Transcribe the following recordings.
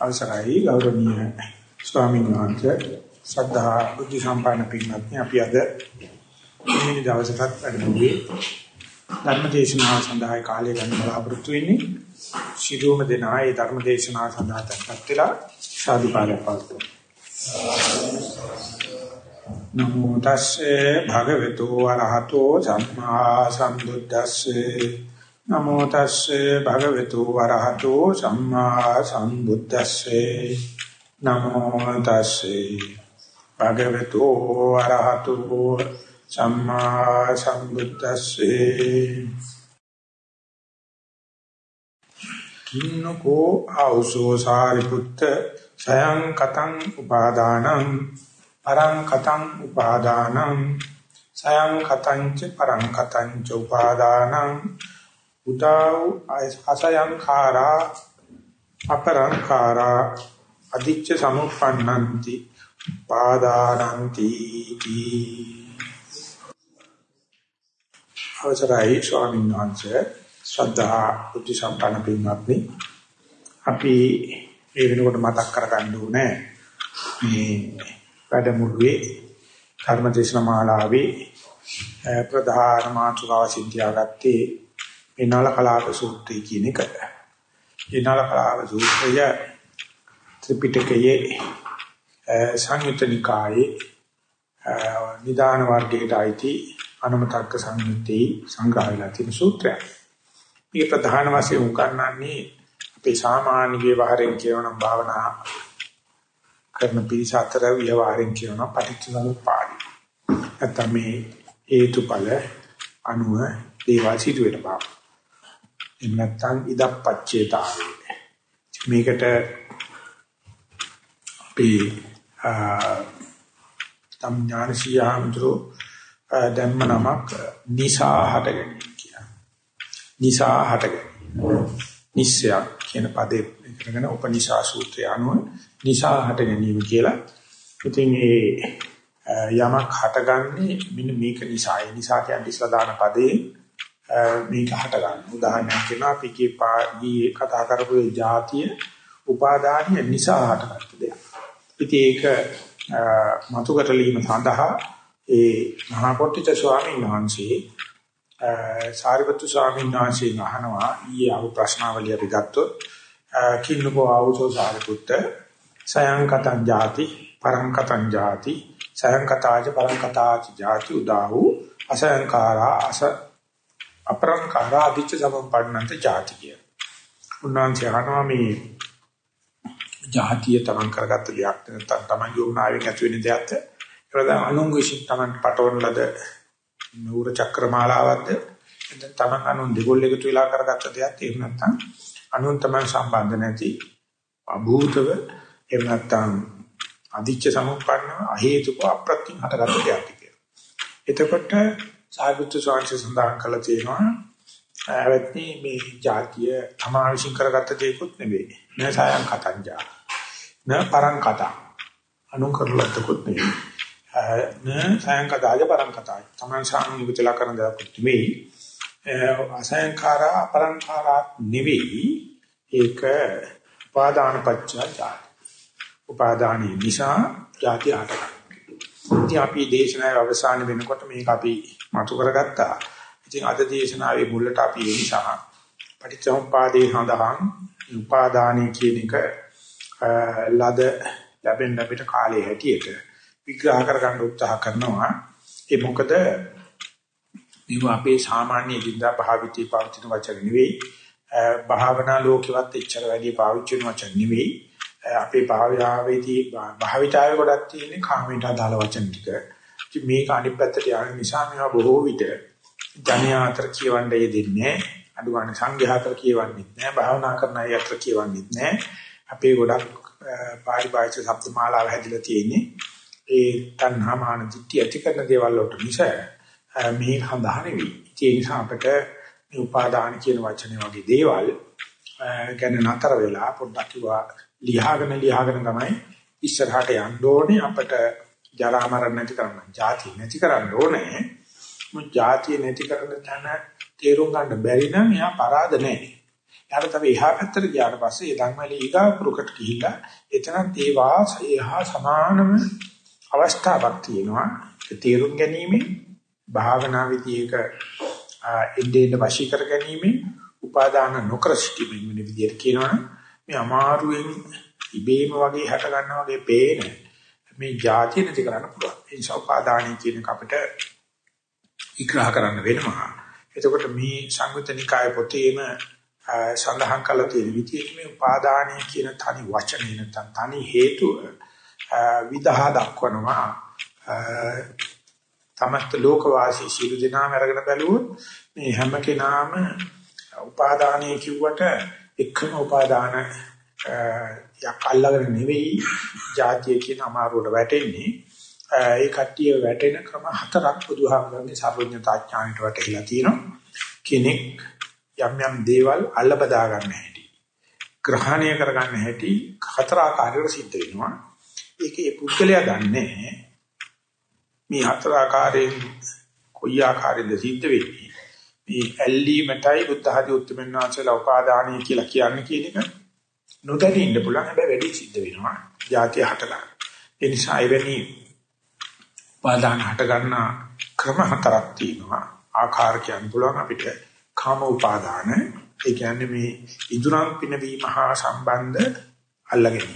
අවසරයි. ගෞරවනීය ස්වාමීන් වහන්සේ සද්ධා බුද්ධ සම්පන්න පින්වත්නි අපි අද මේ දවසට වැඩමුළුවේ ධර්ම දේශනාව සඳහා කාලය ගන්න බලාපොරොත්තු වෙන්නේ. ශිරුවම දෙනා ඒ ධර්ම දේශනාව සඳහා tempත් වෙලා සාදුකාරය පවතුන නමෝ තස්සේ භගවතු වරහතෝ සම්මා සම්බුද්දස්සේ නමෝ තස්සේ භගවතු වරහතෝ සම්මා සම්බුද්දස්සේ. නමෝ තස්සේ භගවතු වරහතෝ සම්මා සම්බුද්දස්සේ. කින්නකෝ ආවසෝ සාරිපුත්ත සයං කතං උපාදානං පරං කතං උපාදානං සයං කතං ච පරං කතං ච උපාදානං උදාව අසයංඛාරා අපරංඛාරා අදිච්ච සමුප්පන්නන්ති පාදානන්ති අවසරයි ස්වාමීන් වහන්සේ. ශ්‍රද්ධා බුද්ධ සම්පන්න පින්වත්නි. අපි මේ වෙනකොට මතක් කරගන්න ඕනේ මේ වැඩමුළුවේ ධර්මදේශන මාලාවේ ප්‍රධාන මාතෘකාව සිද්ධාගත්තේ මේ නල කලාප සූත්‍රය කියන එක. මේ නල කලාප සූත්‍රය ත්‍රිපිටකයේ සංයුත්ත නිකායේ නිදාන වර්ගයට අයිති අනුමතක්ක සංයුත්තේ සංග්‍රහ වෙලා තියෙන සූත්‍රයක්. මේ ප්‍රධාන වශයෙන් උගන්වන්නේ අපේ සාමාන්‍ය ව්‍යවහාරයෙන් කියනනම් භාවනා කරන පිරිස අතර ව්‍යවහාරයෙන් කියනවා පටිච්චසමුප්පාදයි. නැත්නම් මේ හේතුඵල අනුව දේවල් සිදු වෙන බව. එහෙම නැත්නම් ඉදප්පච්චේතාවය. මේකට අපි තම් ඥානසියාම්තු ධම්ම නමක් නිසා හට ගැනීම කියන. නිසා හට ගැනීම. නිස්සයක් කියන පදේ කරගෙන උපනිෂා සූත්‍රය අනුව නිසා හට ගැනීම කියලා. ඉතින් ඒ යමක් හටගන්නේ මෙන්න මේක නිසා. ඒ නිසා කියන්නේ ඉස්ලා දාන පදේ මේක හට ගන්න. උදාහරණයක් කියනවා අපි කී පාගී කතා කරපු જાතිය උපාදානිය නිසා හටගත්ත දෙයක්. ඉතින් ඒක මතුකටලීම සඳහා ඒ මහා කොට්ටිත ස්වාමීන් වහන්සේ සාරිපුත්තු ස්වාමීන් වහන්සේ අහනවා ඊයේ අහු ප්‍රශ්නාවලිය අපි ගත්තොත් කින්නකෝ ආවුසෝ සාරිපුත්ත සයන් කතං ಜಾති පරං කතං ಜಾති සයන් කතාච පරං කතාච ಜಾති උදාහු අසංකාරා අස අපරංකාරා අදිච්ච සමපන්නන්ත ಜಾති කිය. උන්වහන්සේ අහනවා මේ ಜಾතිය තමන් කරගත්ත දෙයක් නැත්නම් තමන් යොමුනාවෙන් ඇති වෙන දෙයක්ද ඒවද අනුංග විශ්ින් තමන් පටවන ලද නූර චක්‍රමාලාවක්ද නැත්නම් තමන් අනුන් දෙගොල්ල එකතු වෙලා කරගත්ත දෙයක්ද එහෙම නැත්නම් අනුන් තමන් සම්බන්ධ නැති අභූතව එහෙම නැත්නම් අදිච්ච සමුප්පන්නව අහේතුක අප්‍රත්‍යයෙන් හටගත්ත දෙයක් කියලා. එතකොට සාහිත්‍ය සංස්කෘතිය සඳහන් කළා තියෙනවා. ඇවැත්නි මේ જાතිය තමා විශ්ින් කරගත්ත දෙයක්වත් නෙවෙයි. නෑ සායන් කතංජා. නෑ පරං කතා. අනුන් කරලත්තකුත් නෙවෙයි. නෑ සායන් කතාජ පරං කතායි. තමන් සාමි විචලා කරන දේකුත් නෙවෙයි. අසංඛාරා අපරංඛාරා නෙවෙයි. ඒක උපාදානපච්චය. උපාදානයේ නිසා જાති හටගන්නවා. ඉතින් අපි දේශනාවේ අවසාන වෙනකොට මේක අපි මතු කරගත්තා. ඉතින් අද දේශනාවේ මුලට අපි ඒ නිසා පටිච්චසමුපාදේ සඳහන් උපාදානයේ කියන එක ලද ලැබෙන අපිට කාලයේ හැටියට විග්‍රහ කරගන්න උත්සාහ කරනවා. ඒ මොකද මේව අපේ සාමාන්‍ය දින්දා භාවිතී පාවිච්චි වචන නෙවෙයි. භාවනා ලෝකෙවත් එච්චර වැඩි පාවිච්චි වෙන වචන නෙවෙයි. අපේ භාවිතාවේදී භාවිතාවේ ගොඩක් තියෙන්නේ කාමයට අදාළ වචන ටික. ඉතින් මේක අනිත් පැත්තට යන නිසා මේවා බොහෝ විට ජනයා අතර කියවන්නේ දෙන්නේ අඩුවානේ සංඝයා අතර කියවන්නේ නැහැ. භාවනා කරන අය අතර කියවන්නේ නැහැ. අපේ ගොඩක් පාරිභාෂික ශබ්ද මාලාව හැදිලා තියෙන්නේ ඒ තණ්හා මාන දිට්ඨිය ඇති කරන දේවල් වලට නිසා මේ හඳහා නෙවෙයි. ඒ නිසා අපිට මේ උපාදාන කියන වචනේ වගේ දේවල් ගැන නතර වෙලා පොඩ්ඩක් කිව්වා ලියාගෙන ලියාගෙන තමයි ඉස්සරහට යන්න ඕනේ අපිට ජරා මරණ නැති කරන්න. ಜಾති නැති කරන්න ඕනේ. මොකද ಜಾතිය නැති කරන තැන තේරුම් ගන්න බැරි නම් එයා පරාද නැහැ. යාට තව එහා පැත්තට ගියාට පස්සේ ඒ ධම්මලි ඊගා පුරුකට ගිහිල්ලා එතනත් ඒ වාසයහා සමානම අවස්ථාවක් තියෙනවා තේරුම් ගැනීම භාවනා විදියක එන්නේ වශී කර ගැනීම උපාදාන නොකර සිටීමෙන් වෙන විදියට කියනවනම් මේ අමාරුවෙන් ඉබේම වගේ හැට ගන්නා වගේ පේන මේ જાතිය නැති කරන්න පුළුවන්. ඒ නිසා උපාදානයි කියන එක අපිට විග්‍රහ කරන්න වෙනවා. එතකොට මේ සංයුතනිකාය පොතේම සඳහන් කළ තියෙන විදිහට මේ උපාදානය කියන තනි වචනේ නැත්නම් තනි හේතුව විදහා දක්වනවා. තමත් ලෝකවාසී සියලු දෙනාම අරගෙන බැලුවොත් මේ හැම කෙනාම උපාදානය කිව්වට එකම උපාදාන යක් අල්ලගෙන නෙවෙයි જાතිය කියන අමාරුවට වැටෙන්නේ. ඒ කට්ටිය වැටෙන ක්‍රම හතරක් බුදුහාමරගේ සර්වඥතා ඥාණයට වැටහිලා තියෙනවා. කෙනෙක් යම් යම් දේවල් අල්ල බදා ගන්න හැටි ග්‍රහණය කර ගන්න හැටි හතර ආකාරයකට සිද්ධ වෙනවා. ඒකේ පුද්ගලයා දන්නේ මේ හතර ආකාරයෙන් කොයි ආකාරයෙන්ද සිද්ධ වෙන්නේ? මේ ඇල්ලීමටයි බුද්ධ ආදී උත්තරමන් වහන්සේලා උපාදානයි කියලා කියන්නේ කියන එක නොදැනී ඉන්න පුළුවන් හැබැයි වැඩි සිද්ධ වෙනවා. ಜಾතිය හට ගන්න. ඒ නිසා එවැනි උපාදාන හට ගන්න ක්‍රම හතරක් තියෙනවා. ආකාර කියන්න පුළුවන් අපිට කාම උපාදාන. ඒ කියන්නේ මේ ඉදුරම් පිනවීම හා සම්බන්ධ අල්ලගෙන.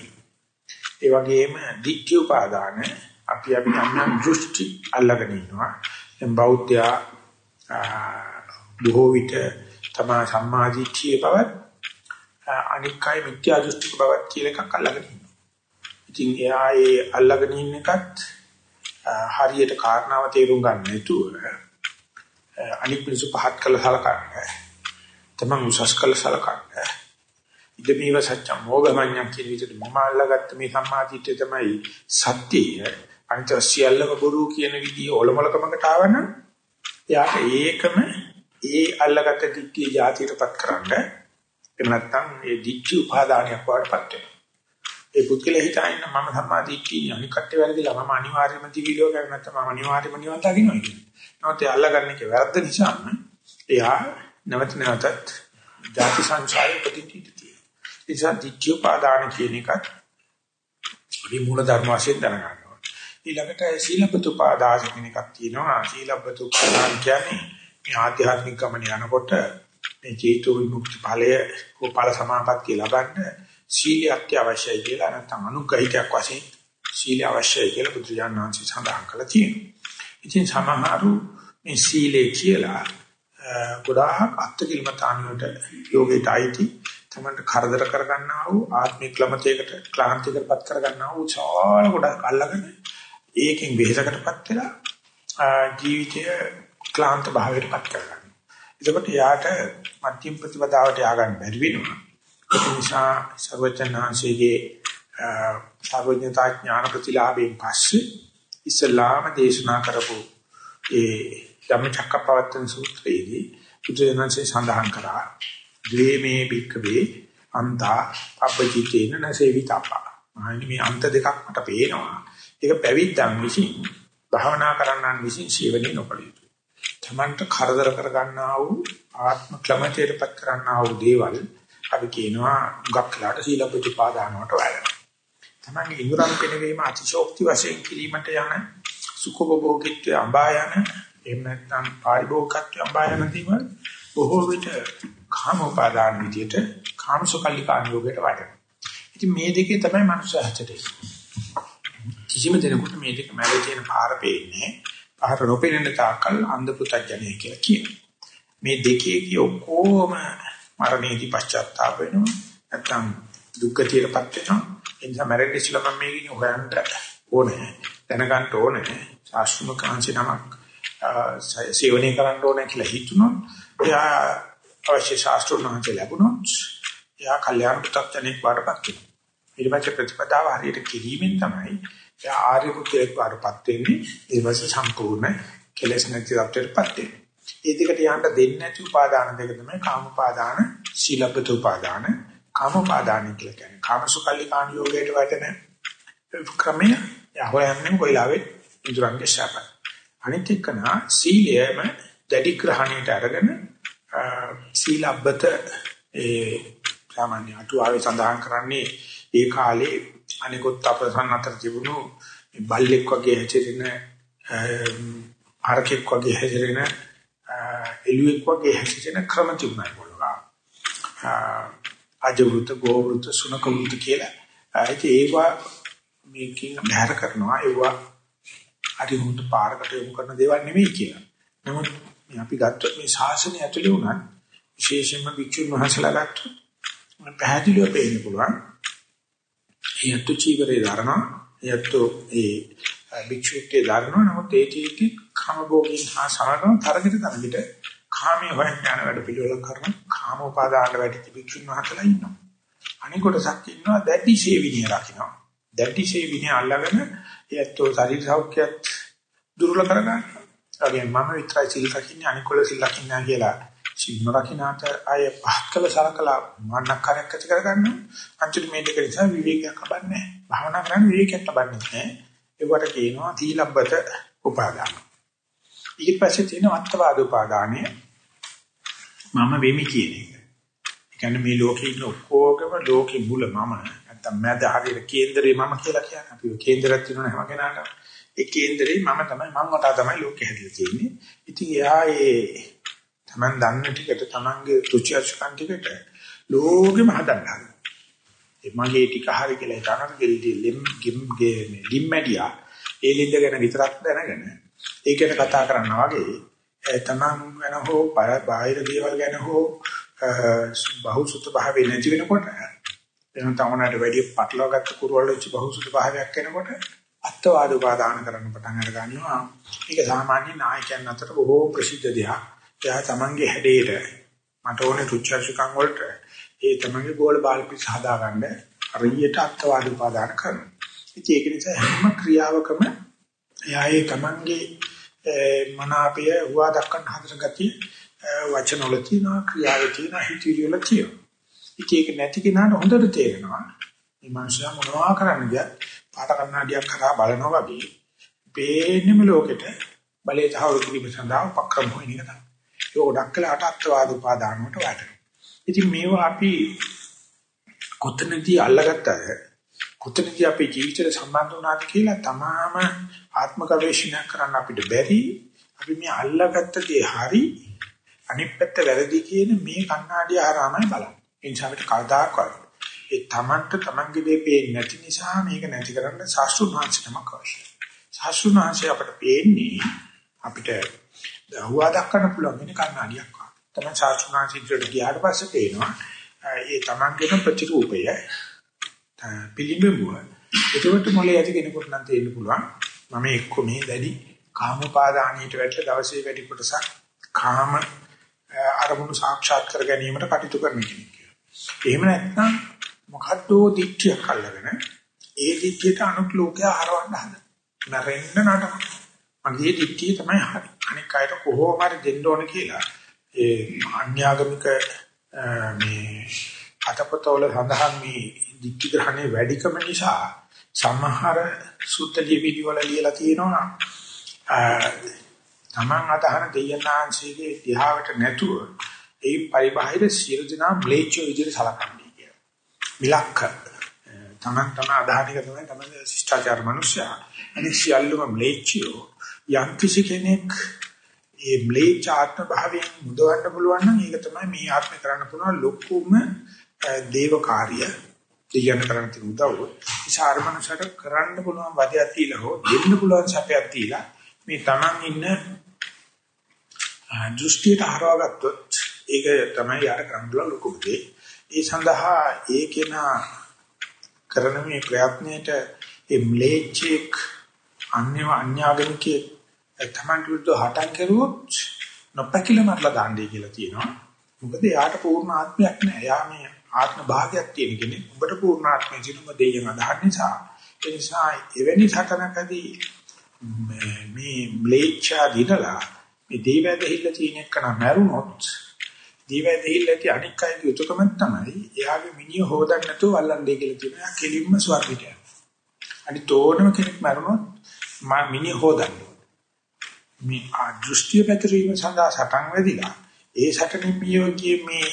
ඒ වගේම ditthi උපාදාන අපි අපි යම් දෘෂ්ටි අල්ලගෙන ඉන්නවා. දැන් බෞද්ධයා බොහෝ විට තමා සම්මාදිට්ඨිය බවත් අනික් අය මිත්‍යා දෘෂ්ටික බවක් කියලා එකක් අල්ලගෙන ඉන්නවා. ඉතින් එයා ඒ අල්ලගෙන ඉන්න එකත් හරියට කාරණාව තේරුම් ගන්න නැතුව අනික් මිනිස්සු පහත් කළ සලකන්නේ. තමන් උසස් කළ සලකන්නේ. ඉදමීව සත්‍යම් මොගමඤ්ඤම් කියන විදිහට මම අල්ලගත්ත මේ සම්මාදිට්ඨිය තමයි සත්‍යය. අනිත් සියල්ලම බොරු කියන විදිහ ඔලොමලකමකට ආවනම් එයාට ඒකම ඒ අල්ලගත්ත දිට්ඨිය જાතියටපත් කරන්නේ එහෙම නැත්නම් ඒ දිච්ච උපාදානයක් වඩපත් වෙනවා. ඒ පුද්ගලයා හිතන මම සම්මා දිට්ඨිය අනික කට්ටේ වැරදිලා මම අනිවාර්යයෙන්ම දිවිලෝ කරන්නේ නැත්නම් මම අනිවාර්යයෙන්ම නිවන් දකින්නවා කියන්නේ. නමුත් ඒ අල්ලගන්න එක වැරද්ද නිසා එයා නැවත නැවතත් ಜಾති සංසාරේ ප්‍රතිපදිතියි. ඒ නිසා දිච්ච උපාදාන කියන එකත් අපි මූල ධර්ම වශයෙන් දැනගන්නවා. ඊළඟට සීලපත උපාදාස කියන එකක් තියෙනවා. සීලපත උපාදාන කියන්නේ මේ ආධ්‍යාත්මික ගමන යනකොට මේ චේතෝ විමුක්ති ඵලය හෝ ඵල සමාපත්තිය ලබන්න සීලය අත්‍යවශ්‍යයි කියලා නැත්නම් අනුග්‍රහිතයක් වශයෙන් සීලය අවශ්‍යයි කියලා බුදුරජාණන් වහන්සේ සඳහන් කළා තියෙනවා. ඉතින් සමහරු මේ සීලය කියලා ගොඩාක් අත්කිලමතානියට යෝගයට අයිති තමන්ට කරදර කරගන්නා වූ ආත්මික ක්ලමතයකට ක්ලාන්තිකටපත් කරගන්නා වූ චාල ගොඩක් අල්ලගෙන ඒකෙන් වෙහෙසකටපත් වෙලා ජීවිතය ක්ලාන්ත භාවයටපත් කරගන්නවා. එතකොට යාට මධ්‍යම ප්‍රතිපදාවට ය아가න්න බැරි වෙනවා. ඒ නිසා සර්වචනාංශයේ සර්වඥතා ඥාන ප්‍රතිලාභයෙන් පස්සේ ඉස්ලාම දේශනා කරපු ඒ ධම්මචක්කපවත්තන සූත්‍රයේදී බුදුරජාණන්සේ සඳහන් කරා ද්වේමේ භික්කවේ අන්තා අපජිතේන නසේවිතප්පා. මහණනි මේ අන්ත දෙකක් මට පේනවා. ඒක පැවිද්දන් විසින් භාවනා කරන්නන් විසින් සීවනේ නොකළ යුතුයි. තමන්ට කරදර කර ගන්නා වූ ආත්ම ක්ලමතේටපත් කරන්නා වූ දේවල් අපි කියනවා ගක්ලාට සීලපතිපාදානකට වැඩනවා. තමන්ගේ ඉඳුරම් පිනවීම අතිශෝක්ති වශයෙන් කිරීමට යන සුඛභෝගීත්වය අඹා යන එහෙම නැත්නම් පාරිභෝගිකත්වය අඹා යන දේවල් බොහෝ විට කාම උපාදාන විදියට කාමසුකල්ලිකාන යෝගයට වැඩනවා. ඉතින් මේ දෙකේ තමයි මනුෂ්‍ය හැටේ. කිසිම දෙනෙකුට මේ දෙක මැද තියෙන පාර පේන්නේ පහර නොපෙනෙන තාකල් අන්ධ පුතඥය කියලා කියනවා. මේ දෙකේ කිය ඔක්කොම මරණයේදී පශ්චාත්තාප වෙනවා. නැත්නම් දුක්ඛතියටපත් වෙනවා. ඒ නිසා මැරෙන්න ඉස්සෙල්ලා මම මේකින් හොයන්න ඕනේ. දැනගන්න ඕනේ. ශාස්ත්‍රම කාංශි නමක් සේවනය කරන්න ඕනේ කියලා හිතුණොත් එයා අවශ්‍ය ශාස්ත්‍රඥාන්සේ ලැබුණොත් එයා කල්යාණ පුතඥයෙක් වඩපත් වෙනවා. ඊට පස්සේ ප්‍රතිපදාව හරියට කිරීමෙන් තමයි එයා ආර්ය පුත්‍රයෙක් වඩපත් වෙන්නේ ඊවස සම්පූර්ණ කෙලෙස් නැති තත්ත්වයටපත් වෙන්නේ. ඒ දෙකට යන්න දෙන්නේ නැති උපාදාන දෙක තමයි කාම උපාදාන, සීලබ්බත උපාදාන, කාම උපාදාන කියලා කියන්නේ. කාමසුකල්ලි කාණ යෝගයට වටෙන ක්‍රමය යහොයන්නේ කොයිලාවේ ඉදරංගේ ශාපය. අනිත් එක්කන සීලයම දැඩි ග්‍රහණයට අරගෙන සීලබ්බත ඒ සාමාන්‍ය අටුවාවේ සඳහන් කරන්නේ ඒ කාලේ අනිකුත් අපසන් අතර තිබුණු බල්ලෙක් වගේ හැසිරෙන ආරකෙක් වගේ හැසිරෙන එළුවෙක් වගේ හැසිරෙන ක්‍රම තිබුණා ඒගොල්ලෝ. අජවෘත ගෝවෘත සුනක වෘත කියලා. ඒක ඒවා මේකෙන් බැහැර කරනවා ඒවා හරි හොඳ පාරකට යොමු කරන දේවල් නෙමෙයි කියලා. නමුත් අපි ගත්තොත් මේ ශාසනය ඇතුලේ උනත් විශේෂයෙන්ම වික්ෂුන් වහන්සේලා ගත්තොත් පැහැදිලිව පේන්න පුළුවන්. යැත්තු චීවරේ ධර්ම යැත්තු ඒ භික්ෂුත්වයේ ධර්ම නමුත් ඒ චීති කාමභෝගීන් හා සමගම තරගිට තරගිට කාමයේ හොයන්න යන වැඩ පිළිවෙල කරන කාම උපාදාන වැඩි භික්ෂුන් වහන්සේලා ඉන්නවා. අනික කොටසක් ඉන්නවා දැඩි සේවිනිය රකින්නවා. දැඩි සේවිනිය අල්ලගෙන යැත්තු ශරීර සෞඛ්‍යයත් දුර්වල කරගන්නවා. ඒ මම විතරයි සිල් රකින්නේ අනිකොල සිල් රකින්නා කියලා සිල්ම රකින්නාට ආය පහකල සලකලා මන්නක්කාරයක් ඇති කරගන්නවා. අන්තිම මේ දෙක නිසා විවේකයක් ලබන්නේ නැහැ. භාවනා කරන්නේ විවේකයක් ලබන්නේ නැහැ. ඒවට කියනවා තීලබ්බත උපාදාන. ඊට පස්සේ තියෙන අත්වාද උපාදානය මම වෙමි කියන එක. ඒ කියන්නේ මේ ලෝකේ ඉන්න ඔක්කොගම ලෝකේ මුල මම නැත්තම් මැද හරියට කේන්දරේ මම කියලා කියන්නේ. අපි කේන්දරයක් තියෙනවා හැම කෙනාටම. ඒ කේන්දරේ මම තමයි මම වටා තමයි ලෝකෙ හැදලා තියෙන්නේ. ඉතින් එයා ඒ Taman දන්න ටිකට Tamanගේ රුචි අරුචිකන් ටිකට ලෝකෙම හදන්න ඒ මගේ ටික හරි කියලා හිතනකොට ගෙල්ටි ලිම් ගිම් ගේ මේ ලිම්මැඩියා ඒ ලින්ද ගැන විතරක් දැනගෙන ඒක ගැන කතා කරනවා වගේ තමන් ගැන හෝ බාහිර දේවල් ගැන හෝ බහුසුත භාවය නැති වෙනකොට එනම් තමනට වැඩි පටලවාගත්ත කුරුවල වෙච්ච බහුසුත භාවයක් වෙනකොට අත්වාද උපාදාන කරන්න පටන් අර ගන්නවා. ඒක සාමාන්‍ය නායකයන් අතර බොහෝ ප්‍රසිද්ධ දෙයක්. එයා තමන්ගේ හැඩයට මට ඕනේ රුචර්ෂකම් වලට ඒ තමන්ගේ ගෝල බාල්පිස් හදාගන්න හරියට අත්වාද උපාදාන කරනවා. ඉතින් ඒක නිසා හැම ක්‍රියාවකම එයා ඒ තමන්ගේ මනාපය හුවා දක්වන්න හදන ගතිය වචන වල තියෙනවා ක්‍රියාවේ තියෙනවා හිතවිලි වල තියෙනවා. ඉතින් ඒක නැති කෙනාට හොඳට තේරෙනවා. මේ මනුස්සයා මොනවා කරන්නද පාට කන්නඩියක් කරා බලනවා වගේ පේන්නම ලෝකෙට බලේ තහවුරු කිරීම සඳහා උපක්‍රම හොයන එක තමයි. ඒක ගොඩක් කලකට අත්වාද උපාදාන වලට වැටෙනවා. ඉතින් මේවා අපි කොතනදී අල්ලගත්තද කොතනදී අපේ ජීවිතේට සම්බන්ධ වුණාද කියලා තමාම ආත්ම ගවේෂණය කරන්න අපිට බැරි අපි මේ අල්ලගත්ත දේ හරි අනිත් පැත්ත වැරදි කියන මේ කණ්ණාඩිය හරහාමයි බලන්නේ. ඒ නිසා අපිට කවදාකවත් ඒ තමන්ට තමන්ගේ දේ පේන්නේ නැති නිසා මේක නැති කරන්න සාස්ෘණ වංශනමක් අවශ්‍යයි. සාස්ෘණ වංශය අපිට පේන්නේ අපිට හුවා දක්වන්න පුළුවන් වෙන කණ්ණාඩියක් වගේ. තමයි සාස්ෘණ වංශිකට ගියාට පස්සේ පේනවා ඒ තමන්ගේම ප්‍රතිරූපය පිළිඹුව. ඒකට මොලේ ඇති කෙනෙකුට නම් තේරෙන්න පුළුවන් මම එක්ක මේ දැඩි කාමපාදානියට වැටලා දවසේ වැඩි කොටසක් කාම අරමුණු සාක්ෂාත් කර ගැනීමට කටයුතු කරන කෙනෙක්. එහෙම නැත්නම් මොකද්ද දික්තියක් අල්ලගෙන ඒ දික්තියට අනුකූලෝකය හරවන්න හදන. මරෙන්න නටන. මගේ දික්තිය තමයි හරි. අනික අයට කොහොම හරි දෙන්න ඕන කියලා ඒ අන්‍යාගමික මේ අතපතවල සඳහන් මේ දික්ටි ග්‍රහණේ වැඩිකම නිසා සමහර සූත්‍රයේ වීඩියෝ වල ලියලා තියෙනවා තමන් අදහන දෙයනාංශයේ දිහාවට නැතුව ඒ පරිබාහිර සියලු දෙනා ම්ලේච්ඡ විදිහට සලකන්නේ කියලා. මිලක්ක තමන් තම අදහන එක තමයි තමයි ශිෂ්ටාචාර මනුෂ්‍යයා. අනිත් සියල්ලම ම්ලේච්ඡයෝ යම් කිසි කෙනෙක් ඒ ම්ලේච්ඡ ආත්ම භාවයෙන් මුදවන්න පුළුවන් නම් ඒක තමයි මේ ආත්මේ කරන්න පුළුවන් ලොකුම දේව කාර්ය දෙයයන් කරන්න තියෙන උදව්ව. ඉසාරමනසට කරන්න පුළුවන් වදයක් තියලා හෝ දෙන්න පුළුවන් සැපයක් තියලා මේ Taman ඉන්න දෘෂ්ටියට හරවාගත්තොත් ඒක තමයි යාර කරන්න පුළුවන් ලොකුම දේ. ඒ සඳහා ඒකේන කරන මේ ප්‍රයත්නයේට ඒ ම්ලේච්චෙක් අන්‍යව අන්‍යාගමිකේ තමන් විරුද්ධ හටන් කරුවොත් නොපැකිල මරලා දාන්නයි කියලා තියෙනවා. මොකද එයාට පූර්ණ ආත්මයක් නැහැ. එයා මේ ආත්ම භාගයක් තියෙන කෙනෙක්. ඔබට පූර්ණ ආත්මය ජීවම දෙයම අදහන් නිසා ඒ නිසා එවැනි සටනකදී මේ ම්ලේච්ඡා දිනලා මේ දේවදහිල්ල තියෙන එක නම් මරුණොත් දේවදහිල්ලටි අනික් අයගේ යුතුයකම තමයි එයාගේ මිනිහ හොදන්න නැතුව වල්ලන්නේ කියලා කියනවා. කෙලින්ම ස්වර්ගයට. අනිත් ඕනම කෙනෙක් මරුණොත් මා මිනිහ හොදන්න. මේ දෘෂ්ටි පැතිරීම සඳහා සටන් වෙදිලා ඒ සටනින් මියෝගේ මේ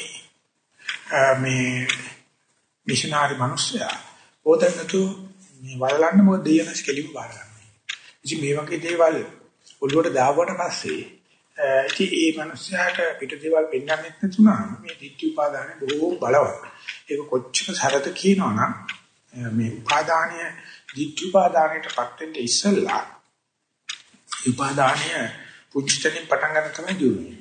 මේ මිෂනාරි මිනිස්සයා ඕතනතු මේ වලලන්න මොකද දෙයනස් කෙලිම බාරගන්නේ. ඉතින් මේ වගේ දේවල් ඔළුවට දාවට පස්සේ ඉතින් ඒ මිනිස්යාට පිට දේවල් පෙන්වන්නෙත් නැතුණා මේ ditthi උපාදාන බොහෝ බලවත්. ඒක කොච්චර සරද කියනවනම් මේ උපාදානය ditthi උපාදානයටපත් වෙන්න ඉස්සෙල්ලා උපාදානය පුංචිතෙන් පටන් ගන්න තමයි දියුනේ.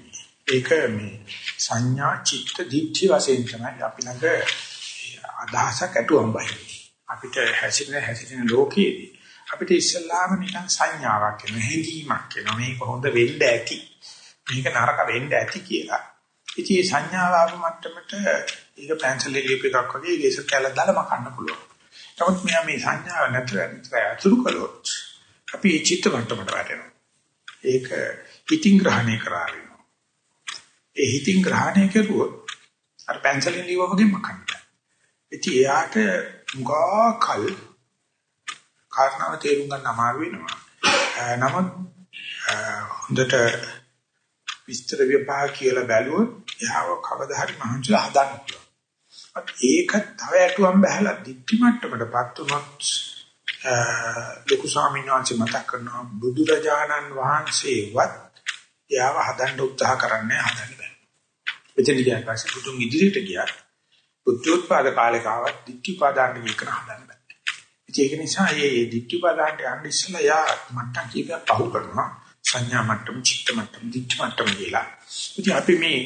ඒක මේ සංඥා චිත්ත ditthi වශයෙන් තමයි අපි ළඟ අදහසක් ඇතුවම් බයි. අපිට හැසිරෙන හැසිරෙන ලෝකයේදී අපිට ඉස්සල්ලාම නිකන් සංඥාවක් එන හැඟීමක් එන මේක හොඳ වෙන්න ඇති. මේක නරක වෙන්න ඇති කියලා. ඉතින් මේ සංඥාව ආව මට්ටමට ඒක පැන්සල් ලිප් එකක් වගේ ඒක කැල දාලා මකන්න පුළුවන්. නමුත් මෙයා මේ සංඥාව නැතර අතුරු කළොත් අපි චිත්ත මට්ටමට වැටෙනවා. ඒක හිතින් ග්‍රහණය කරා වෙනවා. ඒ හිතින් ග්‍රහණය කරුවොත් අර පැන්සලෙන් ලියුවා වගේ මකන්න. ඉතින් එයාට මුගා කල් කාරණාව තේරුම් ගන්න අමාරු වෙනවා. නමුත් හොඳට විස්තර විභාග කියලා බැලුවොත් එයාව කවදා හරි මහන්සිලා හදන්න පුළුවන්. ඒක තව ඇටුවම් බහැලා දික්ටි මට්ටමටපත් උනොත් ලොකු ස්වාමීන් වහන්සේ මතක් කරනවා බුදුරජාණන් වහන්සේවත් එයාව හදන්න උත්සාහ කරන්නේ හදන්න බෑ. එතන ගියාට පස්සේ බුදුන් ඉදිරියට ගියා. බුද්ධෝත්පාද කාලේ කාවත් දික්ටි පාදාන්න විකන හදන්න බෑ. ඒක නිසා මේ දික්ටි පාදාන්න යන්න ඉස්සලා යා මට්ටම් කීපයක් පහු කරනවා. සංඥා මට්ටම, චිත්ත මට්ටම, දික්ටි මට්ටම කියලා. ඉතින් අපි මේ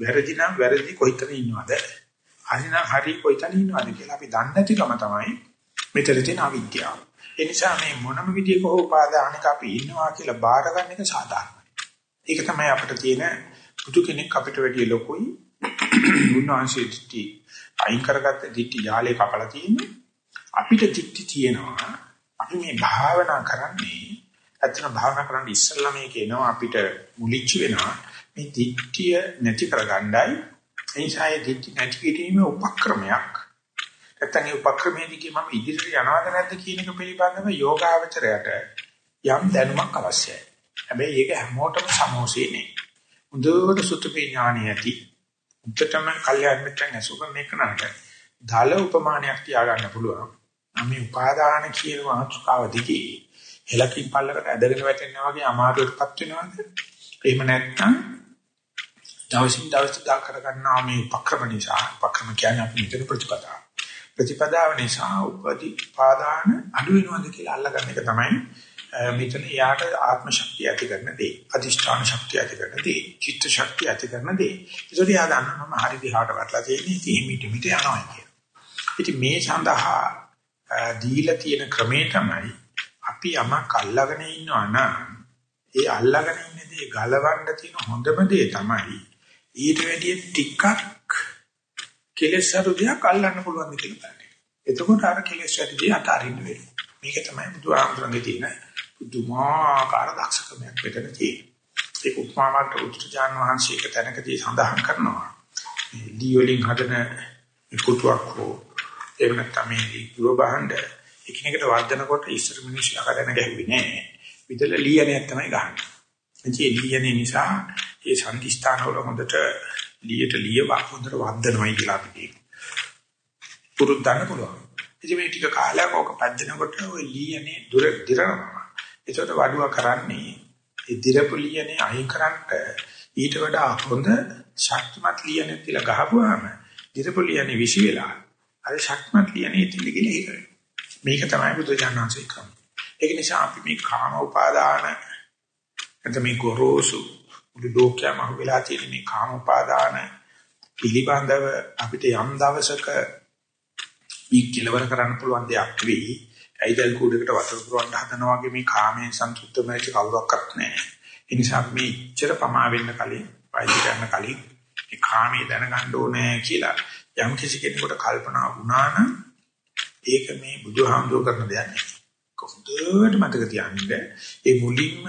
වැරදි නම් වැරදි කොයිතන ඉන්නවද? හරි නම් හරි කොයිතන ඉන්නවද කියලා අපි දන්නේ නැතිකම තමයි මෙතන තියෙන අවිද්‍යාව. ඒ නිසා මේ මොනම විදියක හෝ උපාදානක අපි ඉන්නවා කියලා බාරගන්න එක සාධාරණයි. ඒක තමයි අපිට තියෙන බුදු කෙනෙක් අපිට වැඩිය ලොකුයි. උන්වහන්සේ දිටි අයින් කරගත්ත දිටි යාලේ කපලා තියෙන්නේ. අපිට දිටි තියෙනවා. අපි මේ භාවනා කරන්නේ ඇත්තට භාවනා කරන්න ඉස්සෙල්ලා මේක එනවා අපිට මුලිච්ච වෙනවා. මේ දිට්ඨිය නැති කරගන්නයි එනිසා ඒ දිට්ඨි නැති කිරීමේ උපක්‍රමයක් නැත්නම් ඒ උපක්‍රමයේදී මම ඉදිරියට යනවද නැද්ද කියන එක පිළිබඳව යෝගාවචරයට යම් දැනුමක් අවශ්‍යයි. හැබැයි ඒක හැමෝටම සමෝසෙ නේ. හොඳට සුත්‍රපේ ඥානිය ඇති. උච්චතම කල්යාණ මිත්‍රන් ඇසුරන එකනට දාල උපමානයක් තියාගන්න පුළුවන්. මේ උපාදාන කියන මාතෘකාව දිගේ හෙලකින් පල්ලකට ඇදගෙන වැටෙනවා වගේ අමාරුවටපත් වෙනවද? එහෙම නැත්නම් දවසින් දවස දා කරගන්නා මේ උපක්‍රම නිසා උපක්‍රම කියන්නේ අපි මෙතන ප්‍රතිපදාව. ප්‍රතිපදාව නිසා උපදි පාදාන අඩු වෙනවද කියලා අල්ලගන්න එක තමයි මෙතන යාට ආත්ම ශක්තිය ඇති කරන දේ. අධිෂ්ඨාන ශක්තිය ඇති කරන දේ. චිත්ත ශක්තිය ඇති කරන දේ. ඒකට යා දන්නවා මම හරි දිහාට වටලා තියෙන්නේ ඉතින් හිමිට මිට යනවා කියන. ඉතින් මේ සඳහා දීලා තියෙන ක්‍රමේ තමයි අපි යමක් අල්ලගෙන ඉන්නවා නම් ඒ අල්ලගෙන ඉන්න දේ ගලවන්න තියෙන හොඳම දේ තමයි ඊට වැඩිය ටිකක් කෙලෙස් අරුදයක් අල්ලන්න පුළුවන් කියලා බලන්න. එතකොට අර කෙලෙස් වැඩිදී අතාරින්න වෙනවා. මේක තමයි බුදුහාමුදුරන්ගේ තියෙන පුදුමාකාර දක්ෂකමක් වෙතන තියෙන්නේ. ඒක උපමාවට උත්තරජාන වහන්සේ එක තැනකදී සඳහන් කරනවා. මේ දී වලින් හදන කුටුවක් හෝ එහෙම නැත්නම් මේ ගෘහ භාණ්ඩ එකිනෙකට වර්ධනකොට ඉස්සර මිනිස්සු අකඩන ගැහුවේ නෑ. විතර ලීයනයක් තමයි ගහන්නේ. ඒ ලීයනේ නිසා ඒ සංදිස්ථාන වල හොඳට ලීයට ලීය හොඳට වර්ධනවයි කියලා අපි කියනවා. පුරුද්දන්න පුළුවන්. ඉතින් මේ ටික කාලයක් ඕක පද්දනකොට ওই ලීයනේ දුර දිරනවා. ඒකට වඩුව කරන්නේ ඒ දිරපු ලීයනේ අයින් කරන්ට ඊට වඩා හොඳ ශක්තිමත් ලීයනේ තියලා ගහපුවාම දිරපු ලීයනේ විසි වෙලා අර ශක්තිමත් ලීයනේ තියලා ගිල ඉවරයි. මේක තමයි බුදුජානනාංශේ ක්‍රම. ඒක නිසා අපි මේ කාම උපාදාන නැත්නම් මේ ගොරෝසු මුළු ලෝකයම අහුවෙලා තියෙන මේ කාම උපාදාන පිළිබඳව අපිට යම් දවසක මේ කෙලවර කරන්න පුළුවන් දෙයක් වෙයි. ඇයිදල් කූඩේකට වතුර පුරවන්න හදනවා වගේ මේ කාමයෙන් සන්තුෂ්ත වෙච්ච කවුරක්වත් නැහැ. ඒ නිසා මේ ඉච්ඡර පමා වෙන්න කලින්, වෛද්‍ය යන කලින් මේ කාමයේ දැනගන්න ඕනේ කියලා යම් කිසි කෙනෙකුට කල්පනා වුණා නම් ඒක මේ බුදුහාමුදුර කරන දෙයක් නෙවෙයි. කොහොමද මතක තියාගන්න ඒ මුලින්ම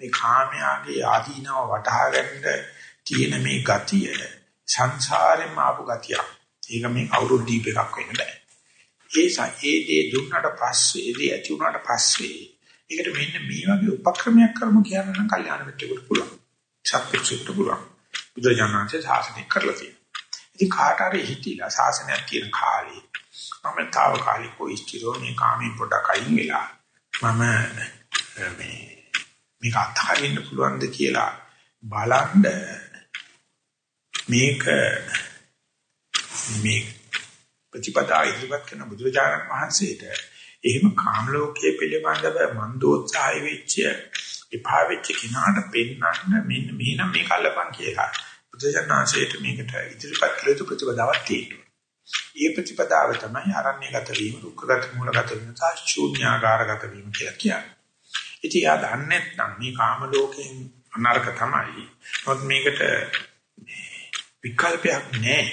මේ කාමයාගේ ආදීනව වටහා ගන්න තියෙන මේ ගතිය සංසාරෙම ආපු ගතියක්. ඒක මේ අවුරුදු දීප එකක් වෙන්න බෑ. ඒ ඒ දේ දුන්නට පස්සේ ඒ දේ ඇති වුණාට පස්සේ ඒකට මෙන්න මේ වගේ උපක්‍රමයක් කරමු කියන නම් කල්යාණ මිත්‍රෙකුට පුළුවන්. සත්පුරුෂයෙකුට පුළුවන්. බුදුජානනාංශයේ සාසනික කරලා තියෙනවා. ඉතින් කාට හරි හිතිලා සාසනයක් කියන කාලේ මම తాවකාලිකව ඉස්තිරෝ මේ කාමී පොඩක් අයින් වෙලා මම මේ මේක අත්හරින්න පුළුවන්ද කියලා බලන්න මේක මේ ප්‍රතිපදා ඉදිරිපත් කරන බුදුරජාණන් වහන්සේට එහෙම කාම ලෝකයේ පිළිබඳව මන්දෝත්සාහය වෙච්ච එපා වෙච්ච කෙනාට පෙන්වන්න මෙන්න මෙහෙනම් මේක අල්ලපන් කියලා. බුදුජානනාංශයට මේකට ඉදිරිපත් කළ යුතු ප්‍රතිපදාවක් තියෙනවා. ඒ ප්‍රතිපදාව තමයි අරණ්‍යගත වීම, දුක්ඛගත මූලගත වීම, ශූන්‍යාකාරගත වීම කියලා කියන්නේ. ඉතින් ආ දන්නේ නැත්නම් මේ කාම ලෝකයෙන් අනර්ක තමයි. මොකද මේකට විකල්පයක් නැහැ.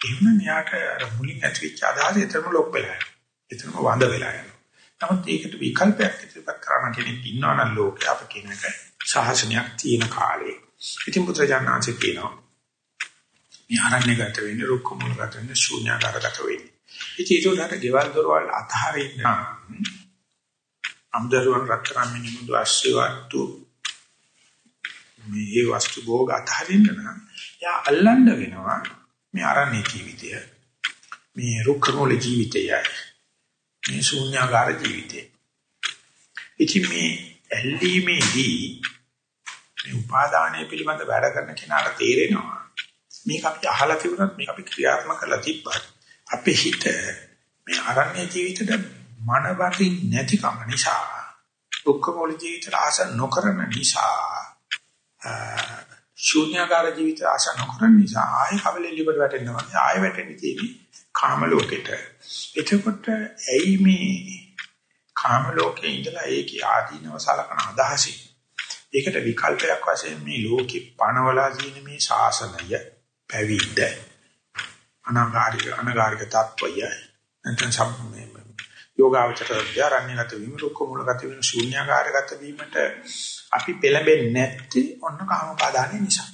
එහෙම න්යාට අර මුලින් ඇතිවෙච්ච අදහස එතරම් ලොක් වෙලා යනවා. එතරම් වඳ වෙලා යනවා. නමුත් ඒකට විකල්පයක් ඉදිරිපත් කරන කෙනෙක් ඉන්නවා නම් ලෝකේ අප කියන එක සාහසනයක් තියෙන කාලේ. ඉතින් පුත්‍රජානනාංශ කියනවා. මේ ආරණ්‍යගත වෙන්නේ රුක්ක මුලගත වෙන්නේ ශූන්‍යාකාරගත වෙන්නේ. ඉතින් ඒකට ගෙවල් දොරවල් අතහරින්න අම්දරුවන් රත්තරන් මිනිමුදු ආශිර්වාදතු මේ වස්තු භෝග අතහරින්න නම් යා අල්ලන්න වෙනවා මේ ආරණ්‍ය ජීවිතය මේ රුක්ක මුල ජීවිතය මේ ශූන්‍යාකාර ජීවිතය. ඉතින් මේ ඇල්ලීමේදී මේ උපාදානය පිළිබඳ වැඩ කරන කෙනාට තේරෙනවා මේක අපි අහලා තිබුණත් මේක අපි ක්‍රියාත්මක කරලා තිබ්බත් අපේ හිත මේ ආරණ්‍ය ජීවිතේට මනවරින් නැතිකම නිසා රුක්ක මුල ජීවිතයට ආස නොකරන නිසා ශූන්‍යකාර ජීවිත ආශා නොකරන නිසා ආයෙ කවලෙ ලිබට වැටෙනවා වගේ ආයෙ වැටෙන්න තියෙන්නේ කාම ලෝකෙට. එතකොට ඇයි මේ කාම ලෝකේ ඉඳලා ඒකේ ආදීනව සලකන අදහසින් ඒකට විකල්පයක් වශයෙන් මේ ලෝකෙ පණවලා තියෙන මේ ශාසනය පැවිද්ද අනාගාරික අනාගාරික තත්වය නැත්නම් සම්මේ යෝගාවචර ධාරණ්‍යගත වීම රුක්ක මූලගත වීම ශූන්‍යාකාරගත වීමට අපි පෙළඹෙන්නේ නැත්තේ ඔන්න කාමපාදානය නිසා.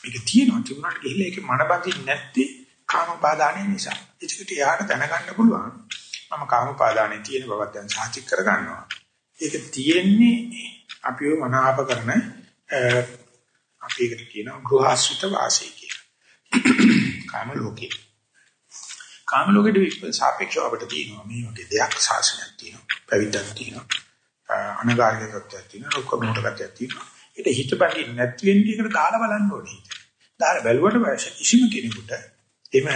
මේක තියෙනවා තිබුණාට ගිහිල්ලා ඒක මනබඳින්නේ නැත්තේ කාමපාදානය නිසා. ඒකට එයාට දැනගන්න පුළුවන් මම කාමපාදානයේ තියෙන බවක් දැන් සාතික් කර ගන්නවා. ඒක තියෙන්නේ අපිව මනාප කරන අපි ඒකට කියනවා ගෘහාශ්‍රිත වාසය කියලා. කාම ලෝකේ. කාම ලෝකෙට සාපේක්ෂව අපිට තියෙනවා මේ වගේ දෙයක් සාසනයක් තියෙනවා. පැවිද්දක් තියෙනවා. අනගාരിക තත්ත්වයක් තියෙනවා රුක්ක මොහොත ගතියක් තියෙනවා ඒක හිත බඳින්න නැති වෙන්නේ ඒකට දාලා බලන්න ඕනේ දාලා බැලුවට පස්සේ කිසිම කෙනෙකුට එම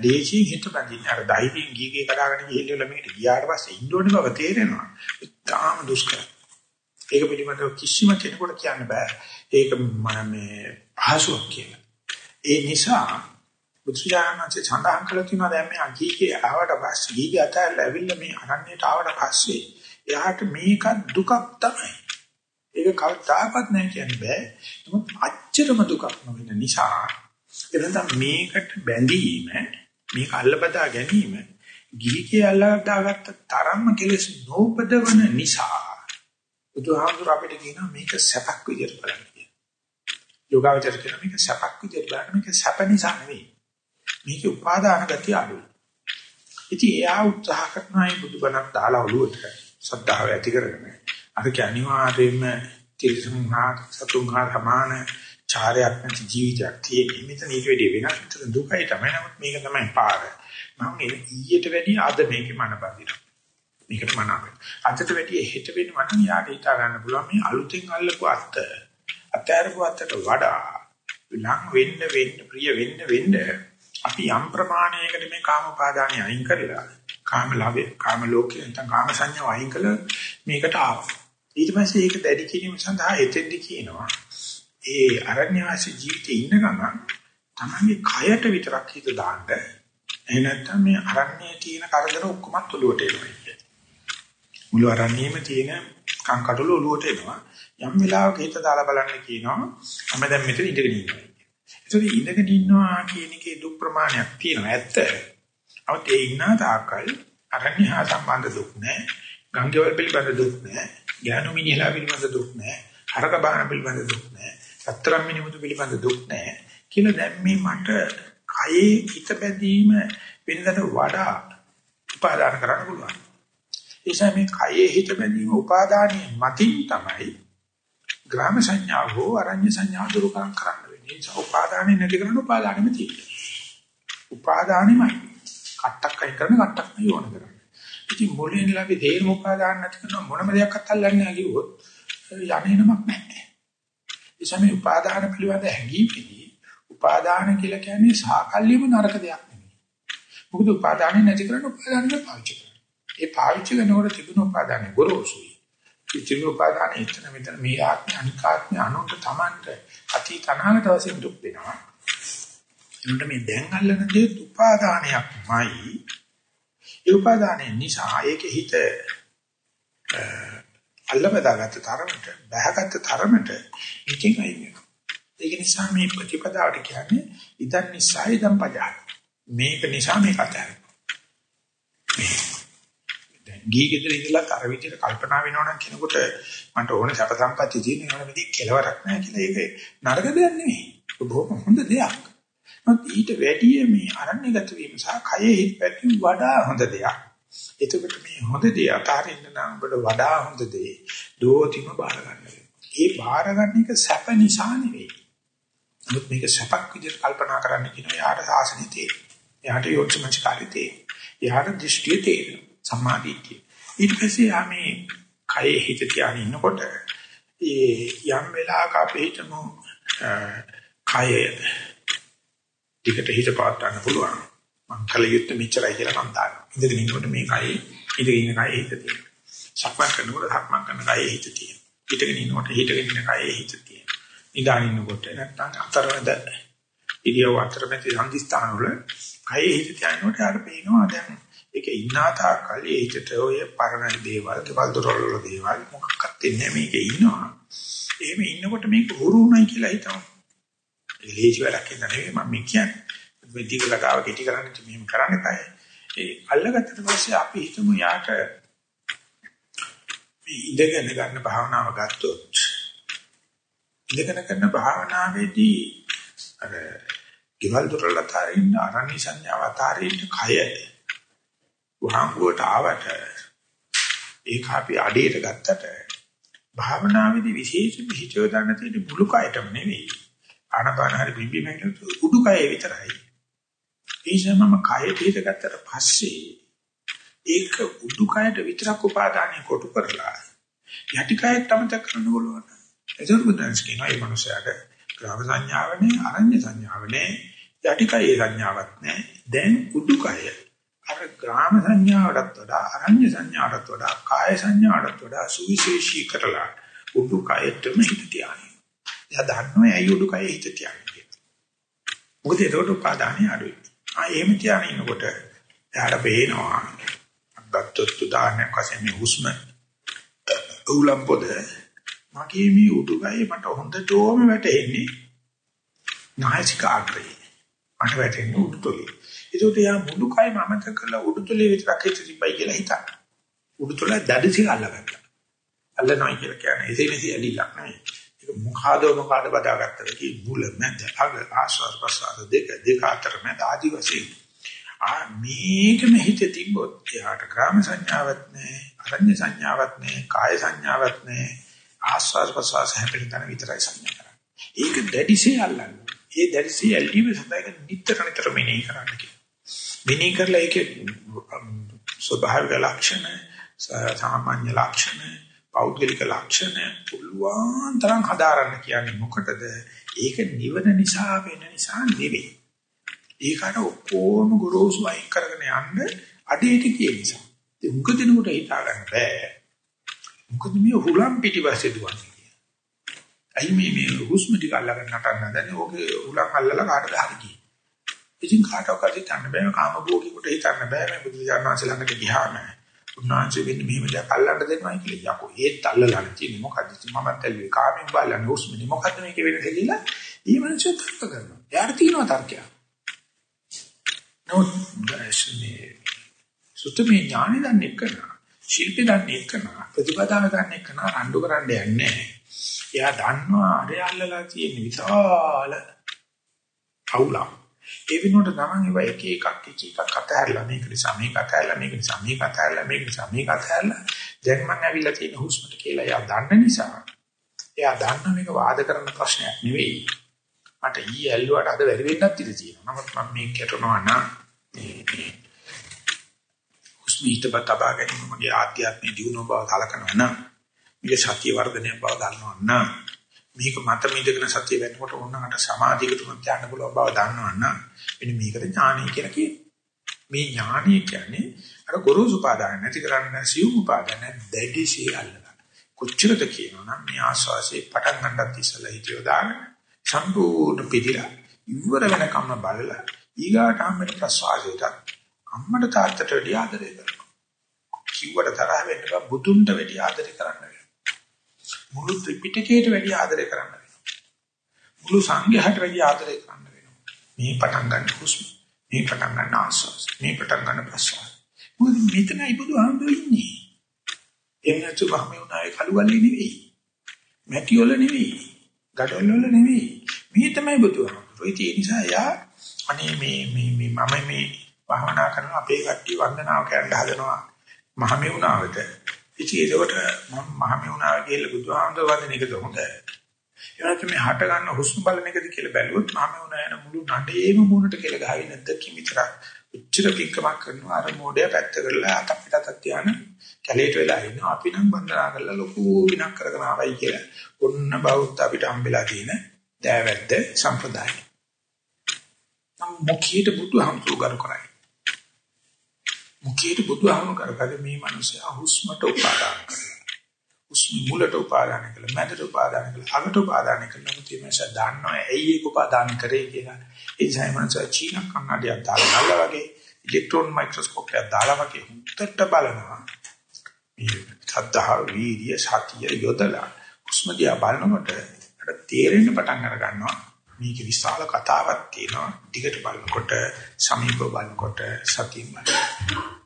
ලේසියෙන් හිත බඳින්න අර ධෛර්යයෙන් ගීගේ කඩාගෙන ගිහිල්ලා මේකට ගියාට පස්සේ ඉන්න ඕනේ බව තේරෙනවා තාම දුෂ්කර ඒක පිළිබඳව කිසිම කෙනෙකුට කියන්න බෑ ඒක මේ පහසුවක් කියලා ඒ නිසා බුදුසසුනාංශේ සඳහන් කළ තියෙනවා දැන් මේ අගීගේ ආවට පස්සේ ගීගේ අතහැරලා ඇවිල්ලා මේ අරණ්‍යයට ආවට පස්සේ එයාට මේක දුකක් තමයි. ඒක කවදාකවත් නැහැ කියන්න බෑ. නමුත් අච්චරම දුකක් නොවෙන නිසා එතන මේකට බැඳීම මේක අල්ලබදා ගැනීම ගිහිකේ අල්ලදාගත්ත තරම්ම කෙලෙස් නෝපදවන නිසා බුදුහාමුදුර අපිට කියනවා මේක සැපක් විදියට බලන්න කියලා. යෝගාවචර කියන මේක සැපක් විදියට බලන්න මේක සැප නිසා නෙවෙයි. මේක උපාදාන ගතිය අඩුයි. ඉතින් එයා උත්සාහ කරනවා මේ බුදුබණක් දාලා ඔළුවට සද්ධාව ඇති කරගෙන. අර කිය අනිවාර්යයෙන්ම තිරසංහා සතුන්හා සමාන චාරයක් නැති ජීවිතයක් තියෙන්නේ. මෙතන ඊට වැඩි වෙනස් විතර දුකයි තමයි. නමුත් මේක තමයි පාර. මම ඊට වැඩි අද මේකේ මන බඳිනවා. මේකට මන අපේ අදට වැඩි හෙට වෙනවා නම් යාට හිතා ගන්න පුළුවන් මේ අලුතෙන් අල්ලපු අත්ත අත්‍යරපු අත්තට වඩා ලං වෙන්න වෙන්න ප්‍රිය වෙන්න වෙන්න අපි යම් ප්‍රමාණයකට මේ කාම උපාදානිය අයින් කරලා කාම ලාභේ කාම ලෝකේ නැත්නම් කාම සංඥාව අයින් කළ මේකට ආවා. ඊට පස්සේ ඒක දැඩි කිරීම සඳහා එතෙන්දි කියනවා ඒ අරණ්‍යවාසී ජීවිතේ ඉන්න ගමන් තමන්ගේ කයට විතරක් හිත දාන්න. එහෙ නැත්නම් මේ අරණ්‍යයේ තියෙන කරදර ඔක්කොම ඔලුවට එනවා කියන්නේ. මුළු අරණ්‍යෙම තියෙන කංකටොළු ඔලුවට එනවා. යම් වෙලාවක හිත දාලා බලන්න කියනවා මම දැන් මෙතන ඉඳගෙන ඉන්නවා. ඒතකොට ඉඳගෙන ඉන්නවා කියන එකේ දුක් ප්‍රමාණයක් තියෙනවා ඇත්ත. අවත් ඒ ඉන්න තාක්කල් අරණ්‍ය හා සම්බන්ධ දුක් නැහැ. ගංගේවල් පිළිබඳ දුක් නැහැ. ඥාන මිනිහලා පිළිබඳ දුක් නැහැ. හරක බාහන පිළිබඳ දුක් නැහැ. සතරම් මිනිමුතු පිළිබඳ දුක් නැහැ. කියලා දැන් මේ මට කයේ හිත බැඳීම වෙනදට වඩා උපාදාන කරන්න පුළුවන්. ඒ නිසා මේ කයේ හිත බැඳීම උපාදානයේ මතින් තමයි ග්‍රාම සංඥාව හෝ අරඤ්‍ය සංඥාව දුරු කරන්න වෙන්නේ. ඒ නිසා උපාදානෙ නැති කරන උපාදානෙම තියෙනවා. උපාදානෙමයි. කට්ටක් අයින් කරන කට්ටක් නයි ඕන කරන්නේ. ඉතින් මොළෙන් ලැබි තේරම උපාදාන නැති කරන මොනම දෙයක් අත්හල්ලන්නේ නැහැ කිව්වොත් යන්නේනමක් නැහැ. ඒ සමේ උපාදාන පිළිබඳ හැඟීමේදී උපාදාන කියලා කියන්නේ සාකල්යෙම නරක දෙයක් නෙමෙයි. මොකද උපාදානෙ නැති කරන උපාදානෙ පාවිච්චි කරනවා. ඒ පාවිච්චි කරනකොට තිබුණු උපාදානෙ ගොරෝසුයි. තිබුණු උපාදානෙ එතන මෙතන මේ ආත්ම අනිකාත්ම අනුන්ට තමන්ට අතීත අනාගත වශයෙන් දුක් වෙනවා. ඒකට මේ දැන් අල්ලන දේ උපාදානයක්මයි. ඒ උපාදානය නිසා ඒකේ හිත අල්ලබදාගත්ත තරමට බහගත්ත තරමට ඉතින් අයින් වෙනවා. ඒක නිසා මේ ප්‍රතිපදාවට කියන්නේ ඉදන් නිසා ඉදන් පජා. මේක නිසා මේක අතහැරෙනවා. දැන් ගී ගෙදර ඉඳලා අර විදිහට කල්පනා වෙනවනම් කෙනෙකුට මන්ට ඕනේ සැප සම්පatti තියෙන ඒවා මෙදී කෙලවරක් නැහැ කියලා ඒක නරක දෙයක් නෙමෙයි. බොහොම හොඳ දෙයක්. නමුත් ඊට වැඩිය මේ අරණ්‍යගත වීම සහ කයෙහි හිත පැවැත්ම වඩා හොඳ දෙයක්. එතකොට මේ හොඳ දේ අතාරින්න නම් ඔබට වඩා හොඳ දේ දෝතිම බාර ගන්න ඒ බාර ගන්න එක සැප නිසා නෙවෙයි. නමුත් මේක සැපක් විදිහට කල්පනා කරන්න කියන යාට සාසනෙ තියෙනවා. යාට යොච්චමංචකාරී තියෙනවා. යාට දෘෂ්ටිය තියෙනවා. සම්මාදිට්ඨිය. ඊට පස්සේ ආමේ කයෙහි හිත තියාගෙන ඉන්නකොට ඒ යම් වෙලාවක අපි හිතමු කය ටිකට හිත පාත් ගන්න පුළුවන්. මං කල යුත්තේ මෙච්චරයි කියලා මං දන්නවා. ඉඳගෙන ඉන්නකොට මේ කයි ඉඳගෙන ඉන්න කයි හිත තියෙනවා. සක්මන් කරනකොට සක්මන් කරන කයි හිත තියෙනවා. හිටගෙන ඉන්නකොට හිටගෙන ඉන්න කයි හිත තියෙනවා. ඉඳගෙන ඉන්නකොට නැත්තම් අතරමැද ඉරියව් අතරමැද සංදිස්ථාන වල කයි හිත තියනකොට ආර පේනවා දැන් ඒක ඉන්නා තාකල් ඒ හිතට ඔය පරණ දේවල්, දේවල් දොරවල් වල දේවල් මොකක්වත් ඉන්නේ මේකේ ඉන්නවා. එහෙම ඉන්නකොට මේක හුරු උනායි කියලා හිතනවා. ලේසි වැඩක් ඉන්න නෙවෙයි මම කියන්නේ. මේ ටික කතාව කෙටි කරන්න මෙහෙම කරන්න eBay. ඒ අල්ලගත්තට පස්සේ අපි හිතමු යාට මේ ඉඳගෙන ගන්න භාවනාව ගත්තොත් ඉඳගෙන කරන භාවනාවේදී අර ගෙවල් දොරල තරින්න අරණි සංඥාව තරින්න කය වහංගුවට ආවට ඒක අපි අඩේට ගත්තට භාවනාවේදී විශේෂ පිහිටව ගන්න තියෙන මුළු කයටම නෙවෙයි ආනපාන හරි බිම්බිමකට උඩුකය විතරයි. ඒසමම කය පිට ගත්තට පස්සේ ඒක උඩුකයට විතරක් උපාදානය කොටු කරලා යටිකයට තමතක් කරන්න බලවන්න. එතකොට බුදුන්ස් කියනවා මේ මනුස්සයාට ග්‍රාම සංඥාවනේ අරඤ්‍ය සංඥාවනේ යටිකයේ සංඥාවක් නැහැ. දැන් උඩුකය අර ග්‍රාම සංඥාවටත් වඩා අරඤ්‍ය සංඥාවටත් වඩා කාය සංඥාවටත් වඩා සුවිශේෂී කරලා උඩුකයටම හිත තියාගන්න. එයා දන්නවා ඇයි උඩුකය හිත තියන්නේ කියලා. මොකද ඒකට උපාදානිය අඩුයි. ආ එහෙම තියාගෙන ඉන්නකොට එයාට පේනවා ගත්තොත් උදාහරණයක් වශයෙන් මේ හුස්ම උලම් පොද මගේ මේ උඩුකය මට හොඳටම වැටෙන්නේ නාසිකාග්‍රේ. මට වැටෙන්නේ උඩුතොලේ. ඒකට යා මුළු කයම අමතක කරලා උඩුතොලේ විතරක් හිත තිබ්බයි කියලා හිතන්න. උඩුතොල දැඩිසිල අල්ලගත්තා. අල්ලනවා කියලා කියන්නේ එසේ මෙසේ ඇලිලක් නෙවෙයි. මොකාදෝ මොකාද බදාගත්තද කි මුල මැද අග ආස්වාද ප්‍රසආද දෙක දෙක අතර මැද ආදි වශයෙන් ආ මේකම හිත තිබ්බොත් එයාට ග්‍රාම සංඥාවක් නැහැ අරඤ්‍ය සංඥාවක් නැහැ කාය සංඥාවක් නැහැ ආස්වාද ප්‍රසආස හැපෙන තැන විතරයි සංඥා කරන්නේ ඒක දැඩිසේ අල්ලන්න ඒ දැඩිසේ ඇල්ලීම සඳහා නිතර නිතර මෙනෙහි කරන්න කියලා මෙනෙහි කරලා ඒකේ ස්වභාවික ලක්ෂණ සාමාන්‍ය ලක්ෂණ පෞද්ගලික ලක්ෂණ පුළුවන් තරම් හදාරන්න කියන්නේ මොකටද? ඒක නිවන නිසා වෙන නිසා නෙවෙයි. ඒකට ඔක්කොම ගොරෝසු අයින් කරගෙන යන්න අඩේට කිය නිසා. ඒ උඟ දිනුට හිතා ගන්න බෑ. මොකද මේ හුලම් පිටිපස්සේ දුවන්නේ. අයි මේ මේ හුස්ම ටික අල්ලගෙන නටන්න දැන් ඕකේ හුලම් අල්ලලා කාටද හරි කියේ. ඉතින් කාටවත් හිතන්න බෑ. කාම භෝගිකට හිතන්න බෑ. මේ බුදු දහම ළඟට ගියාම උන්වහන්සේ වෙන්න මෙහෙම දෙයක් අල්ලන්න දෙනවයි කියලා යකෝ ඒත් අල්ලලා තියෙන්නේ. මොකද්ද? මමත් ඇල්ලුවේ කාමෙන් බලන්නේ උස්මනේ මොකද්ද මේක වෙන්නේ කියලා ඊ මිනිස්සු තර්ක කරනවා. යාර තියෙනවා තර්කය නෝත් දැස්නේ සුතමේ ඥානෙ දන්නේ කරා ශිල්පේ දන්නේ කරා ප්‍රතිපදාව දන්නේ කරා රණ්ඩු කරන්න යන්නේ එයා දන්නවා අර අල්ලලා තියෙන විශාල අවුලක්. ඒ විනෝඩ ගමන් ඒවා එක එකක් එක එකක් අතහැරලා මේක නිසා මේක අතහැරලා මේක නිසා මේක අතහැරලා මේක නිසා මේක අතහැරලා දැන් මම ඇවිල්ලා තියෙන හුස්මට කියලා එයා දන්න නිසා එයා දන්න මේක වාද කරන ප්‍රශ්නයක් නෙවෙයි මට ඊ ඇල්ලුවාට අද වැඩි වෙන්නත් ඉඩ තියෙනවා. නමුත් මම මේ කරනවා නම් හුස්ම හිතපත් තබා ගැනීම මගේ ආධ්‍යාත්මික දියුණුව බව සලකනවා නම් මේක සතිය වර්ධනය බව දන්නවා නම් මේක මත මිදගෙන සතිය වෙනකොට ඕනකට සමාධියකට යන්න පුළුවන් බව දන්නවා නම් එනි මේකට ඥානය කියලා කියනවා. මේ ඥානය කියන්නේ අර ගුරුසු පාදාන නැති කරන්න සියුම් උපාදාන දැඩිශී අල්ලන. කොච්චරද කියනවනම් මේ ආස්වාසේ පටන් ගන්නත් ඉස්සලා හිතියෝ දාගෙන සම්පූර්ණ පිළිලා ඉවර වෙනකම්ම බලලා ඊගාට අම්මට ප්‍රසවාසයට අම්මට තාත්තට වැඩි ආදරය කරනවා. කිව්වට තරහ වෙන්න බා බුදුන්ට වැඩි ආදරය කරන්න වෙනවා. මුළු ත්‍රිපිටකයට වැඩි ආදරය කරන්න වෙනවා. මුළු සංඝයාට වැඩි ආදරය කරන්න වෙනවා. මේ පටන් ගන්න හුස්ම, මේ පටන් ගන්න ආස්වාස, මේ පටන් ගන්න ප්‍රසවාස. මොකද මෙතනයි බුදුහාමුදුරු ඉන්නේ. එහෙම නැතු බහමේ උනායේ කළුවල්ලේ නෙවෙයි. මැටි වල නෙවෙයි. gadol වල නෙවෙයි. මේ තමයි බුදුහාමුදුරු. ඒ නිසා යා අනේ මේ මේ මේ මම මේ භාවනා කරන අපේ කට්ටිය වන්දනාව කරන්න හදනවා මහමෙවුනාවට. ඉතින් ඒකට මම මහමෙවුනාව කියලා බුදුහාමුදුරු වදින එකද හොඳ. ඒවත් මේ හට ගන්න හුස්ම බලන එකද කියලා බැලුවොත් මහමෙවුනා යන මුළු නඩේම මුණට කියලා ගහගෙන නැද්ද කිමිතරක්. උච්චර පික්කමක් කරනවා අර මොඩේ පැත්ත කරලා අතක් පිටත් තියාන කැලේට වෙලා ඉන්නවා අපි නම් බන්දනා කරලා ලොකු විනක් කරගෙන ආවයි කියලා ඔන්න බෞද්ධ අපිට හම්බෙලා තියෙන දෑවැද්ද සම්ප්‍රදාය. නම් මුඛීට බුදුහමතුරු කරු කරයි. මුඛීට බුදුහමතුරු කරකද මේ මිනිස්සයා හුස්මට උපාදාන කරනවා. හුස්ම මුලට උපාදාන කළා, මැදට උපාදාන කළා, අගට උපාදාන කළා. මොකද මේ මිනිස්සයා දන්නවා ඇයි ඒක උපාදාන කරේ කියලා. ඒ නිසා මිනිස්සයා චීන කන්නඩියක් දාලා වගේ ඉලෙක්ට්‍රෝන මයික්‍රොස්කෝප් එකක් දාලා වගේ හුත්තට බලනවා. මේ සද්ධා, වීර්ය, සතිය යොදලා හුස්ම දිහා බලනකොට අර තේරෙන්න පටන් අර ගන්නවා. මේක විශාල කතාවක් තියෙනවා. ටිකට බලනකොට, සමීපව බලනකොට සතියින් බලනකොට.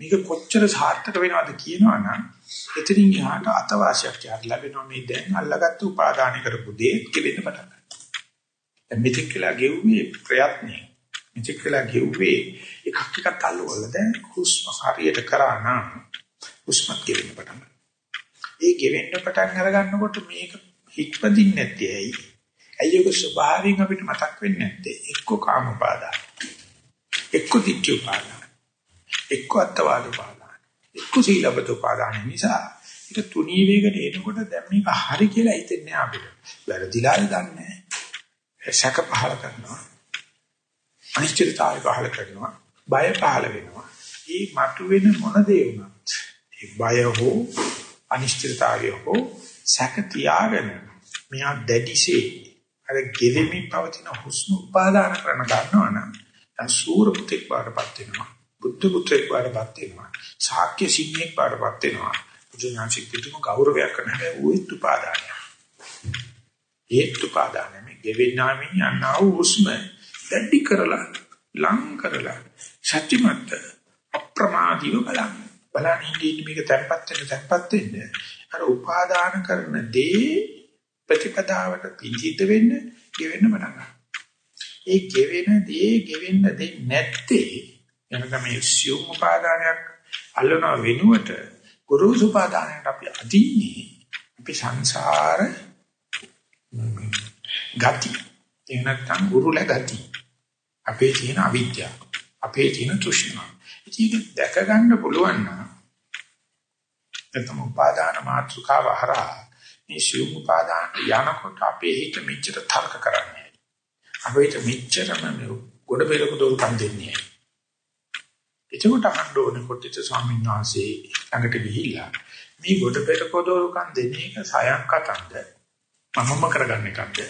මේක කොච්චර සාර්ථක වෙනවද කියනවනම් එතනින් එහාට අතවාසියක් යාට ලැබෙනවා මේ දැන් අල්ලගත්තු උපාදාන කරපු දේ කෙවෙන්න පටන් ගන්නවා. දැන් මෙතෙක් කියලා ගෙව්වේ ප්‍රයත්නේ. මෙතෙක් කියලා ගෙව්වේ එකක් එකක් අල්ලවල දැන් හුස්ම හරියට කරා නම් හුස්මත් ගෙවෙන්න පටන් ගන්නවා. ඒ ගෙවෙන්න පටන් අර ගන්නකොට මේක හිටපදින්නේ නැත්තේ ඇයි? ඇයි ඒක ස්වභාවයෙන් අපිට මතක් වෙන්නේ නැත්තේ? එක්ක කාම උපාදාන. එක්ක දික්ඛ උපාදාන. එක්ක අත්වාද උපාදාන. එක්ක සීලබත උපාදාන නිසා ඒක තුනී වේගට එනකොට දැන් මේක හරි කියලා හිතෙන්නේ අපිට. වැරදිලාද දන්නේ සැක පහල කරනවා. අනිශ්චිතතාවය පහල කරනවා. බය පහල වෙනවා. මේ මතුවෙන මොන දේ වුණත් ඒ බය හෝ අනිශ්චිතතාවය හෝ සැක තියාගෙන මෙහා දැඩිසේ අර ගෙලෙමි පවතින හුස්ම උපාදාන කරන ගන්නවා නම් අසූර පුතෙක් වඩපත් වෙනවා. බුද්ධ පුත්‍රයෙක් වඩපත් වෙනවා. ශාක්‍ය සිංහෙක් වඩපත් වෙනවා. බුදුනාචික පිටුම ගෞරවයක් කරන හැබැයි උත් උපාදානය ඒත් උපාදානය. මේ ගෙවෙන්නාමින් යන්නා වූ හුස්ම දැඩි කරලා ලං කරලා සත්‍යමත් අප්‍රමාදීව බලන්න. බලන්න ඉන්නේ මේක තැම්පත් වෙන තැම්පත් වෙන්න. අර උපාදාන කරන දේ ප්‍රතිපදාවට පිළිහිද වෙන්න ගෙවෙන්න පටන් ගන්නවා. ඒ ගෙවෙන දේ ගෙවෙන්න දෙන්නේ නැත්තේ එනකම මේ සියුම් උපාදානයක් අල්ලන වෙනුවට ගුරුසු උපාදානයට අපි අදින්නේ අපි සංසාර ගති. එහෙම නැත්නම් ගුරුල ගති. අපේ තියෙන අවිද්‍යාව අපේ තියෙන තෘෂ්ණාව ඒක දැක ගන්න පුළුවන් නම් එතම උපාදාන මාත්‍රකාව හරහා මේ සියුම් උපාදාන යනකොට අපේ හිත මෙච්චර තර්ක කරන්නේ. අපේ හිත මෙච්චරම ගොඩ බෙලක දොරුකම් දෙන්නේ. එතකොට අහන්න ඕනේ කොටිත ස්වාමීන් වහන්සේ ළඟට ගිහිල්ලා මේ ගොඩ බෙලක දොරුකම් දෙන්නේ එක සයන් කතන්ද? මමම කරගන්න එකක්ද?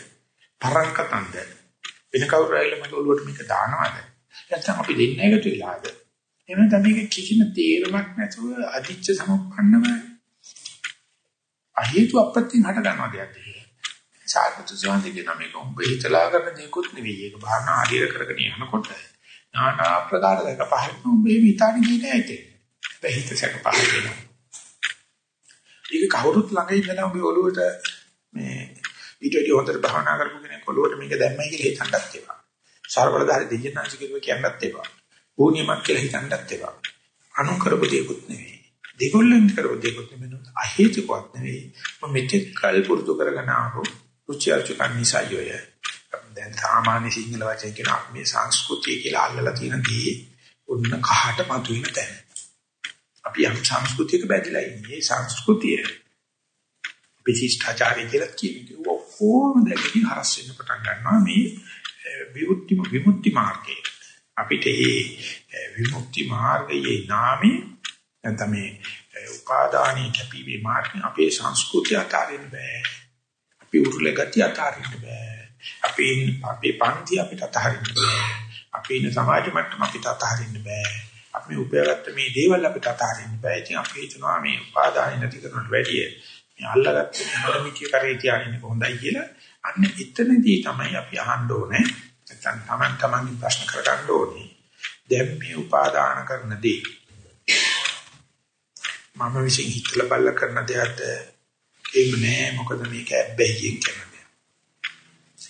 පරංකතන්ද වෙන කවුරු ඇවිල්ලා මගේ ඔළුවට මේක දානවද? නැත්නම් අපි දෙන්නේ එකතු වෙලාද? එහෙම තමයි මේක කිසිම තේරුමක් නැතුව අදිච්ච සමුප්පන්නම අහේතු අපත්‍යින් හට ගන්නවා දෙයක් තියෙනවා. සාර්ථක සෝන්දේ කියන මේක උඹ හිතලා කරන දේකුත් නෙවෙයි. ඒක භාවනා ආධිර කරගෙන යනකොට নানা ආකාර දෙක පහළ උඹ මේ හිතාගෙන ඉන්නේ ඇයි ඒ හිත සැක පහළ වෙනවා. ඒක කවුරුත් ළඟ ඉඳලා උඹේ ඔළුවට මේ ඊට වඩා හොඳට භාවනා කරපු කෙනෙක් ඔළුවට මේක දැම්මයි කියලා හිතන්නත් ඒවා. සර්වලදාරි දෙයයන්ාංශ කිරුව කියන්නත් ඒවා. ඕනියමක් කියලා හිතන්නත් ඒවා. අනු කරපු දේකුත් නෙවෙයි. දෙගොල්ලන් කරපු දේකුත් නෙවෙයි. අහේතුකවත් නෙවෙයි. මම මෙතෙක් කල් පුරුදු කරගෙන ආපු රුචි අරුචිකන් නිසා යෝය. දැන් සාමාන්‍ය සිංහල වචන කියන මේ සංස්කෘතිය කියලා අල්ලලා තියෙන දේ ඔන්න කහට මතුවෙන තැන. අපි යම් සංස්කෘතියක බැඳලා ඉන්නේ. මේ සංස්කෘතිය විශිෂ්ටාචාරය කියලා කියන්නේ ඔක්කොම දැකගෙන හරස් වෙන්න පටන් ගන්නවා මේ විමුක්ති විමුක්ති මාර්ගයේ. අපිට මේ විමුක්ති මාර්ගයේ නාමයේ නැත්නම් මේ උපාදානී කැපීමේ මාර්ගය අපේ සංස්කෘතිය අතාරින්න බෑ. අපි උරුල ගතිය අතාරින්න බෑ. අපි අපේ පන්ති අපිට අතහරින්න බෑ. අපි ඉන්න සමාජ මට්ටම අපිට අතහරින්න බෑ. අපි උපයාගත්ත මේ දේවල් අපිට අතහරින්න බෑ. ඉතින් අපි හිතනවා මේ උපාදාන නැති කරනට වැඩිය මේ අල්ලගත්ත මොළමිතිය කරේ තියාගෙන හොඳයි කියලා. අන්න එතනදී තමයි අපි අහන්න ඕනේ. නැත්නම් Taman tamanගේ ප්‍රශ්න කරගන්න ඕනේ. දැන් මේ උපාදාන කරන දේ මම විසින් හිතලා බල්ල කරන දෙයක්ද එහෙම නෑ මොකද මේක ඇබ්බැහියෙන් කරන දෙයක්.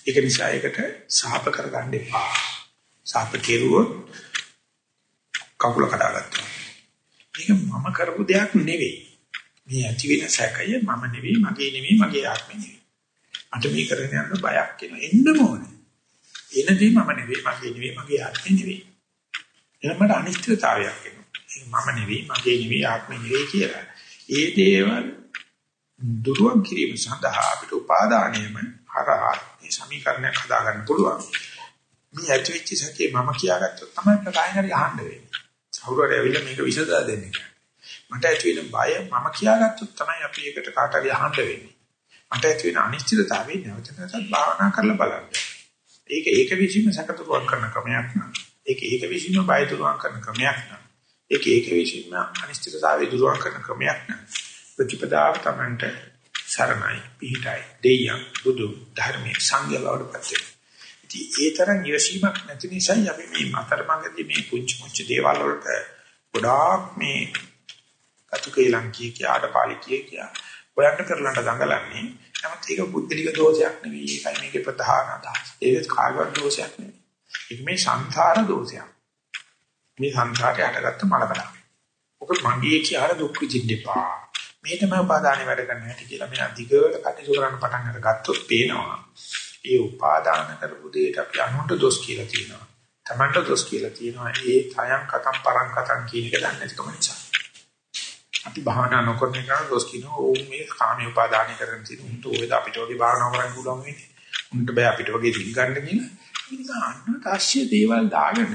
ඒක නිසා ඒකට සාප කරගන්න එපා. සාප කෙරුවොත් කකුල කඩාගත්තා. මේක මම කරපු දෙයක් නෙවෙයි. මේ ඇති වෙන සැකය මම නෙවෙයි, මගේ නෙවෙයි, මගේ ආත්මෙ නෙවෙයි. අට මේ කරගෙන යන බයක් එන එන්න ඕනේ. එනදී මම නෙවෙයි, මගේ නෙවෙයි, මගේ ආත්මෙ නෙවෙයි. එහෙනම් මට අනිශ්චිතතාවයක් එනවා. මම නෙවෙයි, මගේ නෙවෙයි, ආත්මෙ නෙවෙයි කියලා. ඒ දේවල් දුරුවන් කිරීම සඳහා අපිට උපාදානයම හරහා මේ සමීකරණයක් හදාගන්න පුළුවන්. මේ ඇතිවිච්ච සතිය මම කියාගත්තොත් තමයි ප්‍රකාශන හරි අහන්න වෙන්නේ. කවුරු හරි ඇවිල්ලා මේක විසඳලා දෙන්නේ. මට ඇති වෙන බය මම කියාගත්තොත් තමයි අපි ඒකට කාට හරි අහන්න වෙන්නේ. මට ඇති වෙන අනිශ්චිතතාවය නැවත නැවතත් භාවනා කරලා බලන්න. ඒක ඒක විසීම සකතුරුවක් කරන ක්‍රමයක් නෑ. ඒක ඒක විසීම බය දුරුවන් කරන ක්‍රමයක් නෑ. ඒක ඒක විසීම අනිශ්චිතතාවය දුරුවන් කරන ක්‍රමයක් නෑ. ප්‍රතිපදාව තමන්ට සරණයි පිහිටයි දෙයියන් බුදු ධර්මයේ සංගලවඩ පැත්තේ. ඉතින් ඒ තරම් ඉවසීමක් නැති නිසායි අපි මේ මතරමඟදී මේ පුංචි පුංචි දේවල් වලට ගොඩාක් මේ අතුකේලම් කිය කිය ආඩපාලි කිය කිය ඔයන්ට කරලන්ට දඟලන්නේ. නමුත් ඒක බුද්ධලික දෝෂයක් නෙවෙයි. ඒකයි මේකේ ප්‍රධාන අදහස. ඒක කාගවත් දෝෂයක් නෙවෙයි. ඒක මේ සංසාර දෝෂයක්. මේ සංසාරේ අටගත්ත මලකඩක්. ඔක මගේ කියලා දුක් විඳින්න එපා. මේ තමයි උපාදානෙ වැඩ කරන්න හැටි කියලා මේ අධිකවට කටයුතු කරන්න පටන් අරගත්තොත් පේනවා. ඒ උපාදාන කරපු දෙයට අපි අනුන්ට දොස් කියලා තියෙනවා. Tamanට දොස් කියලා තියෙනවා. ඒ තයන් කතම් පරං කතම් කියන එක දන්නේ නැතිකම නිසා. අපි භාවනා නොකරන එක දොස් කියනවා. ඕ මේ කාමී උපාදානය කරන තියෙන උන්ට ඔයද අපිට වගේ භාවනා කරන්න පුළුවන් වෙන්නේ. උන්ට බෑ අපිට වගේ දිල් ගන්න කියලා. ඉතින් අන්න තාශ්‍ය දේවල් දාගෙන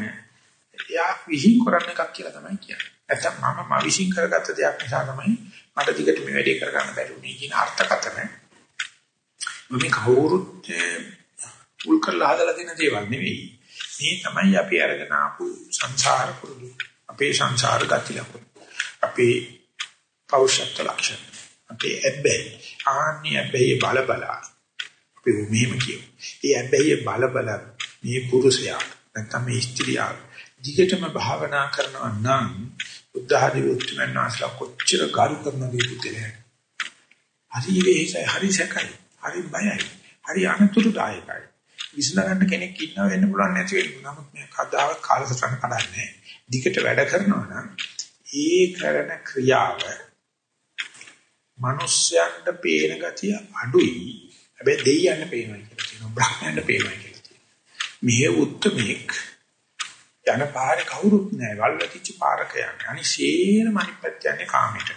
එයා විහිං කරන්න එකක් කියලා තමයි කියන්නේ. නැත්නම් මම මා විශ්ින් කරගත්ත දෙයක් නිසා තමයි මට දිගට මේ වැඩේ කරගන්න බැරි වුණේ කියන අර්ථකථන. මම කවුරුත් උල් කරලා හදලා දෙන දේවල් නෙවෙයි. මේ තමයි අපි අරගෙන ආපු සංසාර පුරුදු. අපේ සංසාර ගති ලක්ෂණ අපේ පෞෂත්ව ලක්ෂණ. අපේ ඇබ්බැහි. ආන්නේ ඇබ්බැහි බල බල. අපි මෙහෙම කියමු. ඒ ඇබ්බැහි බල බල මේ පුරුෂයා නැත්නම් මේ ස්ත්‍රියා දිගටම භාවනා කරනවා නම් බුද්ධ ආදී උත්තරමන් වාසලා කොච්චර ගරු කරන දේ පුතේ. හරි ඒසයි හරි සැකයි. හරි බයයි. හරි අනතුරුදායකයි. විසඳගන්න කෙනෙක් ඉන්නව වෙන්න පුළුවන් නැති වෙන්න. නමුත් මේ කතාවක් කාලසටහන කඩන්නේ. දිගට වැඩ කරනවා නම් ඒ කරන ක්‍රියාව මිනිස්යන්ට පේන ගතිය අඩුයි. හැබැයි දෙයියන්ට පේනවා කියලා කියනවා. බ්‍රහ්මයන්ට පේනවා කියලා කියනවා. මෙහෙ උත්මෙක් යන පාරේ කවුරුත් නැහැ. වල්වතිච්ච පාරක යන්නේ. අනිසේන මනිපත් යන්නේ කාමයට.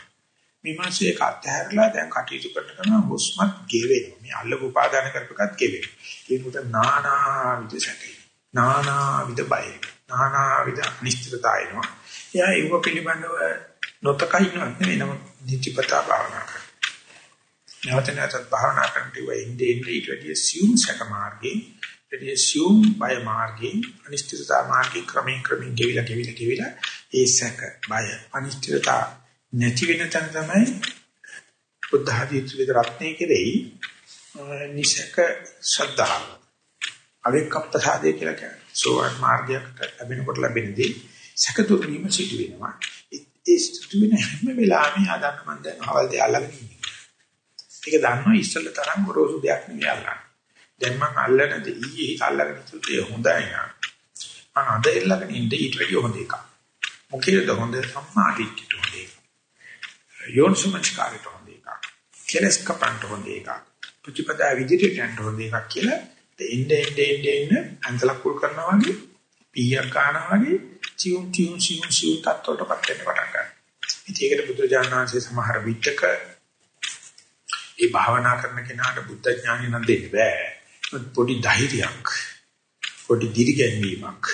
මිමසේ කත්හැරලා දැන් කටයුතු කරන ගමන් හුස්මත් ගෙවෙනවා. මේ අල්ලපු උපාදාන කරපකත් ගෙවෙනවා. ඒකට නානා විද සැකේ. නානා විද බය. නානා විද අනිශ්චිතතාවයනවා. එයා ඒව පිළිබඳව නොතකයිනවත් නෙවෙයි නම නිතිපතා භාවනා කරනවා. නැවත නැවතත් භාවනා කරනකොට ඉන්නේ ඉන්නේ ඊට වැඩි assume සැක මාර්ගේ ඒ assume බය මාර්ගේ අනිශ්චිතතා මාර්ගේ ක්‍රමයෙන් ක්‍රමයෙන් ගෙවිලා ගෙවිලා ගෙවිලා ඒ සැක බය අනිශ්චිතතා නැති වෙන තැන තමයි බුද්ධ ආදී ත්‍රිවිධ රත්නයේ කෙරෙහි නිසක ශ්‍රද්ධාව. අවික්කප්පසාදේ කියලා කියන්නේ. සෝවාන් මාර්ගයකට ලැබෙනකොට ලැබෙනදී සැකතුරු වීම සිදු වෙනවා ඒ සිදු වෙන හැම වෙලාවෙම ආදන්න මන් දැන් අවල් දෙය අල්ලගෙන ඉන්නේ. ඒක දන්නවා ඉස්සෙල්ලා තරම් ගොරෝසු දෙයක් නෙවෙයි අල්ලන්නේ. දැන් මම අල්ලන දේ ඊයේ හිත අල්ලගෙන ඉතුරු හොඳයි නා මම අද එල්ලගෙන ඉන්නේ ඊට වැඩිය හොඳ එකක්. මොකේද හොඳ? සම්මාදිට්ඨියට හොඳ එකක්. යෝනිසමස්කාරයට හොඳ එකක්. කෙලස් කපන්ට හොඳ එකක්. ප්‍රතිපදා විදිහට යන්න හොඳ එකක් කියලා එnde ende ende ende අන්තලක් කුල් කරනවා වගේ පීයක් ගන්නවා වගේ චියුම් චියුම් චියුම් චියුම් තත්ත්වයටපත් වෙන්න පටන් ගන්නවා. ඉතින් ඒකට බුදුජානනාංශයේ සමහර විචක ඒ භාවනා කරන කෙනාට බුද්ධ ඥානය නම් දෙන්න බෑ. පොඩි ධෛර්යයක් පොඩි දිරිගැන්වීමක්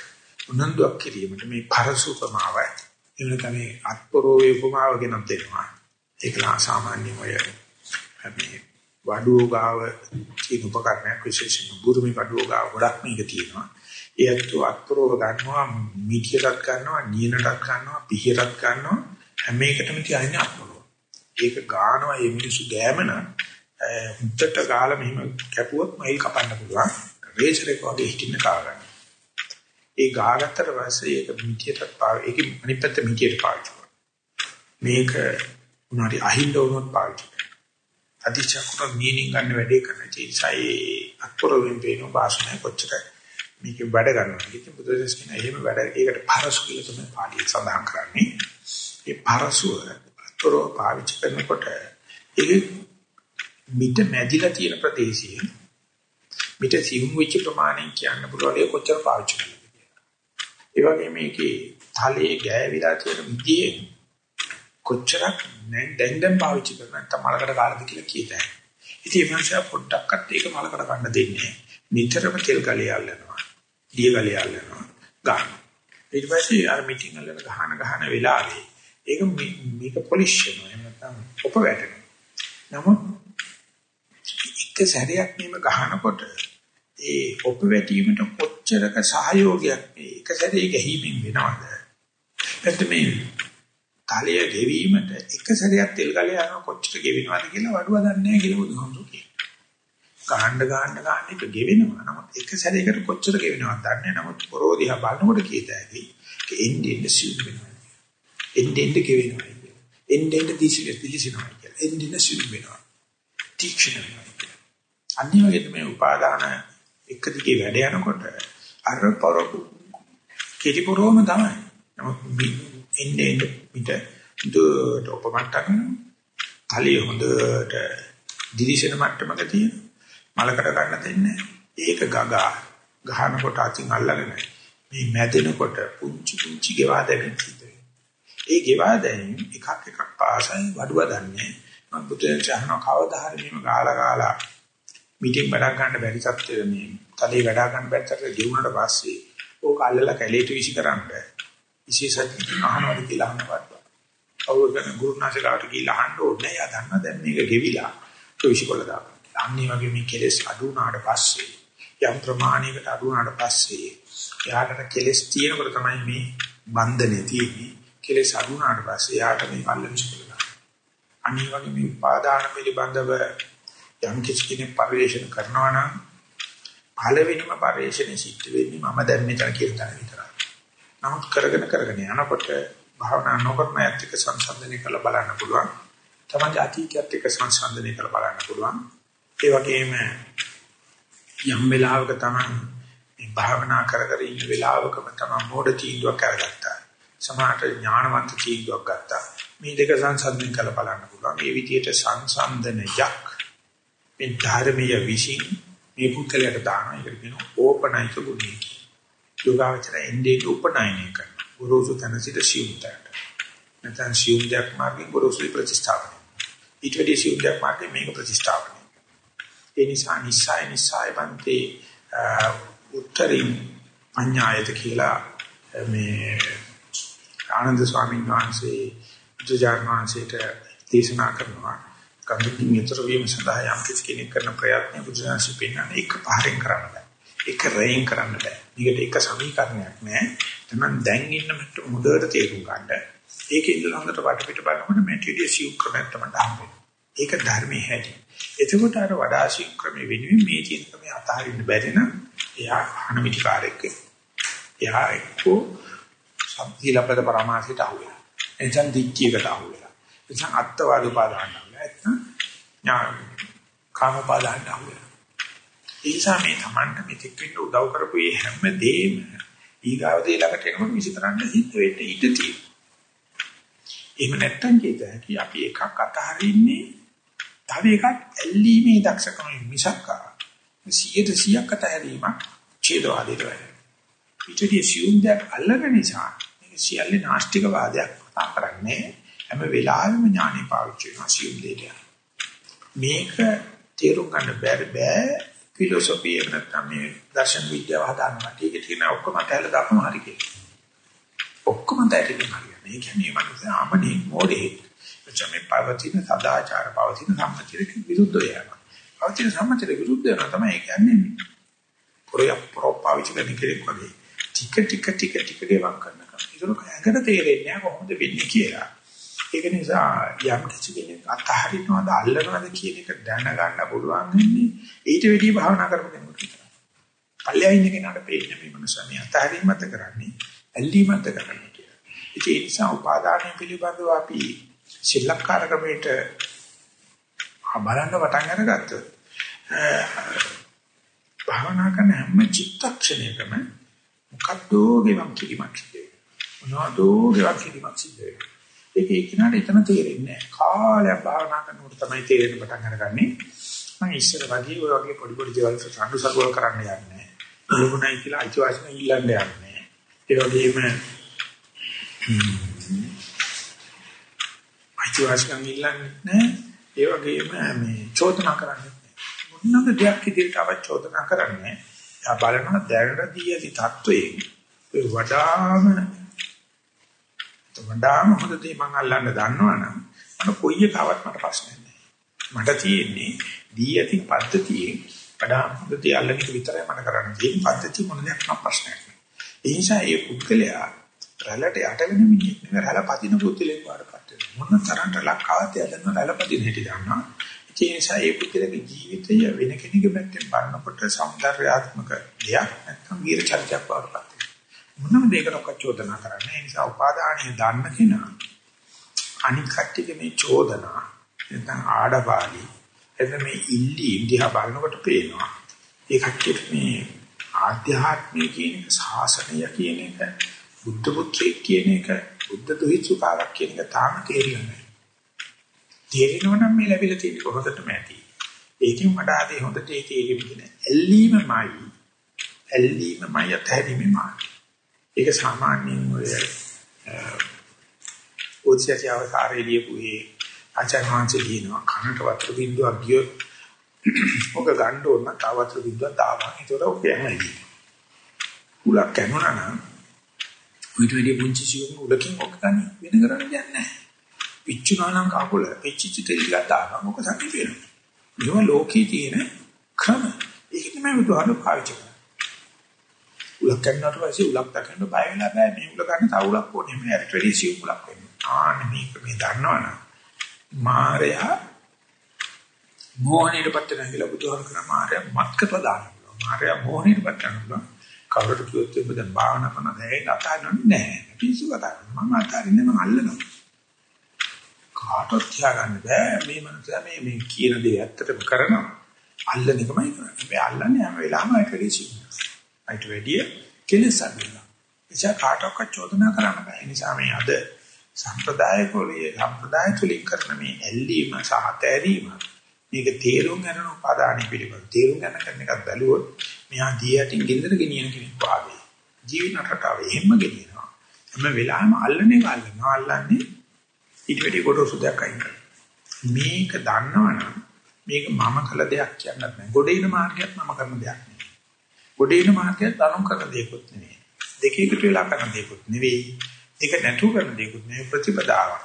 උනන්දුවක් කිරීමට මේ පරසුපමාව එවන තමයි අත්පරෝවේ උපමාව ගෙනත් දෙනවා. ඒක ලා සාමාන්‍ය ඔය මේ වඩුව ගාව තියෙන උපකරණයක් විශේෂයෙන් බුරුමි වඩුව ගාව ගොඩක් මේක තියෙනවා. ඒත් අත්පරෝව ගන්නවා මීඩියටත් ගන්නවා නියනටත් ගන්නවා පිහියටත් ගන්නවා හැම එකටම තියන්නේ අත්පරෝව. ඒක ගානවා මේ මිනිසු ගෑමන මුත්තට ගාලා මෙහෙම කැපුවොත් මයිල් කපන්න පුළුවන්. රේසර් එක වගේ හිටින්න කාගන්න. ඒ ගාගත්තට පස්සේ ඒක මිටියට පාව ඒක අනිත් පැත්ත මිටියට පාවිච්චි කරනවා. මේක උනාරි අහින්න වුණොත් පාවිච්චි කරනවා. අධිචක්‍ර මීනින් ගන්න වැඩේ කරන චේසයි අත්පොරෙන් පේන භාෂණය කොච්චර මේක වැඩ ගන්නවා. ඉතින් බුදුදහම කියන එහෙම වැඩ ඒකට පරසු කියලා තමයි පාඩිය සඳහන් කරන්නේ. ඒ පරසුව අත්පොරව පාවිච්චි කරනකොට ඒක මිට මැදිලා තියෙන ප්‍රදේශයේ මිට සිවුම් වෙච්ච ප්‍රමාණයෙන් කියන්න පුළුවන් ඒ කොච්චර පාවිච්චි කරනවද කියලා. ඒ වගේ මේකේ තලයේ ගෑවිලා තියෙන විදියේ කොච්චරක් දැන් දැන් පාවිච්චි කරන නැත්නම් මලකට කාලද කියලා කියතයි. ඉතින් මේ මාංශය පොඩ්ඩක්වත් ඒක මලකට ගන්න දෙන්නේ නැහැ. නිතරම තෙල් ගලිය අල්ලනවා. දිය ගලිය අල්ලනවා. ගන්න. ඊට පස්සේ අර මිටින් අල්ලන ගහන ගහන වෙලාවේ ඒක මේක පොලිෂ් වෙනවා. එහෙම නැත්නම් ඔප වැටෙනවා. නමුත් එක සැරයක් මේම ගහනකොට ඒ ඔප වැටීමට කොච්චරක සහයෝගයක් මේ එක සැරේ ගැහිමින් වෙනවද? එතකොට මේ තලය ගෙවීමට එක සැරයක් තෙල් ගලේ යන කොච්චර ගෙවෙනවද කියලා වඩුව දන්නේ නැහැ කියලා බුදුහාමුදුරුවෝ කියනවා. ගහන්න ගහන්න ගහන්න එක ගෙවෙනවා. නමුත් එක සැරයකට කොච්චර ගෙවෙනවද දන්නේ නැහැ. නමුත් පරෝධියා බලනකොට කීත හැකි එන්නේ එන්නේ සිව් වෙනවා. එන්නේ එන්නේ ගෙවෙනවා. එන්නේ එන්නේ දිසිල දිලිසිනවා කියලා. එන්නේ එන්නේ සිව් වෙනවා. තීක්ෂණ වෙනවා. අනිත් වගේ තමයි උපාදාන එක දිගේ වැඩ යනකොට අර පරපු කෙටිපුරෝම තමයි. නමුත් එන්නේ එන්නේ පිට දුට උපමට්ටම් තලිය හොඳට දිලිසෙන මට්ටමක තියෙන මලකට ගන්න දෙන්නේ ඒක ගගා ගහනකොට අතින් අල්ලගෙන මේ මැදෙනකොට පුංචි පුංචි ගෙවා දැමෙන ඒ ගෙවා දැමීම එකක් එකක් පාසයි වඩුව දන්නේ මම පුතේ චහන කවදා හරි මේව ගාලා ගාලා මීටින් වැඩ ගන්න බැරි සත්‍ය මේ තලේ වැඩ ගන්න බැරි සත්‍ය ගෙවුනට පස්සේ ඕක අල්ලලා කැලේට විසිකරන්න විශේෂඥ අහනවාද කියලා අහනවත් කවුරුගෙන ගුරුනාථලාට කියලා අහන්න ඕනේ යා දන්න දැන් මේක ගෙවිලා ඒක විසිකොල්ල දාන්න. අන්නේ වගේ මේ කෙලෙස් අඩු වුණාට පස්සේ යම් ප්‍රමාණයකට අඩු වුණාට පස්සේ එයාට කෙලෙස් තියෙනකොට තමයි මේ බන්ධනේ තියෙන්නේ. කෙලෙස් අඩු වුණාට පස්සේ එයාට මේ කල්ල විසිකොල්ල දාන්න. අනිත් වගේ මේ උපාදාන පිළිබඳව යම් කිසි කෙනෙක් පරිශන කරනවා නම් පළවෙනිම පරිශනේ සිද්ධ වෙන්නේ මම දැන් මෙතන කියලා තන විතරයි. නමුත් කරගෙන කරගෙන යනකොට භාවනා නොකරන ඇත්ත එක සංසන්දනය කරලා බලන්න පුළුවන්. තමයි අතීතයත් එක්ක සංසන්දනය කරලා බලන්න පුළුවන්. ඒ වගේම යම් වෙලාවක තමයි මේ භාවනා කර කර ඉන්න වෙලාවකම තමයි මොඩ තීන්දුවක් අරගත්තා. සමාහට ඥානවන්ත තීන්දුවක් ගත්තා. මේ දෙක සංසන්දනය කරලා බලන්න පුළුවන්. මේ විදිහට සංසන්දනයක් මේ ධර්මීය විශ්ින් මේ පුතලයට දාන එකට කියන ඕපනයික ගුණය. යෝගාවචර එන්නේ උපනයනය කරන. ගුරුසු තන සිට සියුම්තට. නැත්නම් සියුම්දයක් මාර්ගයෙන් ගුරුසු ප්‍රතිස්ථාපනය. ඊට වැඩි සියුම්දයක් මාර්ගයෙන් මේක ප්‍රතිස්ථාපනය. ඒ නිසා නිසයි නිසයි බන්තේ උත්තරින් අඥායත කියලා මේ ආනන්ද ස්වාමීන් වහන්සේ බුදුජාන විශ්වයට දේශනා කරනවා. කඳුකින් විතර වීම සඳහා යම් කිසි කෙනෙක් කරන ප්‍රයත්න බුදුසසු පෙන්වන්නේ එක පහරෙන් කරන්න බෑ. එක රැයෙන් කරන්න බෑ. මේකට එක සමීකරණයක් නෑ. තමයි දැන් ඉන්න මට මුදවට තේරුම් ගන්න. ඒකේ ඉඳලා හොඳට වටපිට බලනකොට මැටීරියල් සිව් ක්‍රමයක් තමයි හම්බෙන්නේ. ඒක ධර්මයේ හැටි. එතකොට අර වඩා සිව් ක්‍රමෙ වෙනුවෙන් මේ තියෙන ක්‍රමය අතහරින්න බැරි නම් එයා හනමිටිකාරයෙක් එයා එක්කෝ සම්පීලපද පරමාසිත අහුවෙලා. එතන දික්කියකට අහුවෙලා. එතන අත්වාද උපාදාන නැත්නම් ඥාන කාමපාදාන්න අහුවෙලා. ඒ නිසා මේ Tamanට මෙතෙක් වෙන්න උදව් කරපු මේ හැම දෙෙම ඊගාව දේ ළඟට එනකොට විසිකරන්න හිත වෙන්න ඉඩ තියෙනවා. එහෙම නැත්තම් කියත හැකි අපි එකක් අතහරින්නේ තව එකක් ඇල්ලීමේ දක්ෂකම මිසක් 100ට 100ක් අතහැරීමක් ඡේදවාදයට වැඩි. පිටදී සියුම් දෙයක් අල්ලන නිසා මේක සියල්ලේ නාස්තික වාදයක් කතා කරන්නේ හැම වෙලාවෙම ඥානෙ පාවිච්චි කරනවා සියුම් දෙයට. මේක තේරුම් ගන්න බැරි බෑ ෆිලොසොෆි එක නැත්නම් මේ දර්ශන විද්‍යාව හදාන්නට. ඒක තියෙන ඔක්කොම අතහැරලා දාපම හරි කියලා. ඔක්කොම අතහැරලා හරියන්නේ. ඒ කියන්නේ මනස ආමනේ මොඩේ. එච්චම මේ පවතින සදාචාර පවතින සම්මතියට විරුද්ධව යනවා. පවතින සම්මතියට විරුද්ධව යනවා තමයි කියන්නේ. පොරය ප්‍රොපාවිච කරන කෙනෙක් වගේ. ටික ටික ටික ටික ගෙවක් කරනවා. ඒක ඇඟට තේරෙන්නේ නැහැ කොහොමද වෙන්නේ කියලා. ඒක නිසා යම් කිසි කෙනෙක් අතහරිනවද අල්ලනවද කියන එක දැනගන්න පුළුවන් වෙන්නේ ඊට වෙඩි භාවනා කරපු කෙනෙකුට විතරයි. පල්ලෙහා ඉන්න කෙනාට පේන්නේ මේ මනුස්සයා මේ අතහරීමත් කරන්නේ ඇල්ලීමත් කරන්නේ කියලා. ඒ නිසා උපාදානය පිළිබඳව අපි සිල්ලක්කාර ක්‍රමයට බලන්න පටන් අරගත්තොත් භාවනා කරන හැම චිත්තක්ෂණයකම මොකද්දෝ ගෙවක් කිරීමක් සිද්ධ වෙනවා. මොනවදෝ ගෙවක් කිරීමක් සිද්ධ වෙනවා. ඒක එක්කිනාට එතන තේරෙන්නේ නැහැ. කාලයක් භාවනා කරනකොට තමයි තේරෙන්න පටන් අරගන්නේ. මම ඉස්සර වගේ ඔය වගේ පොඩි පොඩි දේවල් සම්ඩු සර්වල් කරන්න යන්නේ. අනුගුණයි කියලා අයිතිවාසිකම් ඉල්ලන්න යන්නේ. ඒ වගේම අයිතිවාසිකම් ඉල්ලන්නේ නැහැ. ඒ වගේම මේ චෝදනා කරන්නේ නැහැ. මොනම දෙයක් ඉදිරියට ආව චෝදනා කරන්නේ. ආ බලනවා දැනට දී ඇති තත්වයේ වඩාම වඩාම හොඳ දේ මම අල්ලන්න දන්නවනම් මම කොයි එකවත් මට ප්‍රශ්නයක් නැහැ. මට තියෙන්නේ දී ඇති පද්ධතියේ වඩාම හොඳ දේ අල්ලන එක විතරයි මම කරන්න තියෙන්නේ. පද්ධතිය මොන දෙයක් නම් ප්‍රශ්නයක් නැහැ. ඒ නිසා මේ පුද්ගලයා රැළට යට වෙන මිනිහෙක් නෙවෙයි රැළ පදින පුද්ගලෙක් වඩපත් වෙනවා. මොන තරම්ට ලක්කාවත යදන්න රැළ පදින හැටි දන්නවා. ඒ නිසා මේ පුද්ගලගේ ජීවිතය වෙන කෙනෙකුට බැලෙන්න බලනකොට සෞන්දර්යාත්මක දෙයක් නැත්නම් වීර චර්යාවක් වඩපත් මොනම දෙයකට චෝදනා කරන්නේ. ඒ නිසා උපාදානිය දන්න කෙනා අනික් කට්ටියගේ මේ චෝදනා නැත්නම් ආඩපාලි එතන මේ ඉල්ලි දිහා බලනකොට පේනවා. ඒ කට්ටියට මේ ආධ්‍යාත්මික කියන එක සාසනය කියන එක බුද්ධ පුත්‍රයෙක් කියන එක බුද්ධ දුහිසුකාරක් කියන එක තාම තේරෙන්නේ නැහැ. තේරෙනවා නම් මේ ලැබිලා තියෙන කොහොමදටම ඇති. ඒකෙන් වඩා දේ හොඳට ඒකේ කියන ඇල්ලීමමයි ඇල්ලීමමයි අතහැරීමමයි ඒක සාමාන්‍යයෙන් ඔය උත්සතිය අවසාරයේ ලියපු ඒ ආචාර්ය වංශේ කියනවා කනට වතුර බින්දුවක් ගියොත් ඔක ගන්න ඕන තව වතුර බින්දුවක් දාපන්. ඒතකොට ඔක යනවා උලක් කනෝනා නම් උිට වෙඩි පුංචි සියුම් උලකින් ඔක ගන්න වෙන කරන්න දෙයක් නැහැ. පිච්චුනා නම් කකුල පිච්චිච්ච තෙල් දාපන් ඔක තමයි වෙනවා මේවා ලෝකේ තියෙන ක්‍රම. ඒක තමයි බුදුහාමුදුරුවෝ පාවිච්චි කරන්නේ. උලක් කරනකොට පස්සේ උලක් දකින්න බය වෙලා බෑ මේ උල ගන්න තව උලක් ඕනේ මේ හරි ට්‍රෙඩි සිව් උලක් වෙන්න. ආනේ මේක මේ දන්නවනේ. මායя මොහොනේට පත් වෙන කියලා බුදුහාම කරා මායя මත්ක ප්‍රදාන කරනවා. මායя මොහොනේට පත් කරනවා. කවුරුට කිව්වොත් එimhe දැන් භාවනා කරන දේ නතනන්නේ නැහැ. පිස්සු කතා කරනවා. මම අතාරින්නේ මම අල්ලනවා. කාටවත් තියාගන්න බෑ මේ මනස මේ මේ කියන දේ ඇත්තටම කරනවා. අල්ලන එකමයි කරන්නේ. මේ අල්ලන්නේ හැම වෙලාවෙම ට්‍රෙඩි සිව්. අයිට වැඩිය කෙලෙස් අඩුවෙනවා. එචා කාටවත් චෝදනා කරන්න බෑ. ඒ නිසා මේ අද සම්ප්‍රදායකෝලිය සම්ප්‍රදාය තුලින් කරන මේ ඇල්ලීම සහ තැරීම මේක තේරුම් ගන්න උපාදානි පිළිබඳ තේරුම් ගන්න කරන එකක් බැලුවොත් මෙහා දී යටින් ගෙදර ගෙනියන කෙනෙක් වාගේ ජීවන රටාව එහෙම ගෙනියනවා. හැම වෙලාවෙම අල්ලන්නේ අල්ලනවා අල්ලන්නේ ඊට වැඩි කොටසු දෙයක් අයින් කරනවා. මේක දන්නවනම් මේක මම කළ දෙයක් කියන්නත් නෑ. ගොඩේන මාර්ගයක් මම කරන දෙයක් නෙවෙයි. ගොඩේන මාර්ගයත් අනුන් කරන දෙයක්වත් නෙවෙයි. දෙක එකතු වෙලා කරන දෙයක්වත් නෙවෙයි. දෙක නැතුව කරන දෙයක්වත් නෙවෙයි ප්‍රතිපදාවක්.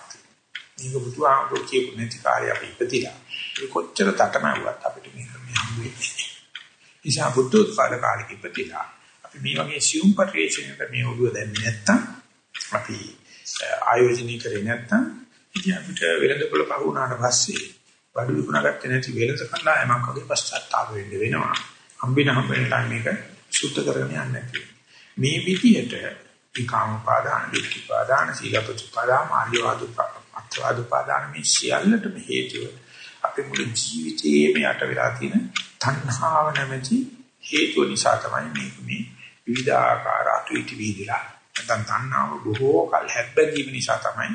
මේක බුදුහාමුදුරුවෝ කියපු නැති කාර්ය අපි ඉපදිලා. ඒ කොච්චර තටමැව්වත් අපිට මේක මේ හම්බ වෙන්නේ. ඉතින් බුද්ධ උත්පාද කාලෙක ඉපදිලා අපි මේ වගේ සියුම් පරිශ්‍රයකට මේ ඔළුව දැම්මේ නැත්තම් අපි ආයෝජනය කරේ නැත්තම් ඉතින් අපිට වෙළඳ පොළ පහ වුණාට පස්සේ බඩු විකුණාගත්තේ නැති වෙළඳ කණ්ඩායමක් වගේ පශ්චාත්තාප වෙන්න වෙනවා. හම්බෙන හම්බෙනලා මේක සුද්ධ කරගෙන යන්නේ නැති. මේ විදියට විකාම උපාදාන, වික්ඛ උපාදාන, සීලපත උපාදාන, ආර්යවාද අත්වාද උපාදාන මේ සියල්ලටම හේතුව අපේ මුළු ජීවිතයේම යට වෙලා තියෙන තණ්හාව නැමැති හේතුව නිසා තමයි මේක මේ විවිධාකාර අතුයිටි වීදිලා නැත්නම් තණ්හාව බොහෝ කල් හැබ්බැදීම නිසා තමයි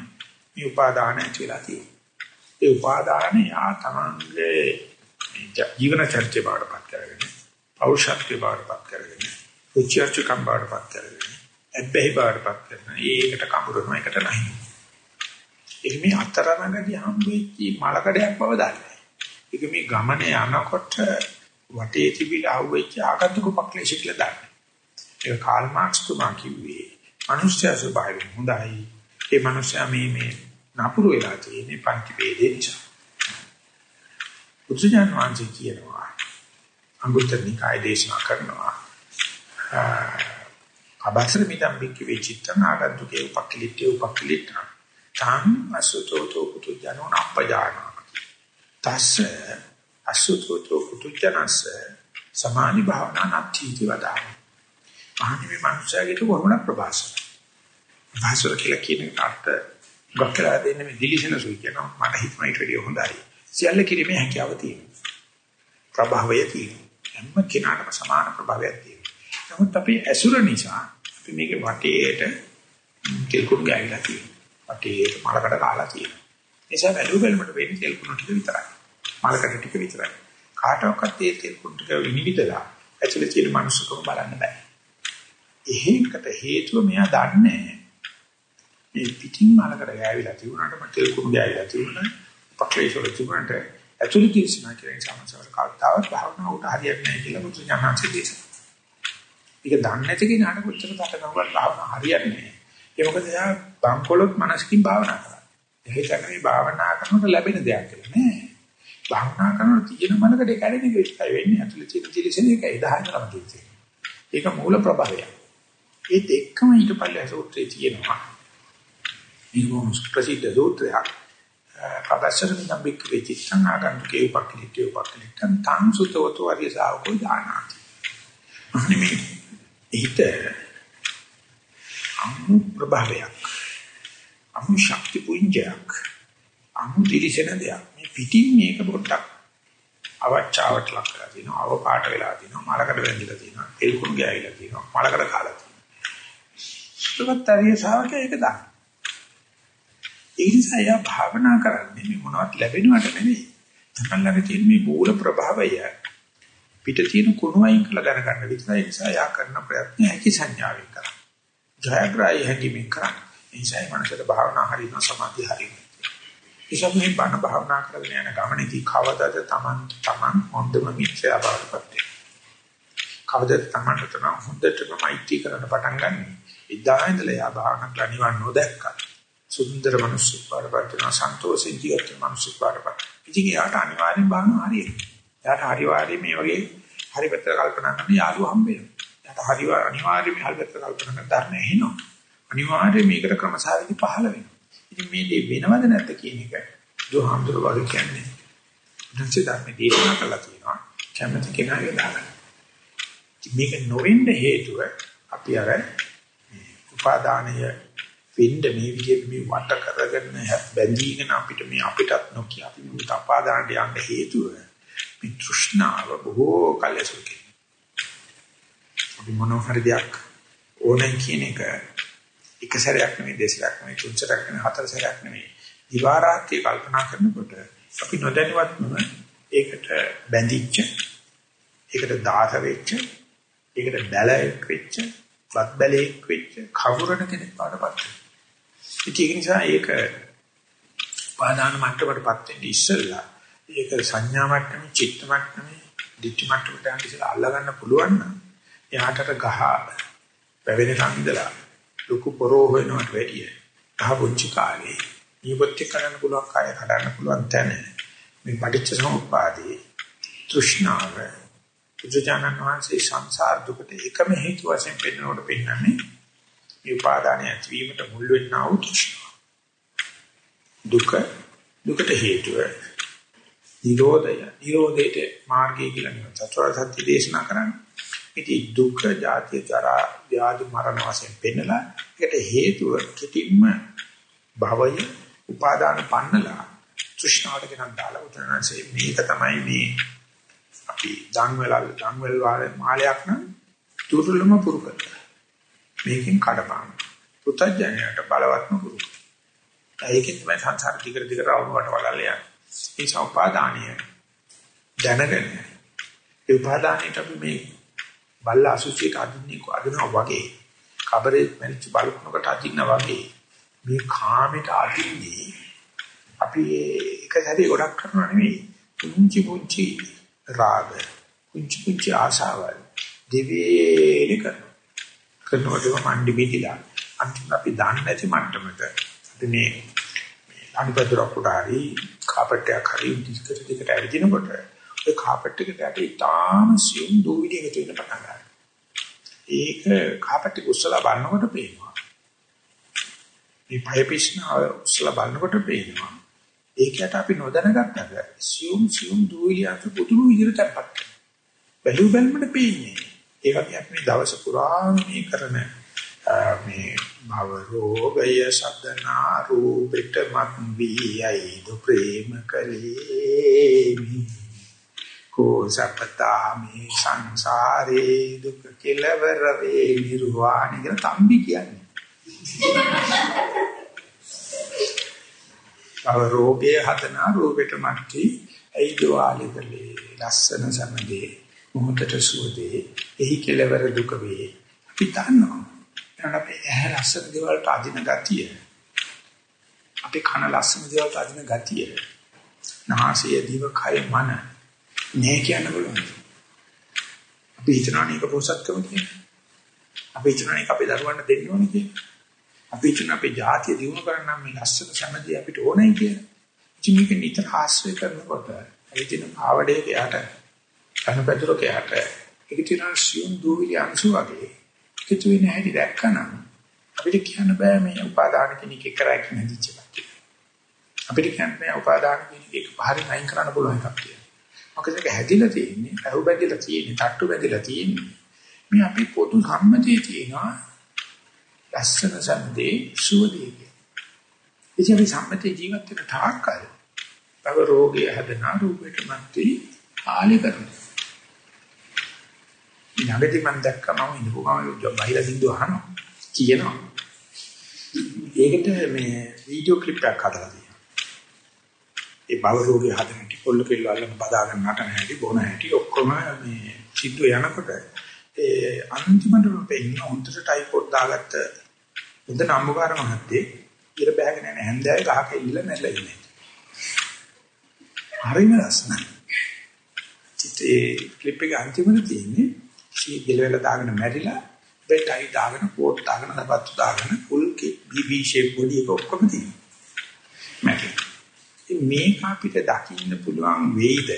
මේ උපාදාන ඇති වෙලා තියෙන්නේ. ඒ උපාදානය යා තමන්ගේ ජීවන චර්චේ බාටපත් කරගෙන පෞරුෂත්ව බවටපත් කරගෙන උච්චාරචකම් බවටපත් කරගෙන ඇබ්බැහි බවටපත් කරන ඒකට කඹරන එකට නැහැ. ඒක මේ අතරමඟදී හම්බෙච්ච මලකඩයක් බව දන්නේ. ඒක මේ ගමනේ යනකොට වටේ තිබිලා ආවෙච්ච ආගන්තුක පක්ලේශ කියලා දන්නේ. ඒක කාල් මාක්ස් තුමා කිව්වේ මනුෂ්‍ය ස්වභාවය හොඳයි. ඒ මනුෂ්‍යයා මේ මේ නපුරු වෙලා තියෙන්නේ පංච වේදේ නිසා. බුදුජාන විශ්වංශ කියනවා අංගුත්තර නිකාය දේශනා කරනවා. අබස්සර මිදම් බික්ක වේචිත්තං ආගන්තුකේ උපක්ඛලිට්ඨේ උපක්ඛලිට්ඨං. තං අසුතෝතෝ පුතු ජනෝ නප්පජාන තස්ස අසුතෝතෝ පුතු ජනස්ස සමානි භාවනා නත්ථීති වදාමි. අහන්නේ මේ මනුස්සයාගේ කොහොමද ප්‍රභාසන භාසර කියලා කියන අර්ථ ගොක්කලා දෙන්නේ මේ දිලිසෙන සුයි කියනවා. මට හිතමයි රෙඩිය හොඳයි. සියල්ල කිරීමේ හැකියාව තියෙනවා. ප්‍රභාවය තියෙනවා. හැම කෙනාටම සමාන ප්‍රභාවයක් තියෙනවා නමුත් අපි ඇසුර නිසා අපි මේකේ වටේට කෙල්කුත් ගෑවිලා තියෙනවා. වටේට මලකට කාලා තියෙනවා. නිසා වැලු බැලමට වෙන්නේ කෙල්කුණු ටික විතරයි. මලකට ටික විතරයි. කාටවත් ඒ කෙල්කුණු ටික විනිවිදලා ඇතුලේ තියෙන මනුස්සකම බලන්න බෑ. එහෙකට හේතුව මෙයා දන්නේ මේ පිටින් මලකට ගෑවිලා තිබුණාට මට කෙල්කුණු ගෑවිලා තිබුණා. පක්ලේශවල තිබුණාට ඇතුලේ තියෙන කියන සමස්තවල කවදාවත් භාවනාව උට හරියන්නේ නැහැ කියලා මුතු ඥානසි දේශනා ඒක දන්නේ නැති කෙනාට කොච්චර තටගවුවත් භාවනා හරියන්නේ නැහැ. ඒ මොකද එයා බංකොලොත් මනසකින් භාවනා කරා. ඒ කියන්නේ මේ භාවනා කරනකොට ලැබෙන දෙයක් කියලා නෑ. භාවනා කරනකොට තියෙන මනකට කැඩෙන එක විතරයි වෙන්නේ. අතුලේ තියෙන තිලසෙන එකයි දහන්නම තියෙන්නේ. ඒක මූල ප්‍රභාවය. ඒත් එක්කම ඊට පල්ලේ සූත්‍රයේ තියෙනවා. මේක ප්‍රසිද්ධ සූත්‍රයක්. පබස්සර මිනම් බික් වෙචිත්තං ආගන්තුකේ උපක්ඛලිතේ උපක්ඛලිතං තං සුතවතෝ අරිය ශාවකෝ ඥානාති. අනේ හිත අමු ප්‍රභාවයක් අමු ශක්ති පුංජයක් අමු දිලිසෙන දෙයක්. මේ පිටින් මේක පොඩ්ඩක් අවචාවට ලක් කරලා තිනවා අව පාට වෙලා තිනවා මලකට වැඳිලා තිනවා එල්කුණු ගෑවිලා තිනවා මලකට කාලා තිනවා සුවත්තරිය ශාවකයා ඒක දාන ඒ නිසා යා භාවනා කරන්නේ මේ මොනවත් ලැබෙනවට නෙවෙයි තමයි ළඟ තියෙන මේ මූල ප්‍රභාවය පිට තියෙන කුණුවයින් කියලා දැනගන්න විතරයි ඒ නිසා යා කරන ප්‍රයත්න හැකි සංඥාවෙන් කරා. ජයග්‍රහයි හැකිමින් කරා. ඒ නිසා මනසට භාවනා හරින සමාධිය හරින. ඒසම මේ බණ භාවනා කරගෙන යන ගමනේදී කවදද Taman Taman හොඳම මිත්‍යා බවටපත් වෙන්නේ. කවදද Taman තන හොඳටම මෛත්‍රී කරන්න පටන් ගන්නෙ. ඉදා ඉඳලා යා භාවනා කරලා නිවන් නොදැක්කා. සුන්දර මනුස්ස පාරපත් වෙන සන්තෝෂෙන් ජීවත් වෙන මනුස්ස පාරපත්. ඉතින් යාට අනිවාර්යෙන් භාවනා හරියන්නේ. එයාට හරිවාරි මේ වගේ හරි පැත්තට කල්පනා කරන යාළුවෝ හම්බ වෙනවා. එයාට හරිවාර අනිවාර්යයෙන් මේ හරි පැත්තට කල්පනා කරන ධර්ම ඇහෙනවා. අනිවාර්යයෙන් මේකට ක්‍රමසාරදි පහළ වෙනවා. ඉතින් මේ දේ වෙනවද නැද්ද කියන එක දුහාම්දුර වගේ කියන්නේ. දැන්සේ ධර්ම දේශනා කළා තියෙනවා. කැමති කෙනා යොදාගන්න. මේක නොවෙන්න හේතුව අපි අර උපාදානීය වෙන්න මේ විදිහට මේ වට කරගෙන බැඳීගෙන අපිට මේ අපිටත් නොකිය අපි මේ උපාදානට යන්න හේතුව මේ තෘෂ්ණාව බොහෝ කලසුකේ. අපි මොනෝහරි දෙයක් ඕනෙන් කියන එක එක සැරයක් නෙමෙයි දෙසරයක් නෙමෙයි තුන් සැරයක් නෙමෙයි හතර සැරයක් නෙමෙයි දිවාරාත්‍රි කල්පනා කරනකොට අපි නොදැනුවත්වම ඒකට බැඳිච්ච ඒකට දාස වෙච්ච ඒකට බැලයක් වෙච්ච වත් බැලයක් වෙච්ච කවුරණ කෙනෙක් පාඩපත් ඒක නිසා ඒක පාදාන මට්ටමටපත් වෙන්න ඉස්සෙල්ලා ඒක සංඥා මට්ටමේ චිත්ත මට්ටමේ දිට්ඨි මට්ටමට යන ඉස්සලා අල්ලා ගන්න පුළුවන් නම් එයාටට ගහ වැවෙන සම්දලා ලොකු පොරෝ වෙනවට වැඩිය ගහ පුංචි කාලේ නියපොත්ති කරන්න පුළුවන් කාය හදන්න පුළුවන් තැන මේ පටිච්ච සමුප්පාදේ තෘෂ්ණාව පුජානන වහන්සේ සංසාර දුකට එකම හේතු වශයෙන් පෙන්වනකොට පෙන්වන්නේ මේ උපාදානය ඇතිවීමට මුල් වෙන්නා වූ තෘෂ්ණාව දුක දුකට හේතුව නිරෝධය නිරෝධයට මාර්ගය කියලා නෙවෙයි චතුරාර්ය සත්‍ය දේශනා කරන්නේ. ඉතින් දුක්ඛ ජාතිය ජරා ව්‍යාධි මරණ වශයෙන් පෙන්නලා ඒකට හේතුව කිතිම්ම භවය උපාදාන පන්නලා තෘෂ්ණාවට ගෙනත් දාලා උතරනසේ මේක තමයි මේ අපි ධම්වල ධම්වල වාලේ මාලයක් නම් දුර්ලභම පුරුක මේකෙන් කඩපාන. පුතඥයට බලවත්ම පුරුක ඒකෙන් තමයි සංසාර දිගට දිගට රවුමකට වලල්ල යන්නේ. ඒ සෝපාදානිය දැනගෙන ඒ උපාදානයට අපි මේ බල්ලා අසුචියට අදින්නේ අදිනවා වගේ. කබරේ මැරිච්ච බලුනකට අදිනවා වගේ. මේ කාමයට අදින්නේ අපි එක සැරේ ගොඩක් කරනවා නෙවෙයි පුංචි පුංචි රාග පුංචි පුංචි ආශාවල් දෙවිලි කරනවා. කරනකොටම මණ්ඩි බෙදිලා අන්තිමට අපි දන්නේ නැති මට්ටමට අපි මේ අනිපතර කුඩාරි කාපට් එකක් හරි ඩිස්කට් එකකට ඇවිදිනකොට ඒ කාපට් එකට යට ඉතාම සියුම් දූවිලි එකතු වෙන පටන් ගන්නවා. ඒක කාපට් එක උස්සලා බලනකොට පේනවා. මේ පය පිස්නාව උස්සලා බලනකොට පේනවා. ඒකට අපි නොදැනගත්තට සියුම් සියුම් දූවිලි අතු පුදුම විදිහට තැම්පත් කරනවා. බැලු බැලමට පේන්නේ. ඒ වගේ අපි දවස පුරා මේ කරන මේ භව රෝගය සද්දනා රූපෙට මත් වීයි දු ප්‍රේම කලේ කෝ සපතා මේ සංසාරේ දුක කෙලවර වේ නිර්වාණි කියන තම්බි කියන්නේ. භව රෝගයේ හදනා රූපෙට මත්ටි ඇයිදවාලි කලේ ලස්සන සමදේ. මොහොතට සුවදේ එහි කෙලවර දුක වේ. අපි දන්නවා නැත්නම් අපේ ඇහැ ලස්සන දේවල්ට අදින ගතිය. අපේ කන ලස්සන දේවල්ට අදින ගතිය. නාසය දිව කය මන නේ කියන්න බලන්න. අපි හිතනවානේ ඒක පොසත්කම කියන්නේ. අපි හිතනවානේ අපේ දරුවන්ට දෙන්න ඕනේ කියලා. අපි හිතන අපේ ජාතිය දිනු කරන්න මේ ලස්සන සමදී අපිට ඕනේ කියලා. ඉතින් මේක නිතර ආශ්‍රය කරනකොට ඒ දින ආවඩේක යට කනපැතුරක යට ඒක තියෙන සියුම් දූවිලි අංශු වගේ එකතු වෙන හැටි දැක්කනම් අපිට කියන්න බෑ මේ උපාදාන කෙනෙක් එක්කරයි නැදිච්ච එකක් අපිට කියන්න බෑ උපාදාන කෙනෙක් එක පහරින් අයින් කරන්න පුළුවන් එකක් කියලා. මොකද ඒක හැදිලා තියෙන්නේ, අහු බැඳිලා තියෙන්නේ, තට්ටු බැඳිලා තියෙන්නේ. මේ අපි පොදු සම්මතියේ තියෙනවා ලස්සන සම්දේ සුවදී. ඉතින් අපි සම්මතිය ජීවත් වෙන තාක්කල් තව රෝගය හදනා රූපෙට මැත්තේ ආලි කරනවා. ඊළඟදී මම දැක්කම ඉඳපු ගමන් බයිලා බින්දුව අහනවා කියනවා. ඒකට මේ වීඩියෝ ක්ලිප් එකක් හදලා තියෙනවා. ඒ බව රෝගේ හදන ටිකොල්ල කෙල්ල අල්ලන බදාගෙන නටන හැටි බොන හැටි ඔක්කොම මේ සිද්ධ යනකොට ඒ අන්තිමට පෙන්න හොඳට ටයිපෝඩ් දාගත්ත හොඳ නම්බුකාර මහත්තයෙක් ඉර බෑගෙන යන හැන්දෑවේ ගහක ඉල්ල නැරලා ඉන්නේ. හරිම ලස්සනයි. චිතේ ක්ලිප් එක අන්තිමට තියෙන්නේ සී ගිලවල දාගෙන මැරිලා බෙටයි දාගෙන කෝට් දාගෙන දපත්තු දාගෙන ෆුල් බීබී ෂේප් බොඩි එක ඔක්කොම තියෙනවා. මැරි. මේක අපිට දකින්න පුළුවන් වෙයිද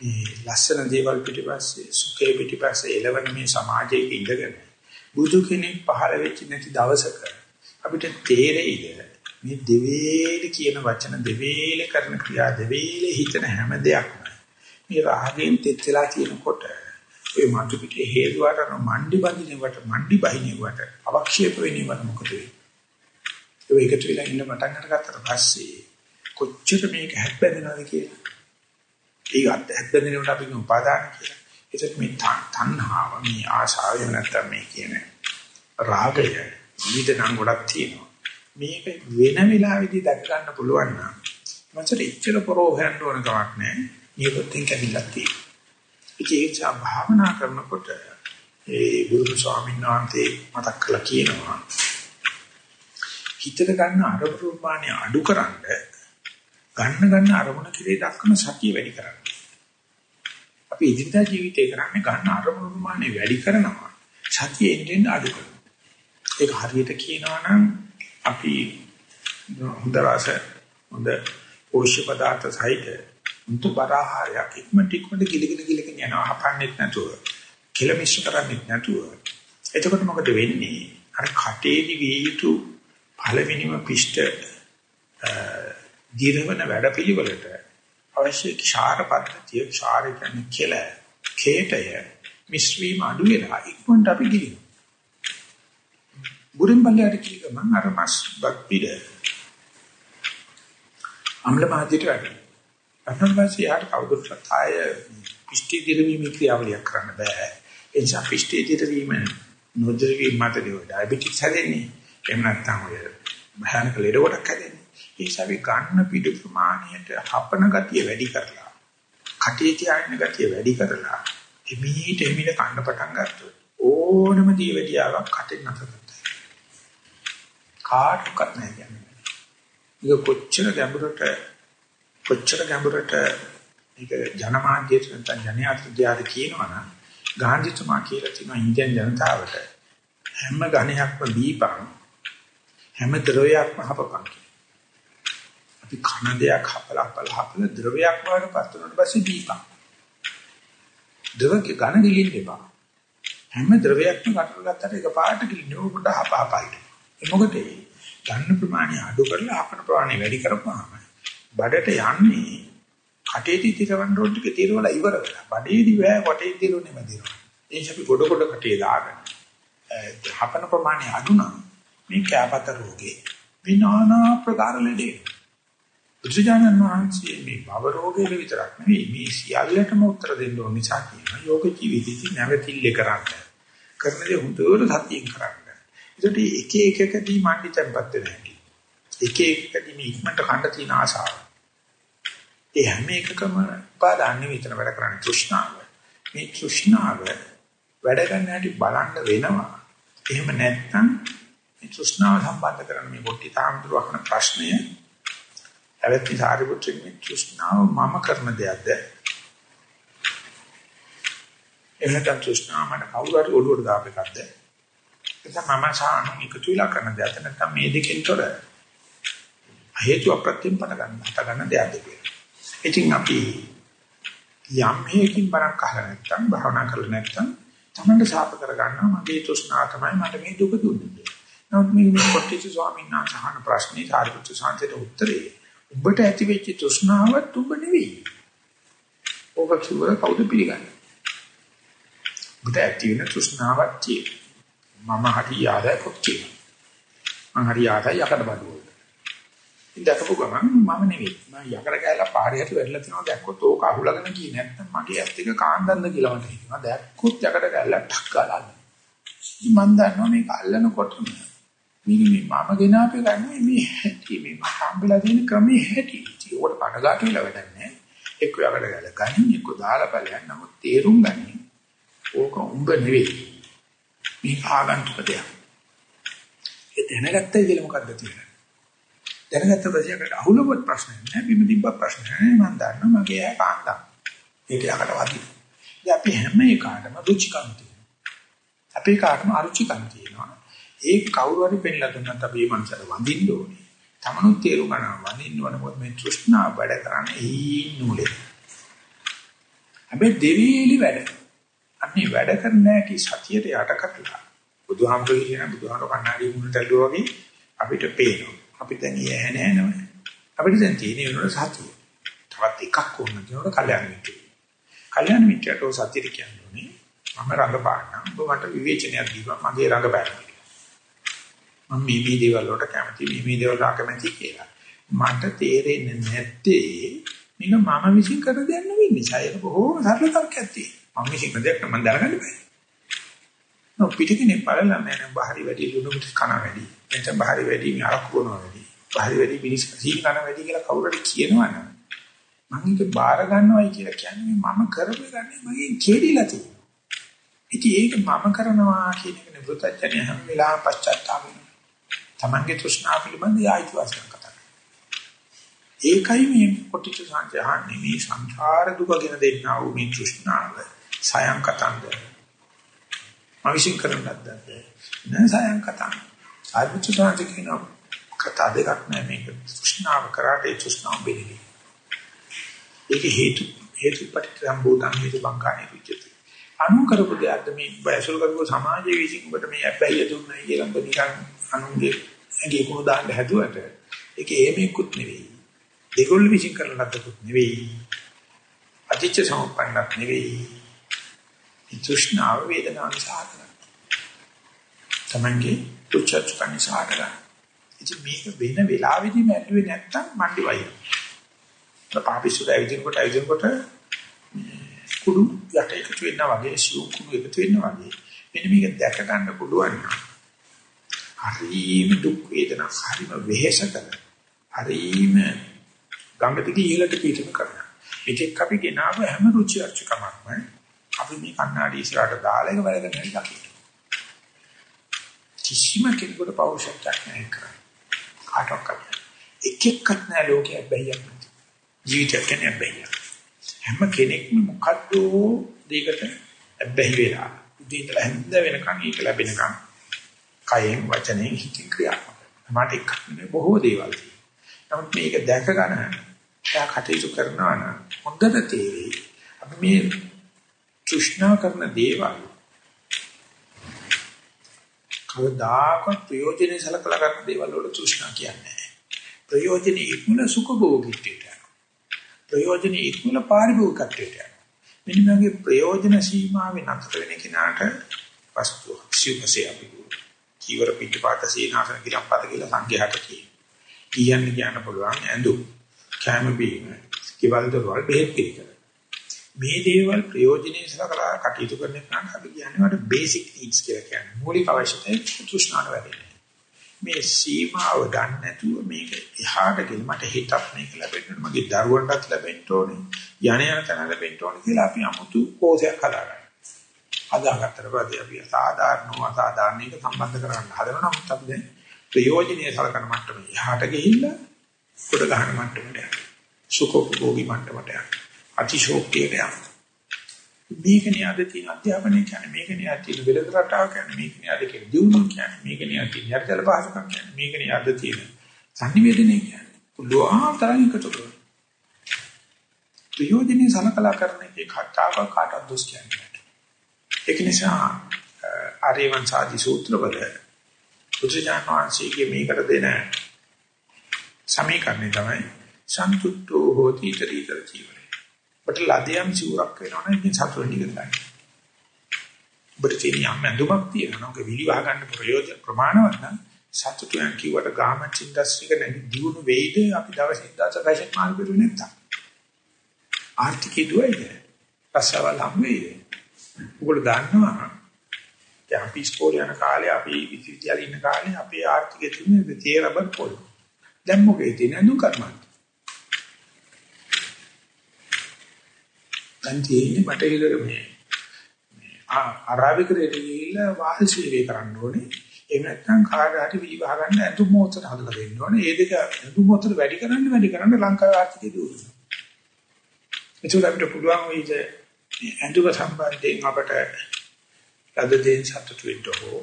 මේ ලස්සන දේවල් පිටිපස්සේ සුඛේ පිටිපස්සේ එළවන මේ සමාජයක ඉඳගෙන බුදු කෙනෙක් පහළ වෙච්ච නැති දවසක අපිට තේරෙයිද මේ දෙවේල කියන වචන දෙවේල කරන ක්‍රියා දෙවේල හිතන හැම දෙයක්ම මේ රාගයෙන් තෙත්ලා තියෙනකොට ඒ මාතු පිටේ හේතුවට මණ්ඩි බඳිනවට මණ්ඩි බහිනවට අවක්ෂේප වෙනවට මොකද වෙන්නේ? ඒක එකට වෙලා ඉන්න පටන් අරගත්තට පස්සේ කොච්චර මේක හැප්පෙනවද කියලා. ඒක හැප්පෙනවට අපි කියන උපාදාන කියලා. ඒකට මේ තණ්හාව මේ ආශාව නැත්නම් මේ කියන රාගය විවිධ නම් ගොඩක් තියෙනවා. මේක වෙන වෙලාවෙදී දැක ගන්න පුළුවන් නම් මචර ඉච්චර පරෝ හොයන්න ඕන කමක් නැහැ. නියපොත්තෙන් කැවිලා තියෙනවා. ඉතින් ඒ නිසා භාවනා කරනකොට ඒ ගුරු ස්වාමීන් වහන්සේ මතක් කළා කියනවා හිතට ගන්න අරමුණු ප්‍රමාණය අඩුකරනද ගන්න ගන්න අරමුණ කිරේ දක්වන සතිය වැඩි කරන්න. අපි ඉදිරියට ජීවිතේ කරන්නේ ගන්න අරමුණු ප්‍රමාණය වැඩි කරනවා සතිය එන්නේ අඩු කරනවා. ඒක හරියට කියනවා නම් අපි හොඳ රස හොඳ පෝෂ්‍ය පදාර්ථ සහිත මුතු බරහාරයක් ඉක්මනට ඉක්මනට ගිලගෙන ගිලගෙන යනවා. හපන්නෙත් නැතුව කියලා මිශ්‍ර කරන්නෙත් නැතුව. එතකොට මොකද වෙන්නේ? අර කටේදි විය යුතු පළවෙනිම පිෂ්ඨ දිරවන වැඩපිළිවෙලට අවශ්‍ය ක්ෂාර පද්ධතිය ක්ෂාර කියන්නේ කෙල කේටය මිශ්‍රීම අඩු වෙලා ඉක්මනට අපි ගිලිනවා බුරින් බල්ලයට කිව්වම අර මස් බත් පිළ අම්ල මාධ්‍යයට වැඩි අන්නවාසී යාට කවුරුත් ආය පිෂ්ටි දිරවීමේ ක්‍රියාවලියක් කරන්න බෑ. ඒ නිසා පිෂ්ටි දිරවීම නොදිරවීම මත දෙව ඩයබටික්ස් හැදෙන්නේ. එහෙම නැත්නම් ඔය භයානක ලෙඩ කොටක් හැදෙන්නේ. ඒ නිසා අපි ගන්න පිටු ප්‍රමාණයට හපන ගතිය වැඩි කරලා කටේ තියාගෙන ගතිය වැඩි කරලා එමීට එමීට කන්න පටන් ගත්තොත් ඕනම දීවැඩියාවක් කටෙන් නැතකට. කාටවත් නැහැ කියන්නේ. ඒක කොච්චර ගැඹුරට කොච්චර ගැඹුරට මේක ජනමාධ්‍යයට නැත්නම් ජනයාත්‍රාද කියනවනම් ගාන්ධිතුමා කියලා තියෙනවා ඉන්දියන් ජනතාවට හැම ගණයක්ම දීපන් හැම ද්‍රවයක්ම හපපන් අපි කන දෙයක් හපලා හපලා හපලා ද්‍රවයක් වඩපත් වුණාට පස්සේ දීපන්. ද්‍රවක ඝන ගිලින්න එපා. හැම ද්‍රවයක්ම කටට ගත්තට එක පාට ගිලින්න ඕකට හප හපයි. ඒ? මොකද ගන්න ප්‍රමාණය අඩු කරලා හපන ප්‍රමාණය වැඩි කරපුවාම බඩට යන්නේ කටේදී තිරවන්න ඕන ටික තිරවලා ඉවර වෙලා. බඩේදී වැය වටේ තිරවන්නේ මදිනවා. එනිසා අපි ගොඩ ගොඩ කටේ දාගෙන හපන ප්‍රමාණය අඩු නම් මේ කැපත රෝගේ විනානා ප්‍රකාර ලෙඩේ. බුදුජානන් වහන්සේ මේ භව රෝගේ විතරක් නෙවෙයි මේ සියල්ලටම උත්තර දෙන්න ඕන නිසා කියන යෝග ජීවිතේ නැවතිල්ල කරන්න. කරන දේ හුදුර සතියෙන් කරන්න. ඒකට එක එකකදී මණ්ඩි tempat වෙනවා. එක එකකදී මේ ඉක්මනට කන්න තියෙන ආසාව. ඒ හැම එකකම උපාදාන්නේ විතර වැඩ කරන්නේ තෘෂ්ණාව. මේ තෘෂ්ණාව වැඩ ගන්න හැටි බලන්න වෙනවා. එහෙම නැත්නම් මේ තෘෂ්ණාව සම්බන්ධ කරන මේ කොටි තාම්දුර අහන ප්‍රශ්නය ඇවැත්ති සාරිපුත්‍රයන් මේ තෘෂ්ණාව මම කරන දෙයක්ද? එහෙනම් තෘෂ්ණාව මට කවුරු හරි ඔළුවට දාපේකක්ද? එතන මම සාහන එකතු වෙලා කරන දෙයක් නැත්නම් මේ දෙකෙන් තොර හේතු අප්‍රත්‍යයෙන් පණ ගන්න හත ගන්න දෙයක්ද කියලා. ඉතින් අපි යම් හේකින් බරක් අහලා නැත්නම් භාවනා කරලා නැත්නම් තමන්ට සාප කර ගන්නවා මගේ තෘෂ්ණාව තමයි මට මේ දුක දුන්නේ. නමුත් මේ මේ කොටිච ස්වාමීන් වහන්සේ අහන ප්‍රශ්නේ සාරිපුත්‍ර සාන්තේට උත්තරේ ඔබට ඇති වෙච්ච තෘෂ්ණාව තුඹ නෙවෙයි. ඕක කිව්වර කවුද පිළිගන්නේ? ඔබට ඇති වෙන තෘෂ්ණාවක් තියෙනවා. මම හරි ආදාය කොච්චි. මම හරි ආදාය යකට බඩුව. දැකපු ගමන් මම නෙවෙයි. මම යකඩ කැලලා පාරේ හැටි වැටලා තියෙනවා දැක්කොත් ඕක අහුලගෙන ගියේ නැත්නම් මගේ ඇස් දෙක කාන්දන්ද කියලා මට හිතෙනවා. දැක්කොත් යකඩ කැලලා ටක් ගාලා. මම දන්නවා මේක අල්ලනකොට මේක මේ මම ගෙනාපේ ගන්නේ මේ හැටි මේ මට හම්බෙලා තියෙන ක්‍රමේ හැටි. ඒකට කඩගාටු වෙලා වැඩක් නැහැ. එක්ක යකඩ කැලලා ගන්න එක්ක දාලා බලන්න නමුත් තේරුම් ගන්න. ඕක උඹ නෙවෙයි. මේ ආගන්තුක දෙයක්. ඒ දැනගත්තයි කියලා මොකද්ද තියෙන්නේ? දැනගත්ත පස්සේ අපිට අහුලුවත් ප්‍රශ්නයක් නෑ බිම තිබ්බ ප්‍රශ්නයක් නෑ. මම දන්නවා මගේ ඇහ කාන්දා ඒක යකට වදි ඉතින් අපි හැම එකකටම රුචිකම් තියෙනවා. අපේ කාටම අරුචිකම් තියෙනවා. ඒක කවුරු හරි පෙන්නලා දුන්නත් අපි මේ මනසට වඳින්න ඕනේ. තමනුත් තේරුම් ගන්නවා වඳින්න ඕනේ මොකද මේ තෘෂ්ණාව වැඩ කරන්නේ ඒ නූලේ. හැබැයි දෙවිලි වැඩ. අන්නේ වැඩ කරන්න ඇති සතියට යට කරලා බුදුහාමුදුරුවෝ කියන බුදුහාමුදුරුවෝ කන්නාඩි මුණට ඇල්ලුවා වගේ අපිට පේනවා. අපි දැන් ඉය නැහැ නම. අපිට දැන් තියෙන උනර සතිය. තවත් එකක් ඕන කියනකොට කල්යාණ මිත්‍රය. කල්යාණ මිත්‍රයට ඔය සතිය කියන්නේ මම රංගපාන්න. ඔබ මට විවේචනයක් දීපන් මගේ රංගපෑම. මම මේ මේ දේවල් වලට කැමති මේ මේ දේවල් අකමැති කියලා. මට තේරෙන්නේ නැත්තේ මේක මම විශ්ින් කර දෙන්න වෙන්නේ. සායක බොහෝ සරල තර්කයක් තියෙනවා. මම විශ්ින් කර දෙයක් මම දරගන්න බෑ. නෝ පිටිකනේ බලලා මම බහරි වැඩි ලුණු මිට කන වැඩි. එතන බහරි වැඩි අරක්කු කරනවා වැඩි. බහරි වැඩි මිනිස් සීන කන වැඩි කියලා කවුරු හරි කියනවනම් මම ඒක බාර ගන්නවයි කියලා කියන්නේ මම කරපු ගන්නේ මගේ කෙරිලා තියෙනවා. ඉතින් ඒක මම කරනවා කියන එක නිවෘතඥය හැම වෙලාවෙම පශ්චාත්තාප වෙනවා. Tamange තෘෂ්ණාව පිළිබඳ ආයිතිවාසිකම් කතා ඒකයි මේ කොටිච සංජාහන්නේ මේ සංඛාර දුකගෙන දෙන්නා වූ මේ තෘෂ්ණාව සයන් කතන්දර මවිසින් කරන ලද්දක් නෑ සයන් කතන්දර සාධුච සාධක කියන කතා දෙකක් නෑ මේක. තෘෂ්ණාව කරාට ඒ තෘෂ්ණාව බෙදෙන්නේ ඒක හේතු හේතු පරිත්‍යාම්බෝතං හේතු බංකාණේ විචිත අනු කරපු දෙයක්ද මේ බයසල් කරපු සමාජයේ විසින් ඔබට මේ අපැය දුන්නයි කියලා ඔබ නිකන් අනුන්ගේ ඇඟේ කොහො දාන්න හැදුවට ඒක එහෙමකුත් නෙවෙයි. දෙගොල්ල විසින් කරන ලද්දකුත් නෙවෙයි. අධිච්ච සමුප්පන්නක් නෙවෙයි. තෘෂ්ණාව වේදනාව සාධන තමන්ගේ තුච්චච්චකනි සාගර. ඉතින් මේක වෙන වෙලාවෙදී මැල්ලුවේ නැත්තම් මණ්ඩි වයි. පාපිසුද ඇවිදිනකොට ඇවිදිනකොට කුඩු යට එකතු වෙනවා වගේ සිව් කුඩු එකතු වෙනවා වගේ. මෙන්න මේක දැක ගන්න පුළුවන්. හරිම දුක් වේදනා හරිම වෙහෙස කරන. හරිම ගඟ දිගේ ඉහළට පිටම කරනවා. පිටෙක් අපි ගෙනාව හැම රුචි අරුචිකමක්ම අපි මේ කන්නාඩි ඉස්සරහට දාලා ඒක වැඩගෙන හරි දකින්න. කිසිම කෙනෙකුට පෞරුෂත්වයක් නැහැ කරන්නේ. කාටවත් එක එක්කත් නැහැ ලෝකයේ බැහැයක් නැති. ජීවිතයක් කියන්නේ බැහැයක්. හැම කෙනෙක්ම මොකද්ද දෙයකට බැහැ වෙලා. උදේ ඉඳලා හැන්ද වෙනකන් ඒක ලැබෙනකන් කයෙන් වචනයෙන් හිතින් ක්‍රියාත්මක. මට එකක් නෙවෙයි බොහෝ දේවල් තියෙනවා. නමුත් මේක දැක ගන්න එයා කටයුතු කරනවා නම් හොඳට තේරෙයි. අපි මේ තෘෂ්ණා කරන දේවල් කවදාකවත් ප්‍රයෝජනෙ සලකලා කරන දේවල් වල තෘෂ්ණා කියන්නේ නැහැ. ප්‍රයෝජනෙ ඉක්මන සුඛභෝගීත්වයට යනවා. ප්‍රයෝජනෙ ඉක්මන පාරිභෝගිකත්වයට යනවා. මෙන්න මේගේ ප්‍රයෝජන සීමාවෙන් අතර වෙන කෙනාට වස්තු සිව්පසේ අපි කීවර පිටපාත සීනාසන කිලම්පත කියලා සංඛ්‍යාට කියන. කියන්න කියන්න පුළුවන් ඇඳු කැම බීම කිවල් දරවල් බෙහෙත් පිළිකර. මේ දේවල් ප්‍රයෝජනෙයි සලකලා කටයුතු කරන එකට අපි කියන්නේ වට බේසික් නීඩ්ස් කියලා කියන්නේ. මූලික අවශ්‍යතාවය තෘෂ්ණාව වැඩි. මේ සීමාව ගන්න නැතුව මේක එහාට ගෙන මට හිතක් මේක ලැබෙන්න මගේ දරුවන්ටත් ලැබෙන්න ඕනේ. යණ යන තැන ලැබෙන්න ඕනේ කියලා අපි 아무තු කෝෂයක් හදාගන්නවා. හදාගත්තට පස්සේ අපි සාධාරණව අසාධාරණයක සම්බන්ධ කරගන්න හදනවා නමුත් අපි දැන් ප්‍රයෝජනීය සලකන මට්ටමේ එහාට ගිහිල්ලා කොට ගන්න මට්ටමට යනවා. සුඛෝපභෝගී මට්ටමට යනවා. අතිශෝක්තියට යනවා. මේක නියද තියෙන අධ්‍යාපනය කියන්නේ මේක නියද තියෙන වෙලද රටාව කියන්නේ මේක නියද කියන දියුණුව කියන්නේ මේක නියද තියෙන යර්ජල භාෂකම් කියන්නේ මේක නියද තියෙන සංනිවේදනය කියන්නේ පුළුවන් තරම් එකතු කරනවා. ප්‍රයෝජනෙයි සලකලා කරන එකේ කතාව කාටවත් දොස් කියන්නේ ඒක නිසා ආර්යවංශාදී සූත්‍රවල බුදුජානක වහන්සේගේ මේකට දෙන සමීකරණය තමයි සන්තුට්ඨෝ හෝති ත්‍රිතර ජීවනය. ඔබට ලදියම් සිවුරක් වෙනවනේ ඉතින් සතුටින් ඉගෙන ගන්න. ඔබට තියෙන යම් ඇඳුමක් තියෙනවා නේද විලිවා ගන්න ප්‍රයෝජන ප්‍රමාණවත් නම් සතුටුයන් කිව්වට ගාමච් ඉන්ඩස්ට්‍රි එක නැති දියුණු වෙයිද අපි දවස් 1000 ෆැෂන් මාල් කරුවේ නැත්තම්. ආර්ථිකය දුවයිද? රසවල හම් වෙයිද? ඔයගොල්ලෝ දන්නවා දැන් අපි ඉස්කෝලේ යන කාලේ අපි විශ්වවිද්‍යාලේ ඉන්න කාලේ අපේ ආර්ථිකය තිබුණේ තේ රබර් පොල්. දැන් මොකද තියෙන්නේ අනු දැන් තියෙන්නේ බටහිර මේ අරාබිකරේ ගිහිල්ලා වාහන සේවය කරන්න ඕනේ. එහෙම නැත්නම් කාට හරි විවාහ ගන්න ඇඳුම් මොහොතට හදලා දෙන්න ඕනේ. ඒ දෙක ඇඳුම් මොහොතට වැඩි කරන්න වැඩි කරන්න ලංකාවේ ආර්ථිකය දියුණුව. ඒක අපිට පුළුවන් වෙයිද ඇඳුම සම්බන්ධයෙන් අපට ලද දෙයින් සතුටු වෙන්න ඕ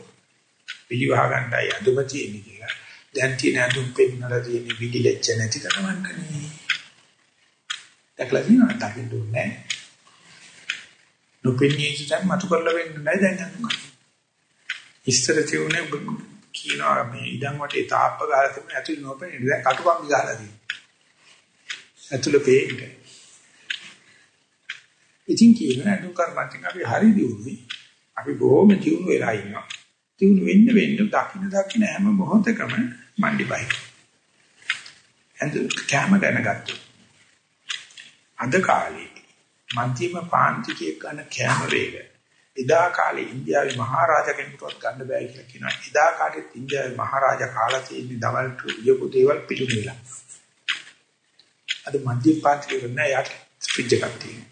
පිළිවහ ගන්නයි ඇඳුම තියෙන්නේ කියලා. දැන් තියෙන ඇඳුම් පෙන්නලා තියෙන විදිලෙච්ච නැති කරවන්නනේ. දැකලා තියෙනවා දකින්න ඕනේ. නොපෙනී ඉඳන් මතු කරලා වෙන්න නෑ දැන් අඳුම. ඉස්තර තියුනේ කියනවා මේ ඉඳන් වටේ තාප්ප ගහලා තිබුණ ඇතුළේ නොපෙනී දැන් කටුකම්බි ගහලා තියෙනවා. ඇතුළේ පේන්නේ. ඉතින් කියනවා අඳුන් කර්මන්තෙන් අපි හරි දියුණුයි. අපි බොහොම දියුණු වෙලා ඉන්නවා. දියුණු වෙන්න වෙන්න දකින්න දකින්න හැම මොහොතකම මණ්ඩි බයි. අඳුන් කැම දැනගත්තු. අද කාලේ මන්තිම පාන්තිකයේ ගන්න කැම වේග. එදා කාලේ ඉන්දියාවේ මහරජා කෙනෙකුටවත් ගන්න බෑ කියලා කියනවා. එදා කාලේ ඉන්දියාවේ මහරජා කාලා තියෙන දවල්ට යපු දේවල් පිටු වෙලා. අද මන්තිම පාන්තිකේ නෑ යට ෆ්‍රිජ් එකක් තියෙනවා.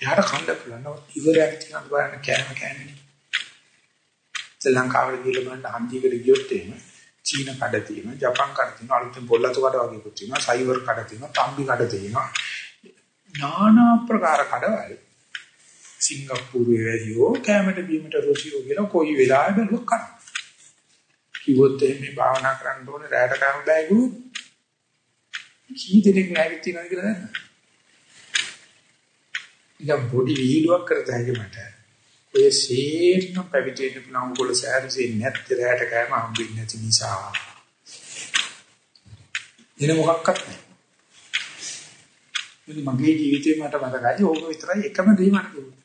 එයාට කන්න පුළුවන්. ඉවරයක් තියෙනවා බලන්න කෑම කෑමනේ. ශ්‍රී ලංකාවේ ගිහලා බලන්න හන්දියකට ගියොත් එහෙම චීන කඩ තියෙනවා, ජපන් කඩ තියෙනවා, අලුතෙන් පොල්ලතු කඩ වගේ කුත් තියෙනවා, සයිවර් කඩ තියෙනවා, තම්බි කඩ තියෙනවා. নানা ප්‍රකාර කඩවල සිංගප්පූරුවේ වැඩියෝ කැමරට බීමට රුචියෝ කියලා කොයි වෙලාවෙද ලොක් කරනවා. කිව්වොත් මේ භාවනා කරන්න ඕනේ රැයට කම බෑ කිව්වොත් කී දෙනෙක් නැගිටිනවද කියලා දන්නවද? නිකන් පොඩි වීලුවක් කරත හැකි මට. ඔය සේරම පැවිදෙන්න පුළුවන් කොල සෑරසේ නැත්තේ රැට කෑම හම්බෙන්නේ නැති නිසා. එන මොකක්වත් නැහැ. මගේ ජීවිතේ මට මතකයි ඕක විතරයි එකම දේ මට දුන්නේ.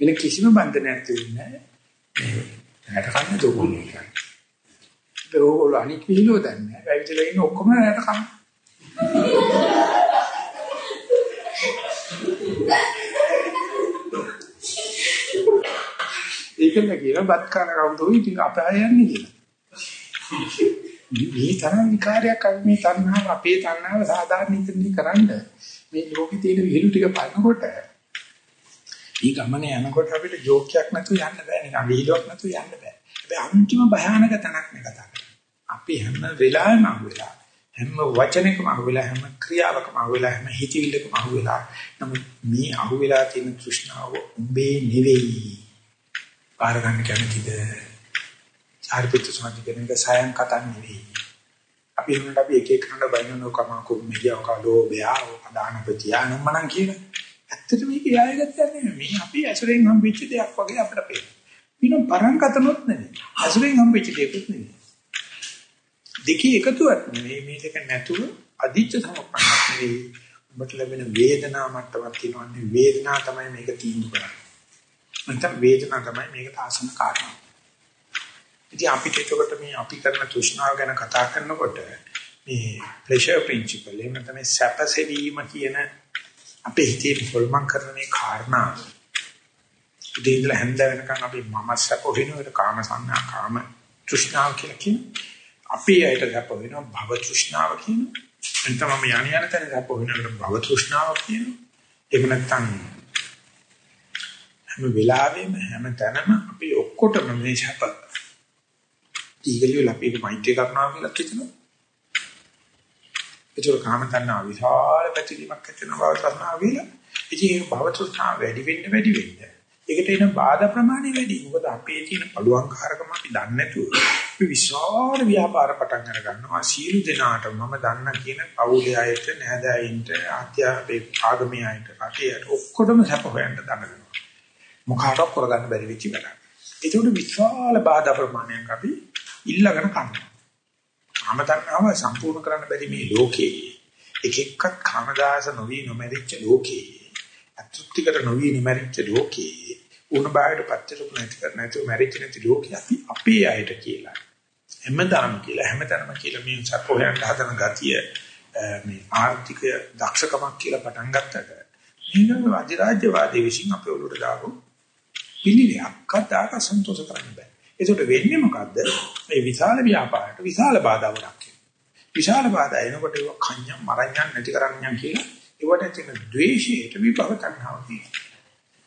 වෙන කිසිම බන්ධනයක් තිබුණේ නැහැ. රැට කන්න දුන්නේ නැහැ. ඒක ඕගොල්ලෝ අනික් විහිළුව දන්නේ. පැවිදිලා ඉන්න ඔක්කොම රැට කන්න. ඒකල කියන බත් කන කවුද ඉතින් අපේ යන්නේ කියලා. මේ තරම් විකාරයක් අපි මේ තණ්හාව අපේ තණ්හාව සාධාරණීකරණය කරන්න මේ ලෝකේ තියෙන විහිළු ටික බලනකොට ඊ ගමනේ යනකොට අපිට ජෝක්යක් නැතුව යන්න බෑ නිකන් විහිළුවක් නැතුව යන්න බෑ. හැබැයි අන්තිම භයානක තැනක් නේ කතා කරන්නේ. අපි හැම වෙලාවෙම අහුවෙලා හැම වචනයකම අහුවෙලා හැම ක්‍රියාවකම අහුවෙලා හැම හිතවිල්ලකම අහුවෙලා නමුත් මේ අහුවෙලා තියෙන තෘෂ්ණාව උඹේ නෙවෙයි. පාර ගන්න කැමතිද? සාරිපුත්‍ර සමාධි කියන එක සයන් කතා නෙවෙයි. අපි හිතනවා අපි එක එක කරන බයිනෝ කම කුම්මියා කලෝ බයා අදානපතියා නම්මනම් කියන. ඇත්තට මේක යායගත්ත නෙමෙයි. මේ අපි ඇසුරෙන් හම්බෙච්ච දෙයක් වගේ අපිට පේනවා. විනෝ පරංකතනොත් නෙමෙයි. ඇසුරෙන් හම්බෙච්ච දෙයක්වත් නෙමෙයි. දෙකේ එකතුවක් නෙමෙයි මේ දෙක නැතුව අදිච්ච සමපන්නක් නෙවෙයි. ඔබට ලැබෙන වේදනා මට්ටමක් තියෙනවානේ වේදනාව තමයි මේක තීන්දුව කරන්නේ. නැත්නම් වේදනාව තමයි මේකට ආසන කාරණා. ඉතින් අපිට එතකොට මේ අපි කරන තෘෂ්ණාව ගැන කතා කරනකොට මේ pleasure principle එහෙම තමයි සැපසෙවීම කියන අපේ හිතේ පොල්මන් කරන මේ කාරණා. ඉතින් ඉඳලා හැන්ද වෙනකන් අපි මම සැප වෙනවට කාම සංඥා කාම තෘෂ්ණාව කියලා කියන්නේ අපේ අයට සැප වෙනවා භව තෘෂ්ණාව කියනවා. එතනම මම යණ යන තැන සැප වෙනවට භව තෘෂ්ණාව කියනවා. එහෙම නැත්නම් හැම වෙලාවෙම හැම තැනම අපි ඔක්කොටම මේ සැප ඊගලිය ලපේක මෛත්‍රී කරනවා කියලා කියනවා. ඒතර කාම තණ්හා විශාල පැතිරීමක් ඇති වෙන බව තණ්හා වේලා. ඉතින් ඒක භව තෘෂ්ණා වැඩි වෙන්න වැඩි වෙන්න. ඒකට එන බාධා ප්‍රමාණය වැඩි. මොකද අපේ තියෙන පළුවන්කාරකම අපි දන්නේ නැතුව අපි විශාල ව්‍යාපාර පටන් අර ගන්නවා. සීළු දෙනාට මම දන්න කියන පවුලේ අයට, නෑදෑයින්ට, ආත්‍යාපේ ආගමී අයට, රටේ ඔක්කොටම සැප හොයන්න දඟලනවා. මොකටද කරගන්න බැරි වෙච්ච වැඩක්. ඒකට විශාල බාධා ප්‍රමාණයක් අපි ඉල්ලගෙන කනවා. කාම තණ්හාව සම්පූර්ණ කරන්න බැරි මේ ලෝකේ. එක එක්කත් කාමදාස නොවි නොමැරිච්ච ලෝකේ. අතෘප්තිකර නොවි නොමැරිච්ච ලෝකේ. උණ බාහිර පච්චරුප නැති කර නැතුව මැරිච්ච නැති ලෝකේ අපි අපේ අයට කියලා. හැමදාම කියලා. හැමතැනම කියලා මේ සපෝයන් හදන ගතිය මේ ආර්ථික දක්ෂකමක් කියලා පටන් ගත්තට මේක අධිරාජ්‍යවාදී විසින් අපේ ඔළුවට දාපු පිළිලයක් කතාක සන්තෝෂ කරන්න බෑ ඒකට වෙන්නේ මොකද්ද? මේ විශාල ව්‍යාපාරයට විශාල බාධාවක් විශාල බාධා එනකොට ඒක කන්‍යම් මරණ්‍යම් නැති කරන්නම් කියලා ඒවට තියෙන ද්වේෂයට විභව තණ්හාව කියනවා.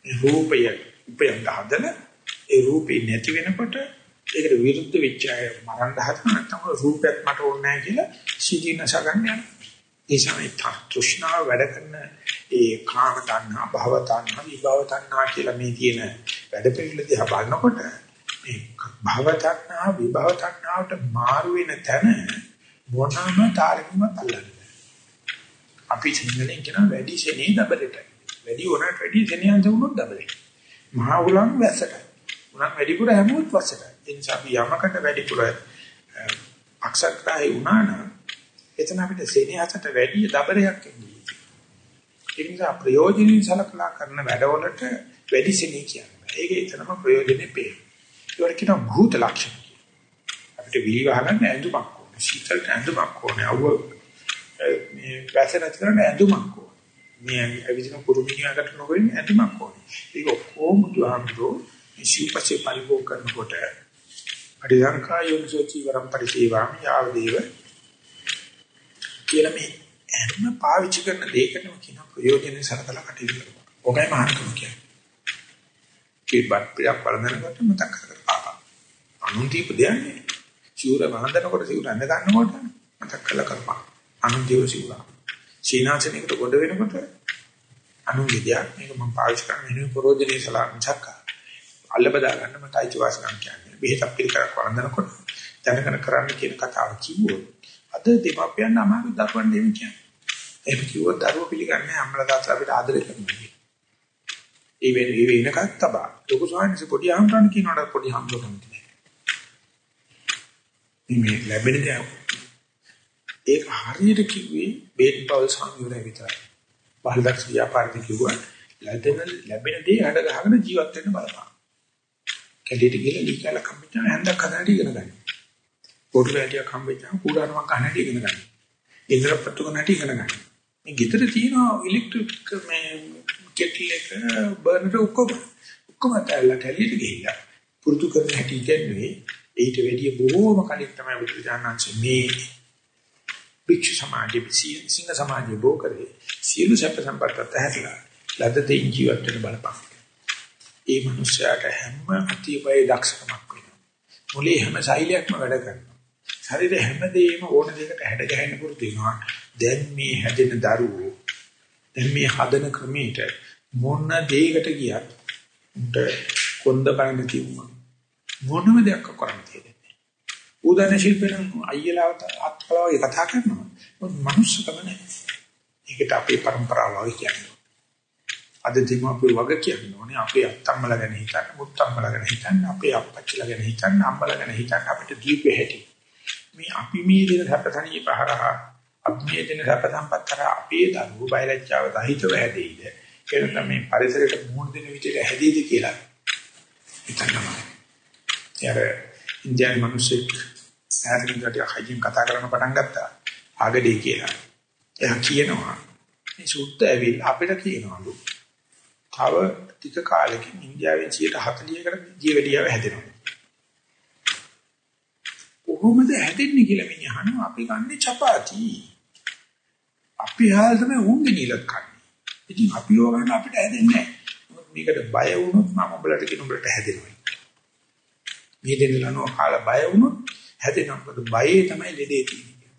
ඒ රූපය උපයන් හදන ඒ රූපේ නැති වෙනකොට ඒකට විරුද්ධ වෙච්ච අය මරන්න හදන නැත්නම් රූපයක් මට ඕනේ නැහැ කියලා සීදීනස ගන්න යනවා. ඒ සමේ තෘෂ්ණාව වැඩ කරන ඒ කාම තණ්හා භව තණ්හා විභව තණ්හා කියලා මේ තියෙන වැඩ පිළිවිල දිහා බලනකොට මේ භව තණ්හා විභව තණ්හාවට මාරු වෙන තැන මොනම තාරකින්වත් අල්ලන්නේ අපි සිංහලෙන් කියන වැඩි ශනේ දබලට. වැඩි උනට වැඩි ශනියන්ත වුණොත් දබලට. මහා උලන් වැසට. උනන් වැඩිපුර හැමෝත් වසට. ඒ නිසා අපි යමකට වැඩිපුර අක්ෂරය උනා නම් එතන අපිට ශනියසට වැඩි දබලයක් එන්නේ. ඒ නිසා ප්‍රයෝජනින් සලකලා කරන වැඩවලට වැඩි ශනේ කියන්නේ. ඒක එතනම ප්‍රයෝජනෙ පේනවා ඒවට කියනවා භූත ලක්ෂණ අපිට විලි වහගන්න ඇඳුමක් ඕනේ. සීතලට ඇඳුමක් ඕනේ. අවුව මේ වැස නැති කරන ඇඳුමක් ඕනේ. මේ අවිදින කුරුමිණියකට නොවෙන ඇඳුමක් ඕනේ. ඒක ඔක්කොම දුහම්දෝ මේ සිව්පසේ පරිභෝග කරනකොට අඩියංකා යොන්සෝචි වරම් පරිසේවාම යාවදේව කියලා මේ හැම පාවිච්චි කරන දෙයකටම කියන ප්‍රයෝජනෙ සරතලා කටයුතු කරනවා. ඔකයි මහත්කම කියන්නේ. කීපක් ප්‍රයක් බලනකොට මතක් කර අනුන් දීප දෙන්නේ. සිවුර වහඳනකොට සිවුර අඳ ගන්නකොට මතක් කරලා කරපන්. අනුන් දීව සිවුර. සීනාසනෙකට ගොඩ වෙනකොට අනුන්ගේ දෙයක් මේක මම පාවිච්චි කරන මෙනු ප්‍රෝජනේ සලාම් චක්ක. අල්ල බදා ගන්න මට අයිතිවාසිකම් කියන්නේ. බෙහෙතක් පිළිකරක් වළඳනකොට දැනගෙන කරන්න කියන කතාව කිව්වොත් අද දෙමාපියන් අමාරු දරුවන් දෙන්න කියන්නේ. එහෙම කිව්වොත් දරුවෝ පිළිගන්නේ අම්මලා තාත්තා අපිට ආදරය කරනවා. ඒ වෙන ඒ වෙනකත් තබා. ලොකු සාංශ පොඩි අහම්රන් කියනකොට පොඩි හම්බුනම මේ ලැබෙන දේ ඒක හරියට කිව්වේ බේත් පවල් සංයුරේ විතරයි. බාහිරක් ව්‍යාපාරික කිව්වා ලැබෙන ලැබෙන දේ හඩ ගහගෙන ජීවත් වෙන්න බලපන්. කැඩේට ගිහලා ලීකල කම්පිටන හැන්දක් හදන්න ඉගෙන ගන්න. පොඩු වැටියක් හම්බෙච්චාම කුඩාරමක් ගන්නට ඉගෙන ගන්න. ඉන්ද්‍රපත්තු කරන්නට ඉගෙන ගන්න. මේ ගෙදර තියෙන ඉලෙක්ට්‍රික් මේ කෙටල් එක බර්නර් ඔක්කොම ඔක්කොම තැල්ලා කැලියට ගිහිල්ලා පුරුදු කරන හැටි කියන්නේ ඊට වැඩිය බොහෝම කලින් තමයි බුදුරජාණන්සේ මේ භික්ෂු සමාජයේ සිංහ සමාජයේ බෝකරේ සියලු සැප සම්පත් අතහැරලා ලද දෙයින් ජීවත් වෙන බලපං. ඒ මනුස්සයාට හැම අතිපය දක්ෂකමක් වෙනවා. මුලේ හැම සෛලයක්ම වැඩ කරනවා. ශරීරය හැමදේම ඕන දෙයකට හැඩ ගැහෙන්න පුරුදු වෙනවා. දැන් මේ හැදෙන දරුවෝ දැන් මේ හදන ක්‍රමයට මොන දෙයකට ගියත් උන්ට කොන්ද බලන්න කිව්වා. මොනම දෙයක් කරන්න තියෙන්නේ. උදාන ශිල්පෙන් අයියලා අත්කලාව කතා කරනවා. මොකද මනුස්සකම නැහැ. ඒකට අපේ પરම්පරාව කියන්නේ. අද දිම අපි වග කියන්නේ අපේ අත්තම්මලා ගැන හිතන්න, මුත්තම්මලා ගැන හිතන්න, අපේ අප්පච්චිලා ගැන හිතන්න, අම්මලා ගැන හිතන්න අපිට දීපේ හැටි. මේ අපි මේ දින සැපසණී පහරහා අපි මේ දින සැප සම්පත් කරා අපේ දරුවෝ බයලජ්ජාව සහිතව හැදෙයිද? ඒක තමයි පරිසරයට මුහුණ දෙන විදිහට හැදෙයිද කියලා හිතන්නවා. යාර ඉන්දියානු මිනිස්සෙක් සාරින්දට හයිජින් කතා කරන පටන් ගත්තා. ආගඩේ කියලා. එයා කියනවා මේ සුද්ධ ඇවිල්ලා අපිට කියනවලු තව ටික කාලෙකින් ඉන්දියාවේ 140කට ජීවඩියව හැදෙනවා. කොහොමද හැදෙන්නේ කියලා මිනිහ අහනවා අපි කන්නේ චපාති. අපි හාල් තමයි උන්ගේ නිලක් කන්නේ. ඉතින් අපි ඕගන්න අපිට හැදෙන්නේ නැහැ. මේකට බය වුණොත් මම උඹලට කියන උඹලට හැදෙනවා. මේ දෙන්නලනෝ කාලා බය වුණොත් හැදෙනවා. මොකද බයේ තමයි ලෙඩේ තියෙන්නේ.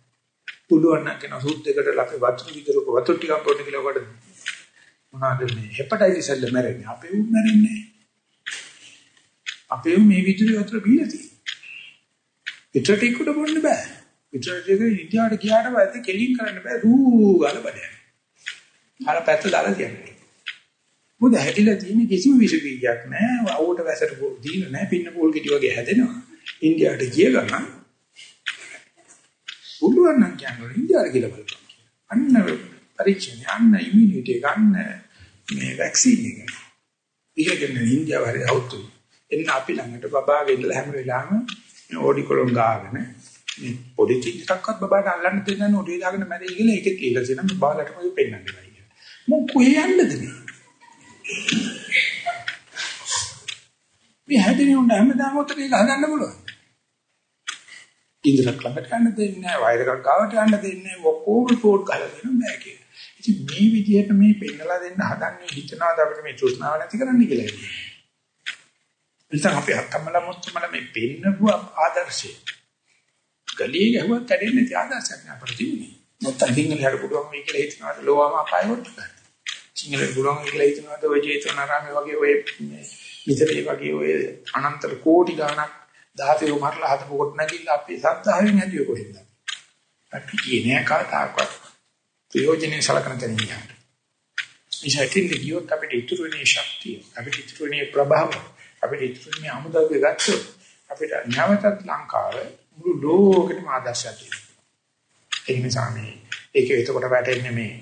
පුළුවන් නම් කියන සූත්‍රයකට ලපේ වතුර විතරක වතුර ටිකක් පොඩි කියලා කොට මොනවාද මේ හෙපටයිටිස් වල මැරෙන්නේ. අපේ උන් මැරෙන්නේ අපේ මේ විදුලි වතුර බීලා තියෙන්නේ. පිටරට එක්කට බොන්න බෑ. පිටරට එක ඉන්දියාවට ගියාට පස්සේ කෙලින් කරන්න බෑ. රූ ගාල බඩේ. අර පැත්ත දාලා තියන්නේ. මොකද හැදිලා තියෙන්නේ කිසිම විස බීජයක් නෑ. අවුවට වැසට දීලා නෑ. පින්න පොල් කිටි වගේ හැදෙනවා. ඉන්දියාවට ගිය ගමන් පුළුවන් නම් කියන්නේ ඉන්දියාවට කියලා බලන්න. අන්න පරීක්ෂණ යන්න ඉමුනිටි ගන්න මේ වැක්සින් එක. ඊගෙන ඉන්දියාව හරි අවුතු. එන්න අපි ළඟට බබා ගෙන්නලා හැම වෙලාවෙම මේ ඕඩි කොලොන් ගාගෙන මේ පොඩි චිත්තක්වත් බබාට අල්ලන්න දෙන්නේ නැහැ ඔඩි දාගෙන මැරෙයි කියලා ඒකෙත් කියලා තියෙනවා බබාලට මොකද පෙන්වන්නේ බයි කියලා. මොකෝ කොහේ යන්නද මේ? මේ හැදෙන්නේ උන්ට හැමදාම උත්තර ඒක හදන්න පුළුවන්. ඉන්ද්‍රක් ළඟට යන්න දෙන්නේ නැහැ වෛරකක් ගාවට යන්න දෙන්නේ නැහැ ඔක්කොම රිපෝට් ගහලා දෙනවා බෑ කියලා. ඉතින් මේ විදිහට මේ පෙන්නලා දෙන්න හදන්නේ හිතනවාද අපිට මේ තෘෂ්ණාව නැති කරන්න කියලා ඉන්නේ. ඉතින් අපි අත්තමල මුත්තමල මේ පෙන්නපු ආදර්ශය. ගලිය ගැහුවත් කැඩෙන්නේ නැති ආදර්ශයක් නෑ අපිට තිබුණේ. නැත්තම් සිංහලයට පුළුවන් වෙයි කියලා හිතනවාද ලෝවාම අපාය කොට ගන්න. සිංහලට පුළුවන් කියලා හිතනවාද ඔය ජේතවනාරාමේ වගේ ඔය මිසරේ වගේ ඔය අනන්ත කෝටි ගණක් දහතේ මරලා හදපු කොට නැගිලා අපි සත්‍යාවෙන් හැදියෝ කොහෙන්ද? අපි කියන්නේ කාටවත් ප්‍රයෝජනේ සලකන තැන ඉන්නවා. ඉෂයිතින් ගියොත් අපිට ඉතුරු වෙන්නේ ශක්තිය, අපිට ඉතුරු වෙන්නේ ප්‍රභාව, අපිට ඉතුරු වෙන්නේ අමුදව්‍ය ගත්තොත් අපිට නැවතත් ලංකාව මුළු ලෝකෙටම ආදර්ශයක් තියෙනවා. ඒ නිසා මේ ඒක එතකොට වැටෙන්නේ මේ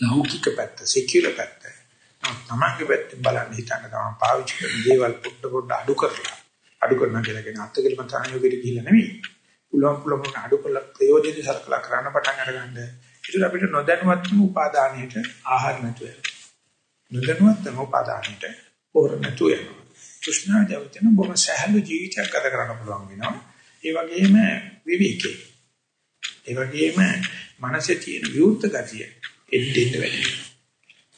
ලෞකික පැත්ත, සිකියුලර් පැත්ත. තමන්ගේ පැත්තෙන් බලන්න හිතන්න තමයි පාවිච්චි කරන දේවල් පොඩ පොඩ අඩු කරලා අඩු කරනවා කියලා කියන අත්කලම තරණයකට ගිහිල්ලා නෙමෙයි. පුළුවන් පුළුවන් අඩු කරලා ප්‍රයෝජනෙ සලකලා කරන්න පටන් අරගන්න ඒක අපිට නොදැනුවත්වම උපාදානයට ආහාර නැතුව නොදැනුවත්වම උපාදානයට පොර නැතුව යනවා. තෘෂ්ණා ජීවිතන බොහොම සහැල්ලු ජීවිතයක් ගත කරන්න පුළුවන් වෙනවා. ඒ වගේම විවේකී. ඒ වගේම මනසේ තියෙන විවුර්ත ගතිය එද්දෙන්න වැඩි වෙනවා.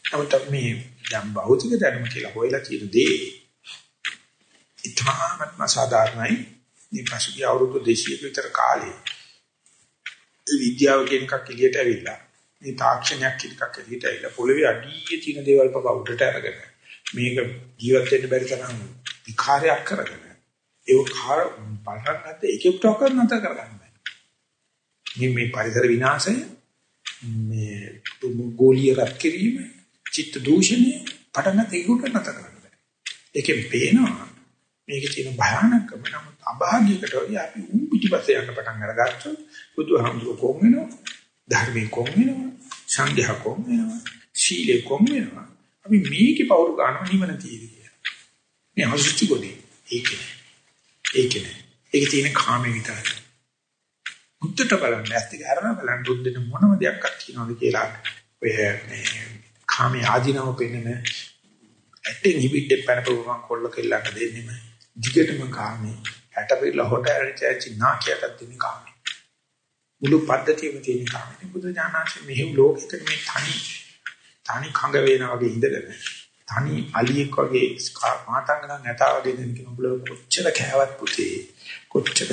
නමුත් මේ දැන් භෞතික ධර්ම කියලා හොයලා තියෙන දේ ඉතාමත්ම සාධාරණයි. මේ පසුගිය අවුරුදු 200 විතර කාලේ විද්‍යාව කියන එකක් එළියට ඇවිල්ලා මේ තාක්ෂණයක් කියන එකක් එළියට ඇවිල්ලා පොළවේ අඩියේ තියෙන දේවල් පව උඩට අරගෙන මේක ජීවත් වෙන්න බැරි තරම් විකාරයක් කරගෙන ඒක කාර බලන්න නැත්නම් ඒකෙත් කරන නැත කරගන්න බෑ. මේ මේ පරිසර විනාශය මේ ගෝලීය රත් කිරීම චිත්ත දූෂණය පටන් ගන්න ඒකට නැත කරන්න බෑ. ඒකෙන් පේනවා මේකේ තියෙන භයානකම නමුත් අභාග්‍යකට අපි උන් පිටිපස්සේ යන්න පටන් අරගත්තොත් බුදුහාමුදුරුවෝ කොම් වෙනවා ධර්මයේ කොම් වෙනවා සංඝයා කොම් වෙනවා සීලේ කොම් වෙනවා අපි මේකේ පවුරු ගන්න නිවන තියෙදි කියලා. මේ අසුචි කොටේ ඒක නෑ. ඒක නෑ. ඒක තියෙන කාමේ විතරයි. මුත්තට බලන්න ඇත්ත ගහරන බලන්න දුන්න මොනම දෙයක් අත් කියනවද කියලා ඔය මේ කාමේ ආධිනව පෙන්නන ඇටෙන් හිබිද්දේ පැනපුවම කොල්ල කෙල්ලන්න දෙන්නෙම දිගටම කාමේ හැට පිළ හොට ඇරිච්ච නාකියට දෙන්නේ කාමේ මුළු පද්ධතියම තියෙන කාමනේ බුදු ඥානශ මෙහෙව් ලෝකෙක මේ තනි තනි කඟ වේනා වගේ ඉඳගෙන තනි අලියෙක් වගේ මාතංගන නැතා වගේ දෙන කෙනෙක් උඹල කොච්චර කෑවත් පුතේ කොච්චර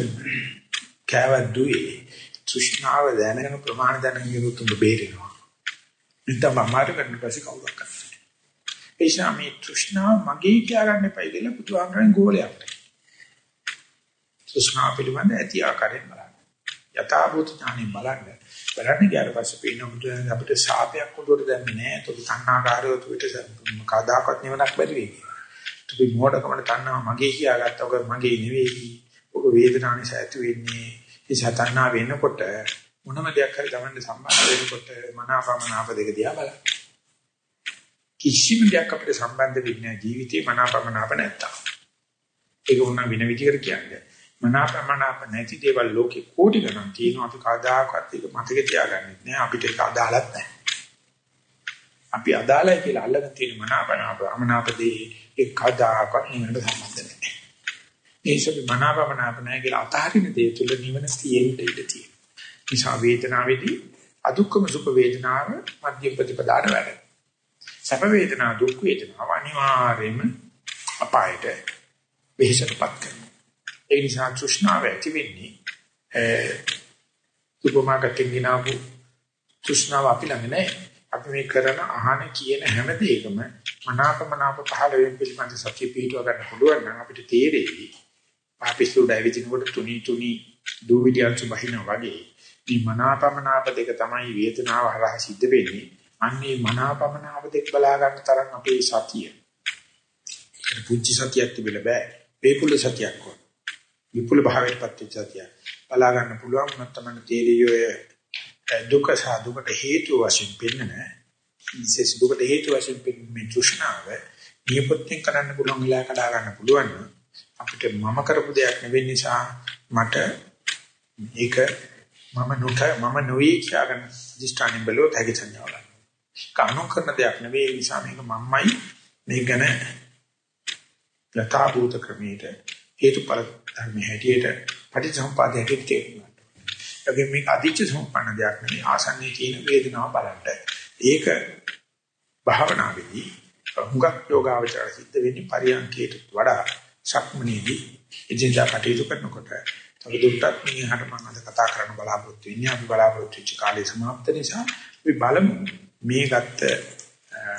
කෑවත් දුවේ තෘෂ්ණාව දැනගෙන ප්‍රමාණ දැනගෙන යුතුව තුඹ බේරෙනවා. ඉතින් අමාරු කරන්න පස්සේ කවුරක් කරන්නේ. ඒ නිසා මේ තෘෂ්ණාව මගේ කියලා ගන්න එපයි කියලා බුදුහාමරෙන් ගෝලයක්. තෘෂ්ණාව පිළිබඳ ඇති ආකාරයෙන් බලන්න. යථාභූත ඥානෙ බලන්න. බලන්න ගියාට පස්සේ පේන බුදුන් අපිට ශාපයක් උඩට දැම්මේ නෑ. ඒක තණ්හාකාරයෝ තුිට කදාකවත් නිවනක් බැරි වෙයි. තුපි මොඩකමට තණ්හාව මගේ කියාගත්තා. ඔක මගේ නෙවෙයි. ඔක වේදනානිස ඇති වෙන්නේ. ඒ සතන්නා වෙනකොට මොනම දෙයක් හරි ගමන්න සම්බන්ධ වෙනකොට මනාපමනාප දෙක දිහා බලන්න. කිසිම දෙයක් අපිට සම්බන්ධ වෙන්නේ ජීවිතේ මනාපමනාප නැත්තම්. ඒක වුණා වෙන විදිහකට කියන්නේ. මනාපමනාප නැති දේවල් ලෝකේ කෝටි ගණන් තියෙනවා අපි කවදාකවත් ඒක මතකේ තියාගන්නේ නැහැ අපිට ඒක අදාළත් නැහැ. අපි අදාළයි කියලා අල්ලගෙන තියෙන මනාපමනාප අමනාපදී ඒක කවදාකවත් නිවනට සම්බන්ධ නැහැ. ඒ සබි මනාපමනාප නැහැ කියලා අතහරින දේ තුල නිවන තියෙන්න ඉඩ තියෙනවා. නිසා වේදනාවේදී අදුක්කම සුඛ වේදනාව මධ්‍ය ප්‍රතිපදාට වැඩ. සැප වේදනා දුක් වේදනාව අනිවාර්යයෙන්ම අපායට වෙහෙසටපත් කරනවා. ඒ නිසා තෘෂ්ණාව ඇති වෙන්නේ සුපර්මාකට් එකකින් ගෙනාවු තෘෂ්ණාව අපි ළඟ නැහැ. අපි මේ කරන අහන කියන හැම දෙයකම මනාපමනාප පහළ වෙන පිළිබඳ සත්‍ය පිටව ගන්න පුළුවන් නම් අපිට තේරෙයි. පාපිසු ඩයවිටිනකොට තුනි තුනි දූවිඩියන්සු බහිනා වගේ මේ මනාපමනාප දෙක තමයි වේදනාව හරහා සිද්ධ වෙන්නේ. අන්නේ මනාපමනාප දෙක බලා ගන්න තරම් අපේ සතිය. ඒක පුංචි සතියක් තිබිලා බෑ. වේපුල සතියක් වගේ. විපුල භාවයටපත් වෙච්ච සතිය. බලා ගන්න පුළුවන් වුණත් තමයි තේරියෝ දුක සහ දුකට හේතු වශයෙන් පෙන්නන විශේෂ දුකට හේතු වශයෙන් මේ තෘෂ්ණාව නියපොත්තෙන් කරන්න පුළුවන් වෙලා කඩා ගන්න පුළුවන් අපිට මම කරපු දෙයක් නෙවෙයි නිසා මට මේක මම නුත මම නොවේ කියලාගෙන දිස්ත්‍රාණින් බැලුවොත් හැකි සංඥාවක්. කාණු කරන දෙයක් නෙවෙයි නිසා මේක මම්මයි මේ ගැන යථා භූත ක්‍රමයට හේතුඵල ධර්ම හැටියට පටිච්චසමුපාද හැටියට තේරුම් ගන්න. ඒකෙන් මේක අදිච්ච සම්පන්න දෙයක් නෙවෙයි ආසන්නයේ තියෙන වේදනාව බලන්න. ඒක භාවනාවේදී හුඟක් යෝගාවචර සිද්ධ වෙන්නේ පරියන්කයට වඩා සක්මනේදී එදිනදා කටයුතු කරනකොට තවදුරටත් මේකට මම අද කතා කරන්න බලාපොරොත්තු වෙන්නේ අපි බලාපොරොත්තු වෙච්ච කාලය સમાપ્ત නිසා අපි බලමු මේ ගත්ත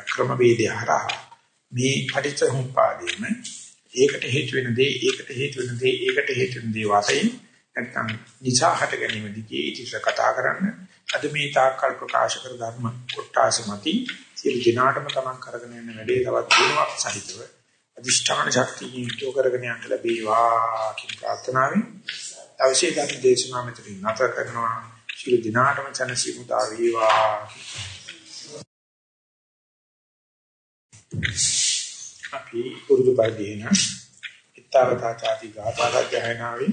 ක්‍රමවේදය හරහා මේ පටිච්චසමුපාදයේම ඒකට හේතු වෙන දේ ඒකට හේතු වෙන දේ ඒකට හේතු වෙන දේ වශයෙන් නැත්නම් නිසා හට ගැනීම දිගේ ඉතිස කතා කරන්න අද මේ තාක්කල් ප්‍රකාශ කර ධර්ම කොටාසමති සියලු දිනාටම තමන් කරගෙන යන වැඩේ තවත් දිනුවක් සහිතව අදිෂ්ඨාන ශක්තිය යොමු කරගෙන යන්න ලැබේවා කියන ප්‍රාර්ථනාවෙන් අවශ්‍ය ධර්ම දේශනාව මෙතනින් නැත කරනවා. සියලු දිනාටම චනසි මුදා වේවා. අපි පුරුදු පරිදි එන ඉත්තාවතා ചാති ගාථා ගහනාවේ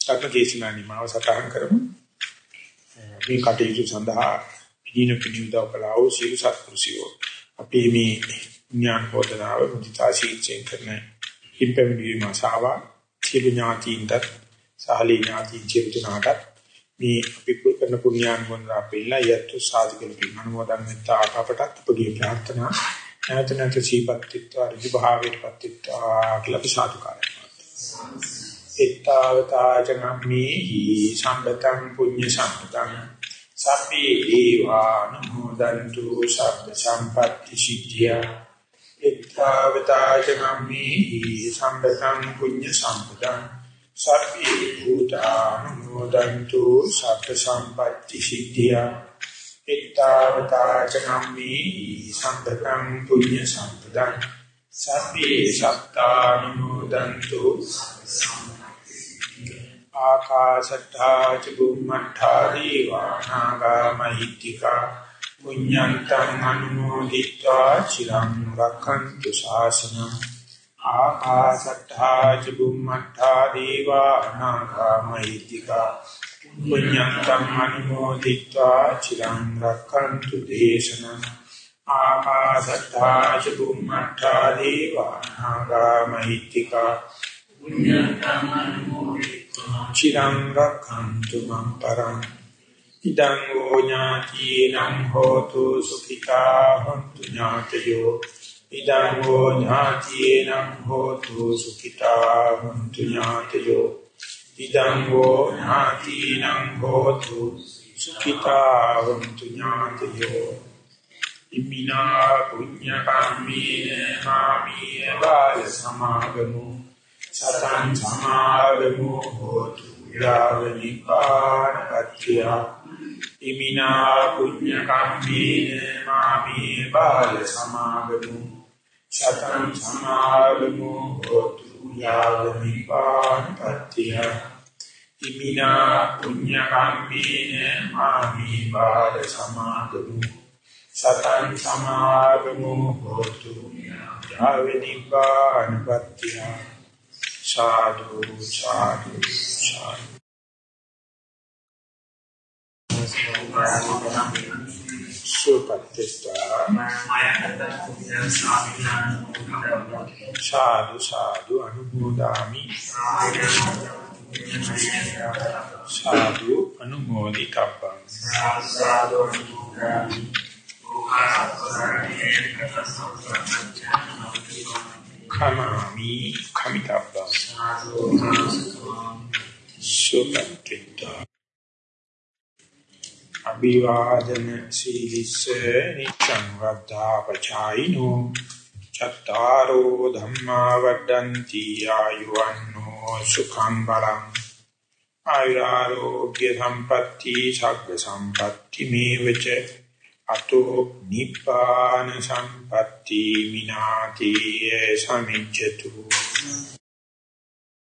අත්දේශනානි මාව සටහන් කරමු. මේ කටයුතු සඳහා ඉදින පිළිවිදව කලාව සියලු සත්පුරුෂයෝ අපි මේ ඥාන බෝධනාව මුදිතාශීච්චෙන් කරන හිම්පෙමිඩීම සාවා සියලු ඥාතීන්ට සාලී ඥාතීන් ජීවිතනාට මේ අපි කරන පුණ්‍යානුමෝදන අපෙල්ලා යතු සාධිකල පින්නනුමෝදන් මෙත්තා අපටත් අපගේ ප්‍රාර්ථනා. නැවත නැවත සීපත්ත්වා ඍජු භාවයට පත්ත්වා කියලා අපි සාදුකාරය එත්තාවතා ජනම්මේහි සම්බතං පුඤ්ඤ සම්පතං. සබ්බේ දීවානුමෝදන්තු සබ්බ සම්පත්‍ති සිද්ධියා. එත්තාවතා ජනම්මේහි සම්බතං පුඤ්ඤ සම්පතං. සබ්බේ භූතානුමෝදන්තු සබ්බ සම්පatti සිද්ධියා. ittavata චනම්මි සම්පතං පුඤ්ඤ සම්පදං සබ්බේ සත්තානුමෝදන්තු ආකාශට්ඨා ආකාශට්ටා චුම්මට්ටා දීවානාගා මහිත්‍තිකා පුඤ්ඤන්තං අනුමෝදිත්වා චිරං රක්ඛන්තු ශාසනං ආකාශට්ටා චුම්මට්ටා දීවානාගා මහිත්‍තිකා පුඤ්ඤන්තං අනුමෝදිත්වා චිරං රක්ඛන්තු දේශනං ආකාශට්ටා චුම්මට්ටා දීවානාගා මහිත්‍තිකා පුඤ්ඤන්තං අනුමෝදිත්වා චිරං රක්ඛන්තු මං පරං ඉදං ෝ ඥාතිනං හෝතු සුඛිතා හොන්තු ඥාතයෝ ඉදං ෝ ඥාතිනං හෝතු සුඛිතා හොන්තු ඥාතයෝ ඉදං ෝ ඥාතිනං හෝතු සුඛිතා හොන්තු ඥාතයෝ ඉමිනා පුඤ්ඤ කම්මේන මාමී බාල සමාගමු සතං සමාගමු හෝතු යාව නිපාන පත්‍ය. ඉමිනා පුඤ්ඤ කම්මේන මාමී බාල සමාගමු. සතං සමාගමු හෝතු යාව නිපාන පත්‍ය. ඉමිනා පුඤ්ඤ කම්මේන මාමී බාල සමාගමු. සතං සමාගමු හෝතු යාව නිපාන පත්‍ය. සාදු සාදු සාදු සුපත්තිස්සා සාදු සාදු අනුමෝදාමි සාදු අනුමෝදිතබ්බං සාදු අනුමෝදාමි කමාමි කමිතබ්බං සුපත්තිස්සා අභිවාදන සීලිස්ස නිච්ඡං වද්දා පචායිනෝ චත්තාරෝ ධම්මා වඩ්ඩಂತಿ ආයුවන්නෝ සුඛං බලං ආයුරාෝග්‍ය සම්පatti සග්ග සම්පatti මේවච අතෝ නිපාන සම්පatti මිනාති සමිච්ඡතු